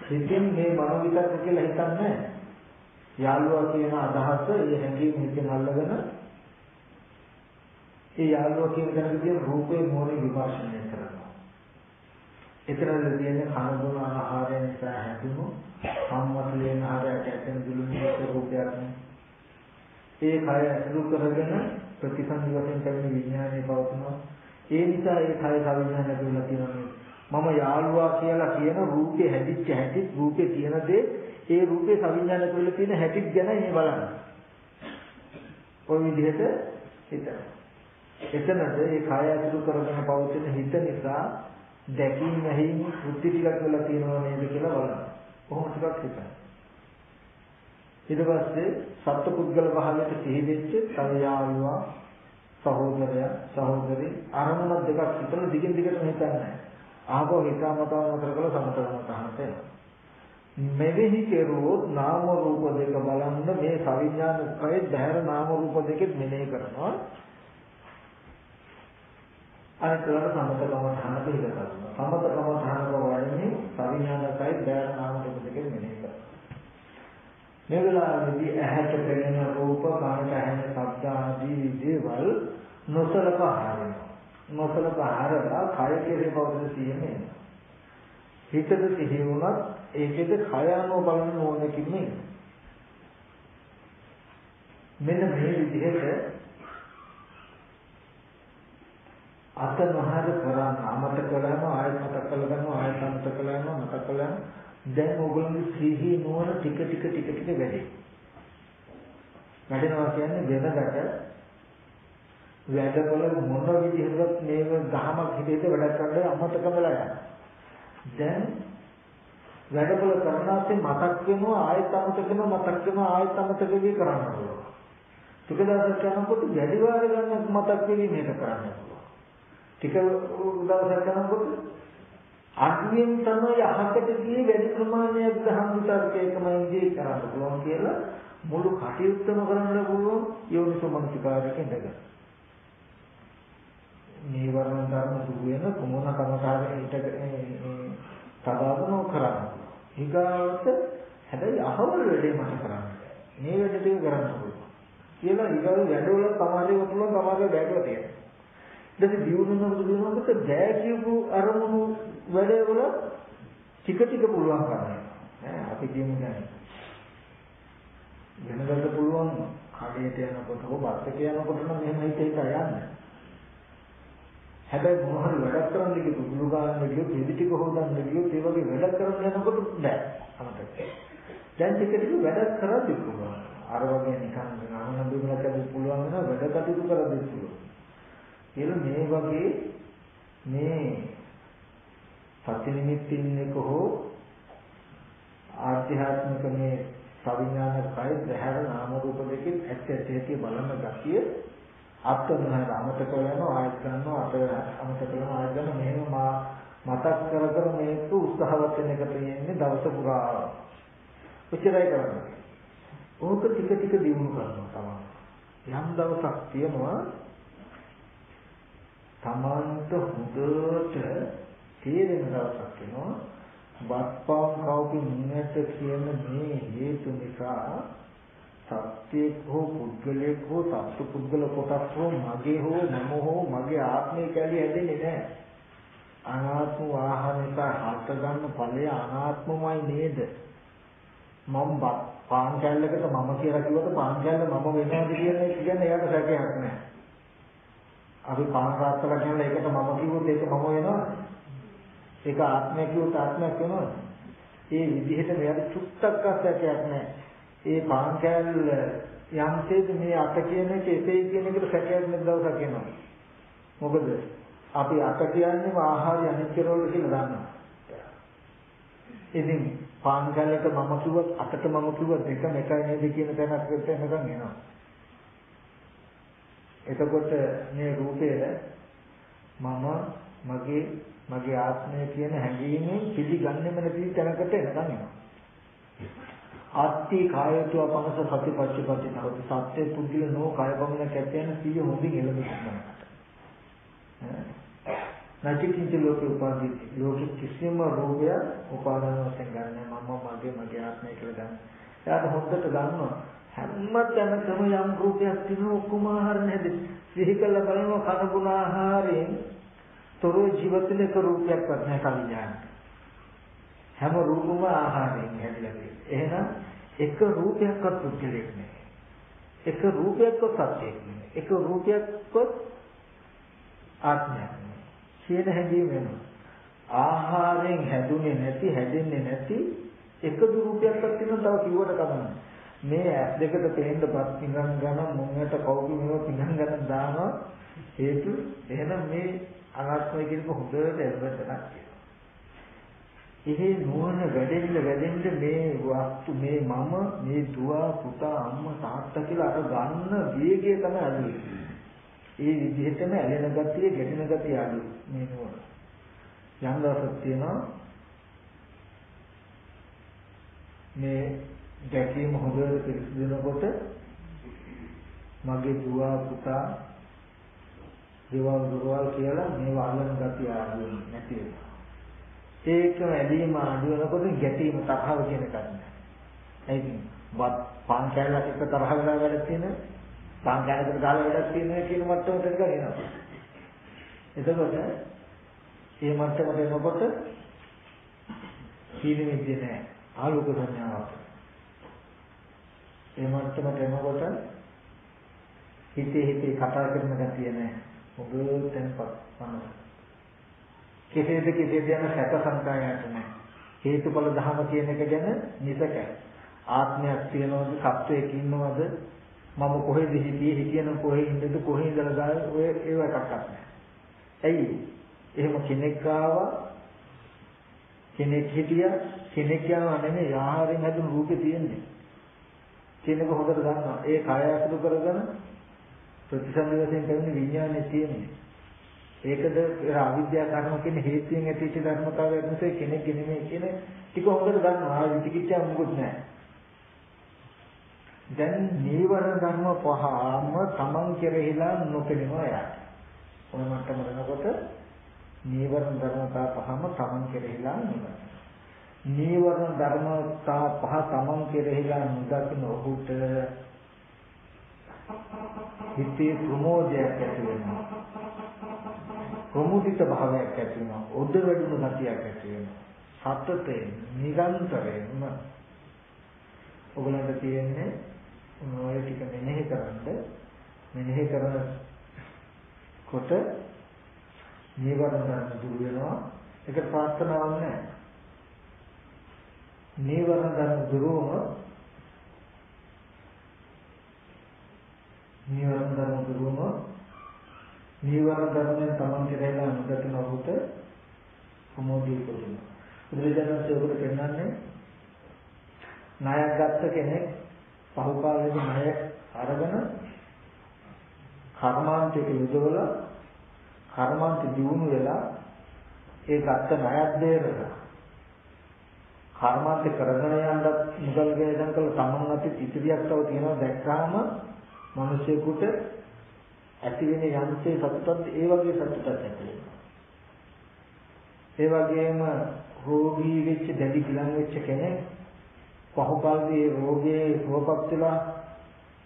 හිතින් මේ මනෝවිතර්ක කියලා හිතන්නේ යාළුවා කියන අදහස ඒ හැඟීම හිතෙන් අල්ලගෙන ඒ යාළුවා කියන කෙනෙකුගේ රූපේ මොනේ විමර්ශනය කරනවා. එතරම් තියෙන කන බොන ආහාරය නිසා හැදුණු සම්මතලේන ආහාරයට ඇතෙන දුළුනේ රූපයක් නේ. ඒ කය අසුරු කරගෙන ප්‍රතිසන්දි වශයෙන් පැමිණි විඥානයේ පවතිනවා. ඒ නිසා ඒ කය සවිඥානය කියලා කියනවා. මම යාළුවා කියලා කියන රූපේ හැදිච්ච හැටි රූපේ තියෙන දේ ඒ රූපේ සවිඥාන කරලා තියෙන හැටි ගැන මේ බලන්න. ওই විදිහට හිතන්න. එතනද ඒ කය අසුරු කරගෙන පවතින හිත නිසා දැකීම නැහිම බුද්ධි ටිකක් වෙලා තියෙනවා නේද කියලා බලන්න. කොහොම ටිකක් හිතන්න. ඊට පස්සේ සත්පුද්ගල භාවයට සිහි වෙච්ච තව යාළුවා සහෝදරයා සහෝදරි අරමුණ දෙකක් හිතලා දිගින් දිගටම හිතන්නේ. ආපහු හිතාමතා නතර කළ සමතකම තහනට එනවා. මෙවෙහි කෙරුවොත් නාම රූප දෙක බලන්න මේ සවිඥානිකයි බහැර නාම රූප දෙකෙත් මෙනෙහි කරනවා අනිතරට සමතකම තහන පිළිග කරනවා සමතකම තහන වඩන්නේ සවිඥානිකයි බහැර නාම රූප දෙකෙත් මෙනෙහි කරනවා මේ වෙලාවේදී ඇහැට පෙනෙන රූප කනට ඇහෙන ශබ්ද ආදී දේවල් නොසලකා හරිනවා. නොසලකා හරලා කය කෙරේ පවතින සියනේ හිතට සිහි වුණත් ඒකෙද කය අනුව බලන්න ඕනකින් නෙමෙයි. මෙන්න මේ විදිහට අත නොහර කරන්න අමතක කරනවා ආයෙත් මතක් කරගන්නවා ආයෙත් අමතක කරනවා මතක් කරනවා දැන් ඕගොල්ලෝගේ සිහි නුවණ ටික ටික ටික ටික වැඩි. වැඩෙනවා කියන්නේ වෙනකට වැඩවල මොන විදිහකට මේක ගහමක් හිතේට වැඩ කරන්න අමතක වෙලා යනවා. දැන් වැඩපොළ කරනාසේ මතක් වෙනවා ආයෙත් අමතක වෙනවා මතක් වෙනවා ආයෙත් අමතක වෙවි කරන්න පුළුවන්. ටික දවසක් යනකොට වැඩි වාර ගන්න මතක් වෙවි මේක කරන්න පුළුවන්. ටික දවසක් යනකොට අඩුවෙන් තමයි අහකට ගියේ වැඩි ප්‍රමාණයක් දහම් විතරකේකම ඉඳී කරන්න පුළුවන් කියලා මුළු කටයුත්තම කරන්න පුළුවන් යෝනිසෝ මනසිකාරයෙන් ඉඳගෙන. නීවරණ ධර්ම දුර වෙන කුමන කමකාරයෙන් හිට සබාවනෝ කරන්න. ඊගාවට හැබැයි අහවල් වැඩේ මට කරන්න මේ වැඩ ටික කරන්න පුළුවන්. කියලා ඊගාව වැඩවල සමාජයේ පුළුවන් සමාජයේ බැටව තියෙනවා. ඊට දියුණුවනකොට දියුණුවනකොට බෑ කියපු අරමුණු වැඩවල ටික ටික පුළුවන් කරන්න. ඈ අපි කියමු දැන්. වෙනකට පුළුවන් කඩේට යනකොට හෝ බස් එකේ යනකොට නම් මෙහෙම හිත හිත යන්නේ. හැබැයි මොනවද වැඩක් කරන්න කිව්වොත් ගුරු ගන්න කිව්වොත් පිළි ටික හොදන්න කිව්වොත් ඒ වගේ වැඩක් කරන්න යනකොට බෑ අමතක. දැන් ටික ටික වැඩක් කරද්දි පුළුවන්. අර වගේ නිකන් නමන දුන්නට පුළුවන් වෙන වැඩ කටයුතු කරද්දි පුළුවන්. කියලා මේ වගේ මේ සති නිමිත්තින් එක හෝ ආධ්‍යාත්මික මේ සවිඥානික කය දැහැර නාම රූප දෙකෙන් ඇත්ත ඇත්ත ඇති බලන ගතිය අත්නහර අමතක වෙනවා ආයත් කරනවා අත අමතක වෙනවා ආයත් කරනවා මෙහෙම මා මතක් කර කර මේක උත්සාහවත් වෙන එක තියෙන්නේ දවස පුරා. උච්චරයි කරන්නේ. ඕක ටික ටික දියුණු කරනවා තමයි. යම් දවසක් තියෙනවා තමන්ට හොඳට තේරෙන දවසක් එනවා වත්පාන් කවුපි නින්නට කියන මේ හේතු නිසා සත්‍යයක් හෝ පුද්ගලයෙක් හෝ සත්තු පුද්ගල කොටස් හෝ මගේ හෝ මම හෝ මගේ ආත්මය කියලා හැදෙන්නේ නැහැ. අනාත්ම වාහනික හට ගන්න ඵලය අනාත්මමයි නේද? මම පාන් කැල්ලකට මම කියලා කිව්වට පාන් කැල්ල මම වෙනවද කියන එක කියන්නේ එයාට සැකයක් නැහැ. අපි පාන් රාත්තලා කියලා ඒකට මම කිව්වොත් ඒක මම වෙනවද? ඒක ආත්මය කිව්වොත් ආත්මයක් වෙනවද? ඒ විදිහට මෙයාට චුට්ටක් අසැකයක් නැහැ. ඒ පාන් කෑල්ල යම්සේද මේ අත කියන එක එසේ කියන එකට සැකයක් නැති දවසක් එනවා. මොකද අපි අත කියන්නේ ආහාරය අනිත්‍ය වල කියලා දන්නවා. ඉතින් පාන් කෑල්ලට මම කිව්වත් අතට මම කිව්වත් දෙකම එකයි නේද කියන තැනක් එතනකම් එනවා. එතකොට මේ රූපයේ මම මගේ මගේ ආත්මය කියන හැඟීමෙන් පිළිගන්නෙම නැති තැනකට එනකන් එනවා. ආත්ති කායතු අපනස සතිපත්චපටි නරති සත්‍ය පුද්ගල නෝ කාය බමුණ කැපෙන සිය හොඳින් එළඹෙනවා. නැතිකින්ච ලෝක උපාදී ලෝක කිසිම රෝගය උපාදාන වශයෙන් ගන්න මම මගේ මගේ ආත්මය කියලා ගන්න. එයාට හොඳට ගන්නවා හැම තැනකම යම් රූපයක් තියෙන ඔක්කොම ආහාර නැද. සිහි කළ බලන කන ගුණ ආහාරයෙන් තොරව ජීවිතේ එක රූපයක්වත් නැහැ කවිඥාන. හැම රූපම ආහාරයෙන් හැදිලා තියෙන්නේ. එහෙනම් එක රූපයක්වත් පුද්ගලෙක් නැහැ. එක රූපයක්වත් සත්‍යයක් නැහැ. එක රූපයක්වත් ආත්මයක් නැහැ. කියන හැඟීම වෙනවා. ආහාරයෙන් හැදුනේ නැති හැදෙන්නේ නැති එකදු රූපයක්වත් තියෙනවා තව කිව්වට කමන්නේ. මේ ඇස් දෙකට පේන්නපත් පිඟන් ගන්න මොන්නට කවුරු මේව පිඟන් ගන්න දානවා හේතු එහෙනම් මේ අනාත්මය කියන එක හොඳට එළවෙන්නක් කියනවා. ඉහි නුවණ වැඩෙන්න වැඩෙන්න මේ වස්තු මේ මම මේ දුව පුතා අම්මා තාත්තා කියලා අර ගන්න වේගය තමයි අඩු ඒ විදිහටම ඇලෙන ගතිය ගැටෙන ගතිය අඩු මේ නුවණ. යම් දවසක් තියෙනවා මේ දැකීම හොඳට පිළිසිනකොට මගේ දුව පුතා දේවල් දුරවල් කියලා මේව අල්ලන ගතිය ආඩු නැති වෙනවා. ඒක වැඩිම ආඩු වෙනකොට ගැටීම තරහව කියන එකක් නෑ. ඒක වත් පාන් කැලලක් එක තරහ වෙලා වැඩක් තියෙන පාන් කැලලකට දාලා වැඩක් තියෙන කියන මට්ටමට ටික එනවා. එතකොට මේ මට්ටමට එනකොට සීල විද්‍ය නෑ ආලෝක සංඥාවක්. මේ මට්ටමට එනකොට හිතේ හිතේ කතා කරන ගතිය නෑ. හොඳ තැන්පත් මනස. කෙසේද කෙසේද යන සැක සංකායයට නැහැ. හේතුඵල ධහම කියන එක ගැන නිසකයි. ආත්මයක් තියනවද සත්වයක් ඉන්නවද මම කොහෙද හිටියේ හිටියන කොහෙ ඉන්නද කොහෙ ඉඳලා ගාය ඔය ඒව එකක්වත් නැහැ. ඇයි? එහෙම කෙනෙක් ආවා කෙනෙක් හිටියා කෙනෙක් යනවා නෙමෙයි ආහාරයෙන් හැදුණු රූපේ තියෙන්නේ. කෙනෙක් හොඳට දන්නවා ඒ කය අසුරු කරගෙන ප්‍රතිසන්දි වශයෙන් පැමිණි විඥානේ තියෙන්නේ. ඒකද අවිද්‍යා කර්ම කියන හේතුයෙන් ඇතිවෙච්ච ධර්මතාවයක් නිසා කෙනෙක් නෙමෙයි කියන ටික හොඳට දන්නවා. ආ විචිකිච්ඡා මොකුත් නැහැ. දැන් නීවරණ ධර්ම පහම තමන් කෙරෙහිලා නොපෙනෙනවා යාට. ඔය මට්ටම වෙනකොට නීවරණ ධර්මතා පහම තමන් කෙරෙහිලා නෙමෙයි. නීවරණ ධර්මතා පහ තමන් කෙරෙහිලා නොදකින ඔහුට හිතේ ප්‍රමෝදයක් ඇති වෙනවා. ප්‍රමුදිත භාවයක් ඇති වෙනවා. ඔද්ද වැඩුණු ගතියක් ඇති වෙනවා. සතතේ නිරන්තරයෙන්ම ඔයගලන්ට තියෙන්නේ ඔය ටික මෙනෙහි කරන්න මෙනෙහි කරන කොට නීවරණ දුරු වෙනවා. ඒක ප්‍රාර්ථනාවක් නෑ. නීවරණ ධර්ම දුරුවම නීවරණ ධර්ම දුරුම නීවරණ ධර්මයෙන් තමන් කෙරෙහිලා නොදකින ඔහුට ප්‍රමෝදී කරනවා. බුදුරජාණන් වහන්සේ පෙන්නන්නේ ණයක් ගත්ත කෙනෙක් පහුකාලෙදි ණය අරගෙන කර්මාන්තයක යොදවලා කර්මාන්ත දියුණු වෙලා ඒ ගත්ත ණයක් දෙරලා කර්මාන්ත කරගෙන යනවත් මුදල් වේදන් කළ තමන් අතේ ඉතිරියක් තව තියෙනවා දැක්කාම මිනිසෙකුට ඇති වෙන යම්සේ සතුටක් ඒ වගේ සතුටක් ඇති වෙනවා. ඒ වගේම රෝගී වෙච්ච දැඩි කිලන් වෙච්ච කෙනෙක් පහුකල්දී රෝගේ සුවපත් වෙලා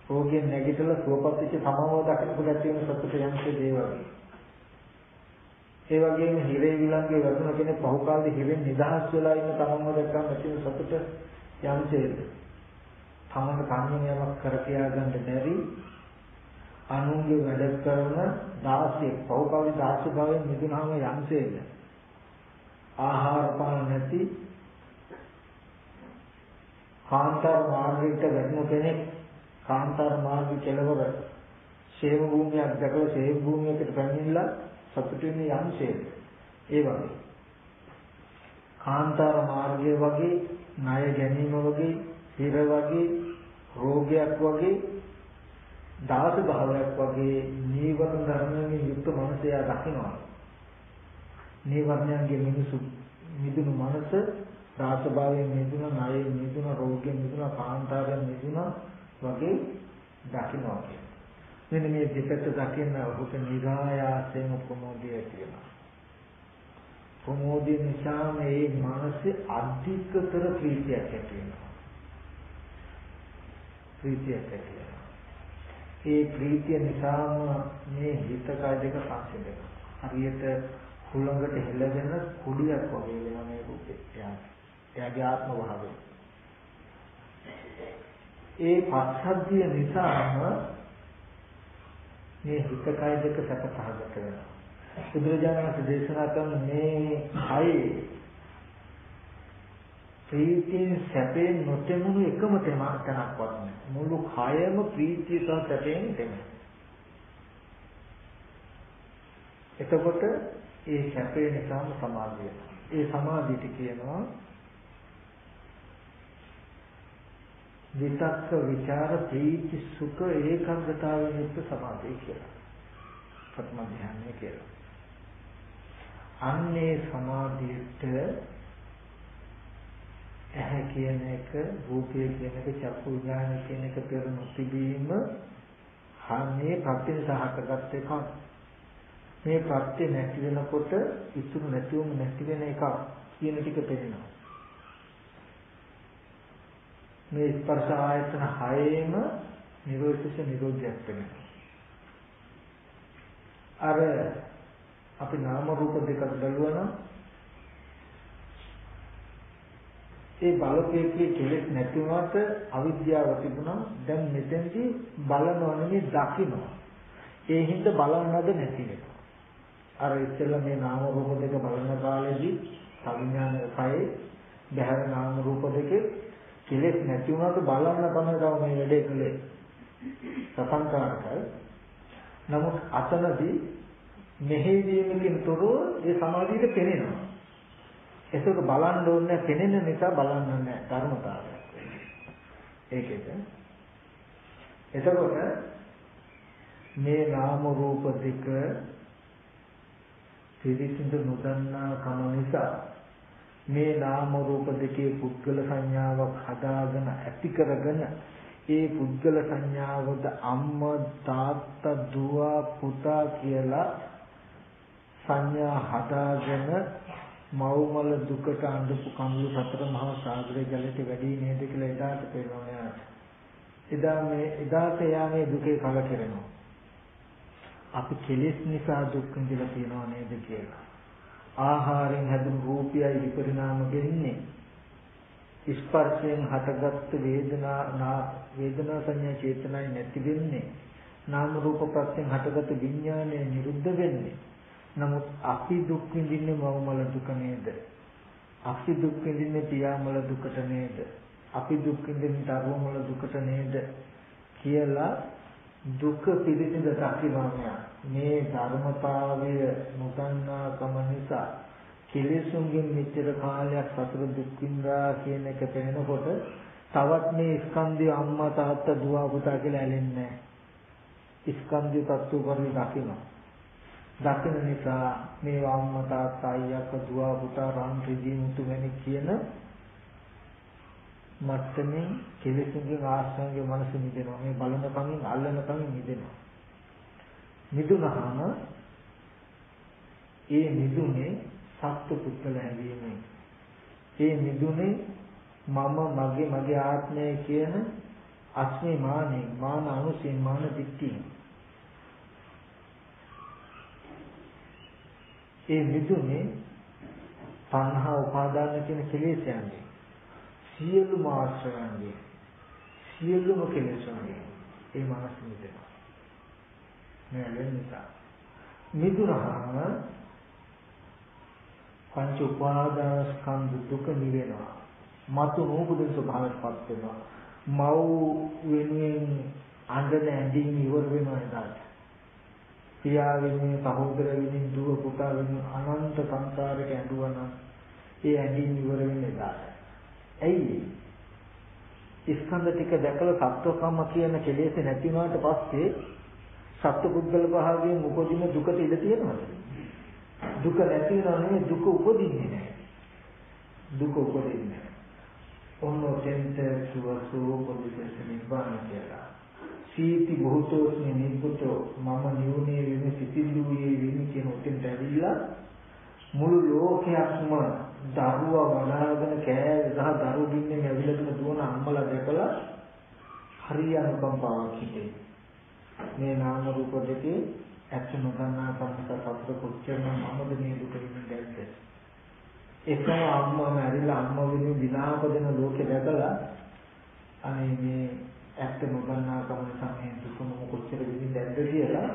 රෝගයෙන් නැගිටලා සුවපත් වෙච්ච සමව දකිනකොට ඇති වෙන සතුට යම්සේ දේ වගේ. ඒ වගේම හිරේ විලංගේ වැටුණ කෙනෙක් පහුකාලේ හිරෙන් නිදහස් වෙලා ඉන්න තමන්ව දැක්කම ඇති වෙන සතුට යම්සේද. තමන්ට කන්නේ යමක් කර කියා ගන්න බැරි අනුන්ගේ වැඩ කරන දාසියෙක් පෞකාලි දාස භාවයෙන් මිදුනහම යම්සේද ආහාර පාන නැති කාන්තාර මාර්ගයට වැටෙන කෙනෙක් කාන්තාර මාර්ගය කෙලවර ශේම භූමියක් දැකලා ශේම භූමියකට පැමිණිලා සතුටු වෙන්නේ යම්සේද ඒ වගේ. කාන්තාර මාර්ගය වගේ ණය ගැනීම වගේ හිර වගේ රෝගයක් වගේ දාස භාවයක් වගේ නීවරණ ධර්මයෙන් යුක්ත මනසයා දකිනවා. නීවරණයන්ගේ මිනිසු මිදුණු මනස දාස භාවයෙන් මිදුණ, ණයෙන් මිදුණ, රෝගයෙන් මිදුණ, කාන්තාරයෙන් මිදුණ වගේ දකිනවා කියන්නේ. මෙන්න මේ දෙකට දකින්න ඔහුට නිරායාසයෙන් ප්‍රමෝදය ඇති වෙනවා. ප්‍රමෝදය නිසා මේ මනසේ අධිකතර ප්‍රීතියක් ඇති වෙනවා. ප්‍රීතියක් ඇති වෙනවා. ඒ ප්‍රීතිය නිසාම මේ හිත කය දෙක සංසිඳෙනවා. හරියට හුළඟට හෙළගෙන කුඩියක් වගේ වෙනවා මේ රූපේ. එයාගේ ආත්ම භාවය. ඒ පස්සද්ධිය නිසාම මේ හිත කය දෙක සැපසහගත වෙනවා. බුදුරජාණන් වහන්සේ දේශනා කරන මේ කය ප්‍රීතියෙන් සැපයෙන් නොතෙමුණු එකම තැනක්වත් නැහැ. මුළු කයම ප්‍රීතිය සහ සැපයෙන් තෙමෙනවා. එතකොට ඒ සැපේ නිසාම සමාධිය. ඒ සමාධියට කියනවා විතක්ක ਵਿਚාර ප්‍රීති සුඛ ඒකාග්‍රතාවයෙන් යුක්ත සමාධිය කියලා. ප්‍රථම ධ්‍යානය කියලා. අන්නේ සමාධියට ඇහැ කියන එක රූපය කියන එක චක්කු විඥාන කියන එක පෙර නොතිබීම හන්නේ ප්‍රත්‍ය සහකගත එකක්. මේ ප්‍රත්‍ය නැති වෙනකොට ඉතුරු නැතිවම නැති වෙන එකක් කියන ටික පේනවා මේ ස්පර්ශ ආයතන හයේම නිරෝධිත නිරෝධයක් වෙනවා. අර අපි නාම රූප දෙක බැලුවා නම් ඒ බලපෑකේ කෙලෙස් නැති වුණාට අවිද්‍යාව තිබුණා. දැන් මෙතෙන්දී බලනවා නෙමෙයි දකිනවා. ඒ හින්දා බලන්නද නැති වෙනවා. අර ඉස්සෙල්ලා මේ නාම රූප දෙක බලන කාලේදී සංඥාන කයේ බහැර නාම රූප දෙකේ කෙලෙස් නැති වුණාට බලන්න තමයි තව මේ වැඩේ කළේ. සසංකාරකයි. නමුත් අතනදී මෙහෙයීමකින් තොරව ඒ සමාධියට පෙනෙනවා. ඒක බලන්න ඕනේ පෙනෙන නිසා බලන්න ඕනේ ධර්මතාවයක්. ඒකෙද එතකොට මේ නාම රූප දෙක පිළිසිඳ නොදන්නා කම නිසා මේ නාම රූප දෙකේ පුද්ගල සංඥාවක් හදාගෙන ඇති කරගෙන ඒ පුද්ගල සංඥාවද අම්මා තාත්තා දුව පුතා කියලා සංඥා හදාගෙන මව්මල දුකට අඳපු කඳුළු සතර මහා සාගරයේ ජලයට වැඩි නේද කියලා එදාට පේනවා යාට. එදා මේ එදාට යා මේ දුකේ කලකිරෙනවා. අපි කෙලෙස් නිසා දුක් විඳලා තියෙනව නේද කියලා. ආහාරයෙන් හැදුණු රූපයයි විපරිණාම වෙන්නේ. ස්පර්ශයෙන් හටගත් වේදනා වේදනා සංඥා චේතනයි නැති වෙන්නේ. නාම රූප ප්‍රත්‍යයෙන් හටගත් විඥානය නිරුද්ධ වෙන්නේ. නමුත් අපි දුක් විඳින්නේ මවමල දුක නේද? අපි දුක් විඳින්නේ පියාමල දුකට නේද? අපි දුක් විඳින්නේ දරුවමල දුකට නේද? කියලා දුක පිළිසිඳ දකිනවා මේ ධර්මතාවය නොදන්නාකම නිසා කෙලෙසුන්ගෙන් මෙච්චර කාලයක් සතර දුක් විඳා කියන එක පෙනෙනකොට තවත් මේ ස්කන්ධය අම්මා තාත්තා දුව පුතා කියලා ඇලෙන්නේ නැහැ. ස්කන්ධය තත්ත්ව පරිදි දකිනවා. දකින නිසා මේ අම්මා තාත්තා අයියා දුව පුතා රන් රිදී මුතු වෙන කියන මත්තමින් කෙලෙසුන්ගේ ආශ්‍රයන්ගේ මනස මිදෙනවා. මේ බලන කමින් අල්ලන කමින් මිදෙනවා. මිදුනහම ඒ මිදුනේ සත්ව පුද්ගල හැදීමේ ඒ මිදුනේ මම මගේ මගේ ආත්මය කියන අස්මි මානෙ මාන අනුසයෙන් මාන දිට්ඨිය ඒ මිදුනේ තණ්හා උපාදාන කියන කෙලෙස්යන්ගේ සියලුම ආශ්‍රයන්ගේ සියලුම කෙලෙස්යන්ගේ ඒ මනස මිදෙනවා. මේ නිසා මිදුනහම පංච උපාදාන ස්කන්ධ දුක නිවෙනවා. මතු නූපදින ස්වභාවයටපත් වෙනවා. මව් වෙනුවෙන් අඬන ඇඳීම ඉවර වෙනවා එදාට. පියා වෙනුවෙන් සහෝදර වෙනුවෙන් දුව පුතා වෙනුවෙන් අනන්ත සංසාරයක ඇඬුවා නම් ඒ ඇඳීම ඉවර වෙන්නේ එදාට ඇයි ස්කන්ධ ටික දැකලා සත්වකම්ම කියන කෙලෙස් නැති වුණාට පස්සේ සත්පුද්ගල භාවයෙන් උපදින දුකට ඉඩ තියෙනවද? දුක නැති වෙනවා නෙවෙයි දුක උපදින්නේ නැහැ. දුක උපදින්නේ නැහැ. ඔන්න ඔතෙන්ට සුවසෝ පොදිසෙස නිබ්බාන කියලා. සීති බොහෝතෝස්මි නිබ්බුතෝ මම නියුනේ වෙන සිතිල්ලුවේ වෙන කියන ඔතෙන්ට ඇවිල්ලා මුළු ලෝකයක්ම දරුවා වඩාගෙන කෑ ගහ දරු බින්නේ ඇවිල්ලා දුවන අම්මලා දැකලා හරිය අනුකම්පාවක් හිතේ. මේ නාම රූප දෙකේ ඇත්ත නොදන්නා කම්මක සතර කොච්චරම මමද මේ දුක විඳින්නේ එකම අම්මම ඇරිලා අම්ම වෙනුවෙන් විලාප දෙන ලෝකෙ දැකලා අනේ මේ ඇත්ත නොදන්නා කම නිසා මේ දුක මම කොච්චර විඳින්නේ කියලා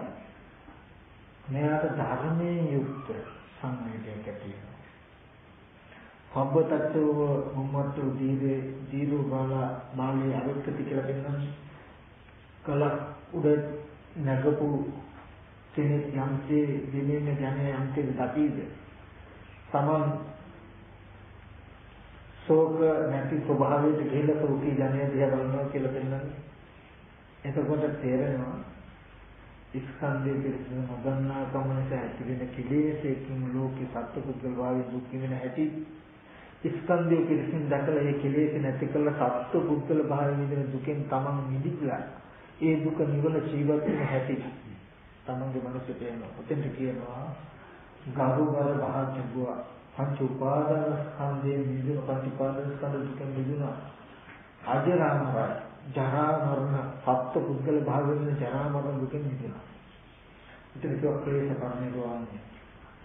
මෙයාට ධර්මයෙන් යුක්ත සංවේදයක් ඇති වෙනවා. පබ්බතත්ව මොම්මත්තු දීවේ දීරු බාල මාළේ අවික්කති කියලා දෙන්නන්නේ කල උඩ නැගපු කෙනෙක් යම්සේ දිනෙන්න යන්නේ යම්සේ දකීද තමන් ශෝක නැති ස්වභාවයට ගිහිල්ලා සෝකී ජනය දිහා බලනවා කියලා පෙන්නන්නේ එතකොට තේරෙනවා ස්කන්ධය පිළිබඳ නොදන්නා කම නිසා ඇතිවෙන කෙලෙසකින් ලෝකේ සත්පුද්ගල භාවයෙන් දුක් විඳින හැටි ස්කන්ධය පිළිසින් දැකලා ඒ කෙලෙස නැති කළ සත්පුද්ගල භාවයෙන් විඳින දුකෙන් තමන් මිදිලා ඒ දුක නිවන ජීවත් වෙන හැටි තමන්ගේ මනසට එනවා. ඔතෙන්ට කියනවා ගරුබර භාග්‍යුවා පංච උපාදාන ස්කන්ධයේ නිදුන පංච උපාදාන ස්කන්ධ දුකෙන් නිදුන අජරාමරයි ජරා මරණ සත්ත්ව පුද්ගල භාවයෙන් ජරා මරණ දුකෙන් නිදුන. ඉතින් ඒක ක්ලේශ පරිණිරවාණය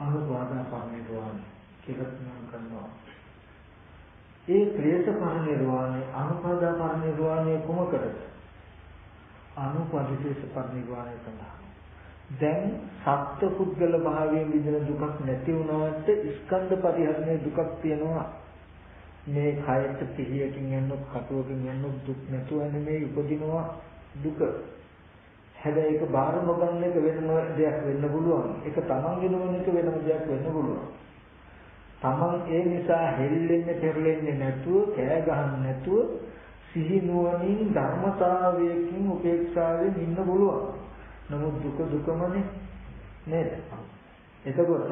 අනුපාදා පරිණිරවාණය කියලා නම් කරනවා. ඒ ක්ලේශ පරිණිරවාණය අනුපාදා පරිණිරවාණය කොමකටද? අනුපදිශේෂ පරිනිර්වාණය සඳහා. දැන් සත්ත්ව පුද්ගල භාවයෙන් විඳින දුකක් නැති වුණාට ස්කන්ධ පරිහරණයේ දුකක් තියෙනවා. මේ කයට පිළියකින් යනොත් කටුවකින් යනොත් දුක් නැතුව නෙමෙයි උපදිනවා දුක. හැබැයි ඒක බාර නොගන්න එක වෙනම දෙයක් වෙන්න පුළුවන්. ඒක තමන්ගේ නොවන එක වෙනම දෙයක් වෙන්න පුළුවන්. තමන් ඒ නිසා හෙල්ලෙන්නේ පෙරලෙන්නේ නැතුව කෑ ගහන්නේ නැතුව සිහි නුවණින් ධර්මතාවයකින් උපේක්ෂාවෙන් ඉන්න පුළුවන්. නමුත් දුක දුකමනේ නේද? එතකොට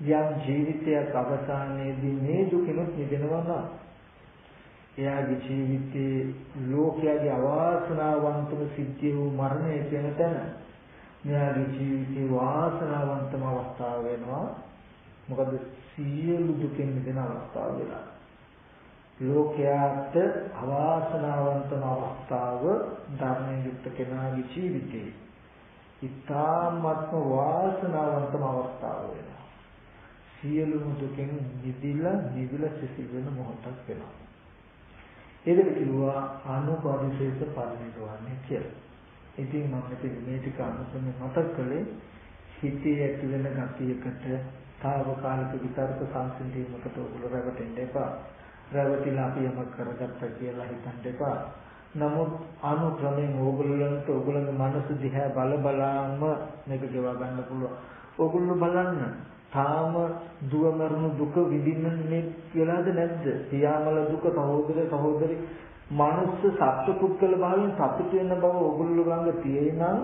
යම් ජීවිතයක් අවසානයේදී මේ දුකිනුත් මිදෙනවා නම් එයාගේ ජීවිතේ ලෝකයාගේ අවාසනාවන්තම සිද්ධිය වූ මරණය කියන තැන මෙයාගේ ජීවිතේ වාසනාවන්තම අවස්ථාව වෙනවා. මොකද සියලු දුකෙන් මිදෙන අවස්ථාව වෙලා. ලෝකයාට අවාසනාවන්තම අවස්ථාව ධර්මයෙන් යුක්ත කෙනාගේ ජීවිතේ. ඉතාමත්ම වාසනාවන්තම අවස්ථාව වෙනවා. සියලුම දුකෙන් නිදිලා නිවිලා සිසිල් වෙන මොහොතක් වෙනවා. ඒකට කිව්වා අනුපරිශේෂ පරිණිරවන්නේ කියලා. ඉතින් මම මෙතන මේ ටික අනුසම මතක් කළේ හිතේ ඇති වෙන ගතියකට తాවකාලික විතර්ක සංසිඳීමකට උගල රැවටෙන්න එපා. රැවටිලා අපි යමක් කරගත්තා කියලා හිතන්න එපා. නමුත් අනුක්‍රමයෙන් ඕගොල්ලන්ට ඕගොල්ලන්ගේ මනස දිහා බල බලාම මේක ගෙවා ගන්න පුළුවන්. ඕගොල්ලෝ බලන්න තාම දුව මරණු දුක විඳින්නේ කියලාද නැද්ද? පියාමල දුක සහෝදර සහෝදරි මනුස්ස සත්පුද්ගල භාවයෙන් සතුට වෙන බව ඕගොල්ලෝ ළඟ තියෙනනම්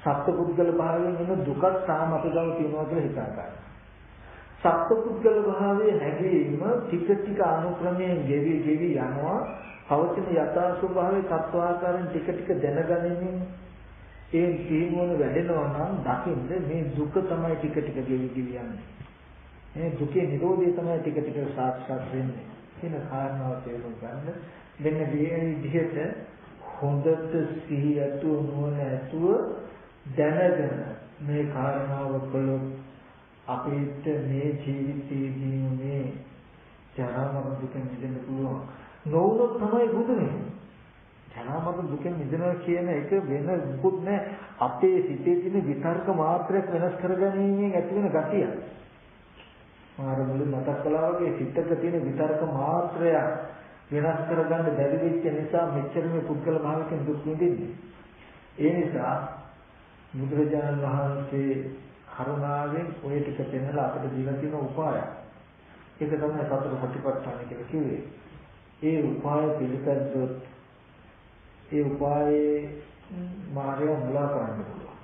සත්පුද්ගල භාවයෙන් එන දුකක් තාම අපේ ගාව තියෙනවා කියලා හිතා ගන්න. සත්පුද්ගල භාවයේ හැඟීම ටික ටික අනුක්‍රමයෙන් ගෙවි ගෙවි යනවා පවතින යථා ස්වභාවයේ තත්වාකාරයෙන් ටික ටික දැනගැනීමෙන් ඒ තීමුණ වැඩෙනවා නම් දකින්න මේ දුක තමයි ටික ටික ගෙවි ගෙවි යන්නේ මේ දුකේ නිරෝධය තමයි ටික ටික සාක්ෂාත් වෙන්නේ කියන කාරණාව තේරුම් ගන්න. මෙන්න මේ විදිහට හොඳට සිහි ඇතුව නුවණ ඇතුව දැනගෙන මේ කාරණාව කළොත් අපිට මේ ජීවිතයේදී මේ ජරා මරණ දුකෙන් මිදෙන්න පුළුවන්. නොවුනොත් තමයි බුදු වෙන්නේ. ජරා මරණ දුකෙන් මිදෙනවා කියන එක වෙන මුකුත් නැහැ. අපේ සිතේ තියෙන විතර්ක මාත්‍රයක් වෙනස් කරගැනීමෙන් ඇති වෙන ගතිය. මාර මුලින් මතක් කළා වගේ සිතක තියෙන විතර්ක මාත්‍රය වෙනස් කරගන්න බැරි වෙච්ච නිසා මෙච්චර මේ පුද්ගල භාවයෙන් දුක් විඳින්නේ. ඒ නිසා බුදුරජාණන් වහන්සේ කරුණාවෙන් ඔය ටික පෙන්නලා අපිට දීලා තියෙන උපාය. ඒක තමයි සතර සතිපට්ඨාන කියලා කිව්වේ. ඒ උපාය පිළිපැද්දොත් ඒ උපායේ මාර්ගය මුලා කරන්න පුළුවන්.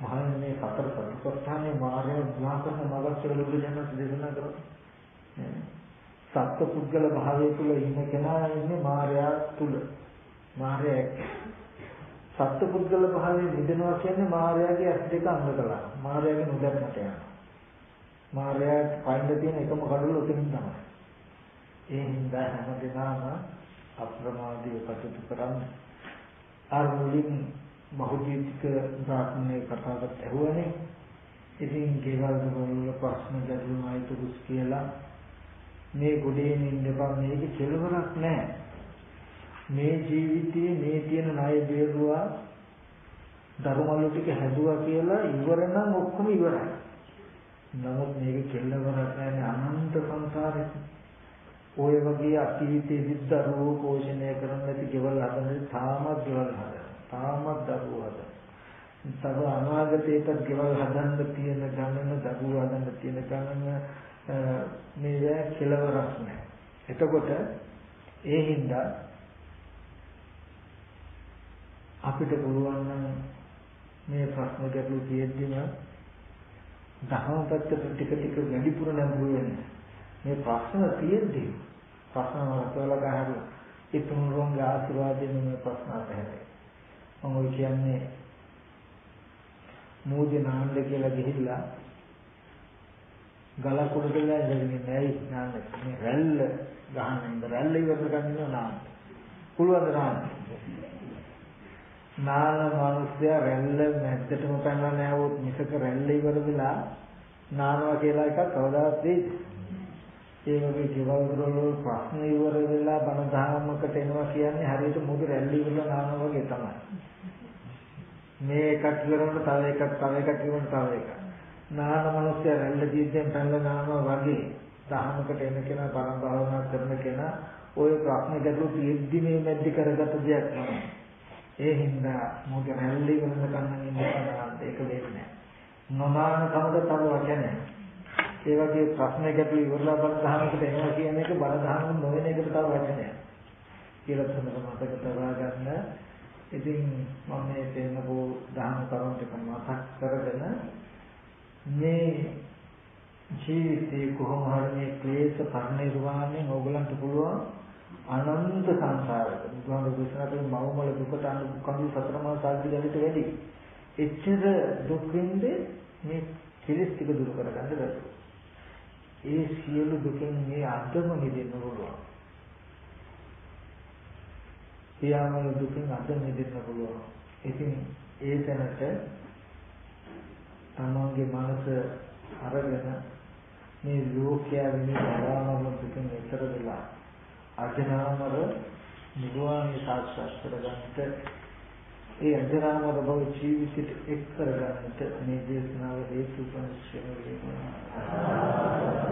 මහන්නේ මේ සතර සතිපට්ඨානේ මාර්ගය මුලා කරන මගක් කියලා බුදුරජාණන් දේශනා කරා. සත්ව පුද්ගල භාවය තුළ ඉන්න කෙනා ඉන්නේ මාර්යා තුල. මාර්යා සත්ව පුද්ගල භාවයේ මිදෙනවා කියන්නේ මායාවේ ඇස් දෙක අංග කළා. මායාවේ නොදැක්මට යනවා. මායාවට පයින්න තියෙන එකම කඩුව උතනින් තමයි. ඒ හින්දා හැමදෙනාම අප්‍රමාදීව කටයුතු කරන්න. අර මුලින් බහුදීතික බ්‍රාහ්මණේ කතාවත් ඇහුවනේ. ඉතින් ගෙවල් වල ප්‍රශ්න ගැටලුමයි තුරුස් කියලා මේ ගොඩේ නින්දපන් මේක කෙලවරක් නැහැ. මේ ජීවිතයේ මේ තියෙන ණය බේරුවා ධර්මවල ටික හැදුවා කියලා ඉවර නම් ඔක්කොම ඉවරයි. නමුත් මේක කෙල්ලවරක් නැහැ අනන්ත සංසාරේ. ඔය වගේ අතීතයේ විද්දරුවෝ පෝෂණය කරන්න නැති ගෙවල් හදන්නේ තාමත් ගෙවල් හදන. තාමත් දරුවෝ හදන. තව අනාගතයේත් ගෙවල් හදන්න තියෙන ගණන දරුවෝ හදන්න තියෙන ගණන මේ කෙලවරක් නැහැ. එතකොට ඒ හින්දා අපිට පුළුවන් නම් මේ ප්‍රශ්න ගැටළු තියෙද්දිම දහම පැත්තට ටික ටික වැඩිපුර නැඹුරු වෙන්න. මේ ප්‍රශ්න තියෙද්දි ප්‍රශ්න වලට ගහලා ඒ තුන්රුන්ගේ ආශිර්වාදයෙන් මේ ප්‍රශ්න අතහැරේ. මම කියන්නේ මූදේ නාන්න කියලා ගිහිල්ලා ගල කුඩදලා ඉඳගෙන නැයි නාන්න මේ රැල්ල ගහන ඉඳ රැල්ල ඉවර කරගෙන නාන්න. පුළුවන් නාන්න. නාන මිනිස්සයා රැල්ල මැද්දටම පැනලා නැවුවොත් මිසක රැල්ල ඉවර වෙලා නානවා කියලා එකක් කවදාවත් වෙයිද? ඒ වගේ ජීවල් වල ප්‍රශ්න ඉවර වෙලා බණ දහමකට එනවා කියන්නේ හරියට මොකද රැල්ල ඉවරලා නානවා වගේ තමයි. මේ එකක් ඉවරනකොට තව එකක් තව එකක් ඉවරනකොට තව එකක්. නාන මිනිස්සයා රැල්ල දීද්දෙන් පැනලා නානවා වගේ දහමකට එන කෙනා බණ භාවනා කරන කෙනා ওই ප්‍රශ්න ගැටළු තියෙද්දි මේ මැද්ද කරගත දෙයක් නෙමෙයි. ඒ හින්දා මොකද රැල්ලි වෙනද කන්න ඉන්න ඒක වෙන්නේ නැහැ. නොනාන කමද තව වචනය. ඒ වගේ ප්‍රශ්න ගැටළු ඉවරලා බල දහමකට එනවා කියන එක බල දහම නොවන එකට තව වචනයක්. කියලා තමයි මතක තබා ගන්න. ඉතින් මම මේ තේනකෝ දහම කරුණු ටික මතක් කරගෙන මේ ජීවිතේ කොහොම හරි මේ ක්ලේශ පරිනිර්වාණයෙන් ඕගලන්ට පුළුවන් අනන්ත සංසාරයක බුදුහාමුදුරු දේශනා කරන මවමල දුකට අනු කඳු සතර මහා සාගරය ගැනට වැඩි. එච්චර දුක් විඳේ මේ කෙලෙස් ටික දුරු කරගන්න බැහැ. ඒ සියලු දුකින් මේ අදම මිදෙන්න පුළුවන්. පියාඹන දුකින් අද මිදෙන්න පුළුවන්. ඉතින් ඒ තැනට තමන්ගේ මනස අරගෙන මේ ලෝකයා විනේ බලාමන දුකින් එතර වෙලා අජනාමර නිර්වාණය සාක්ෂාත් කරගන්නට ඒ අජනාමර බව ජීවිතයට එක් කරගන්නට මේ දේශනාව හේතු උපනිශ්‍රය වෙනවා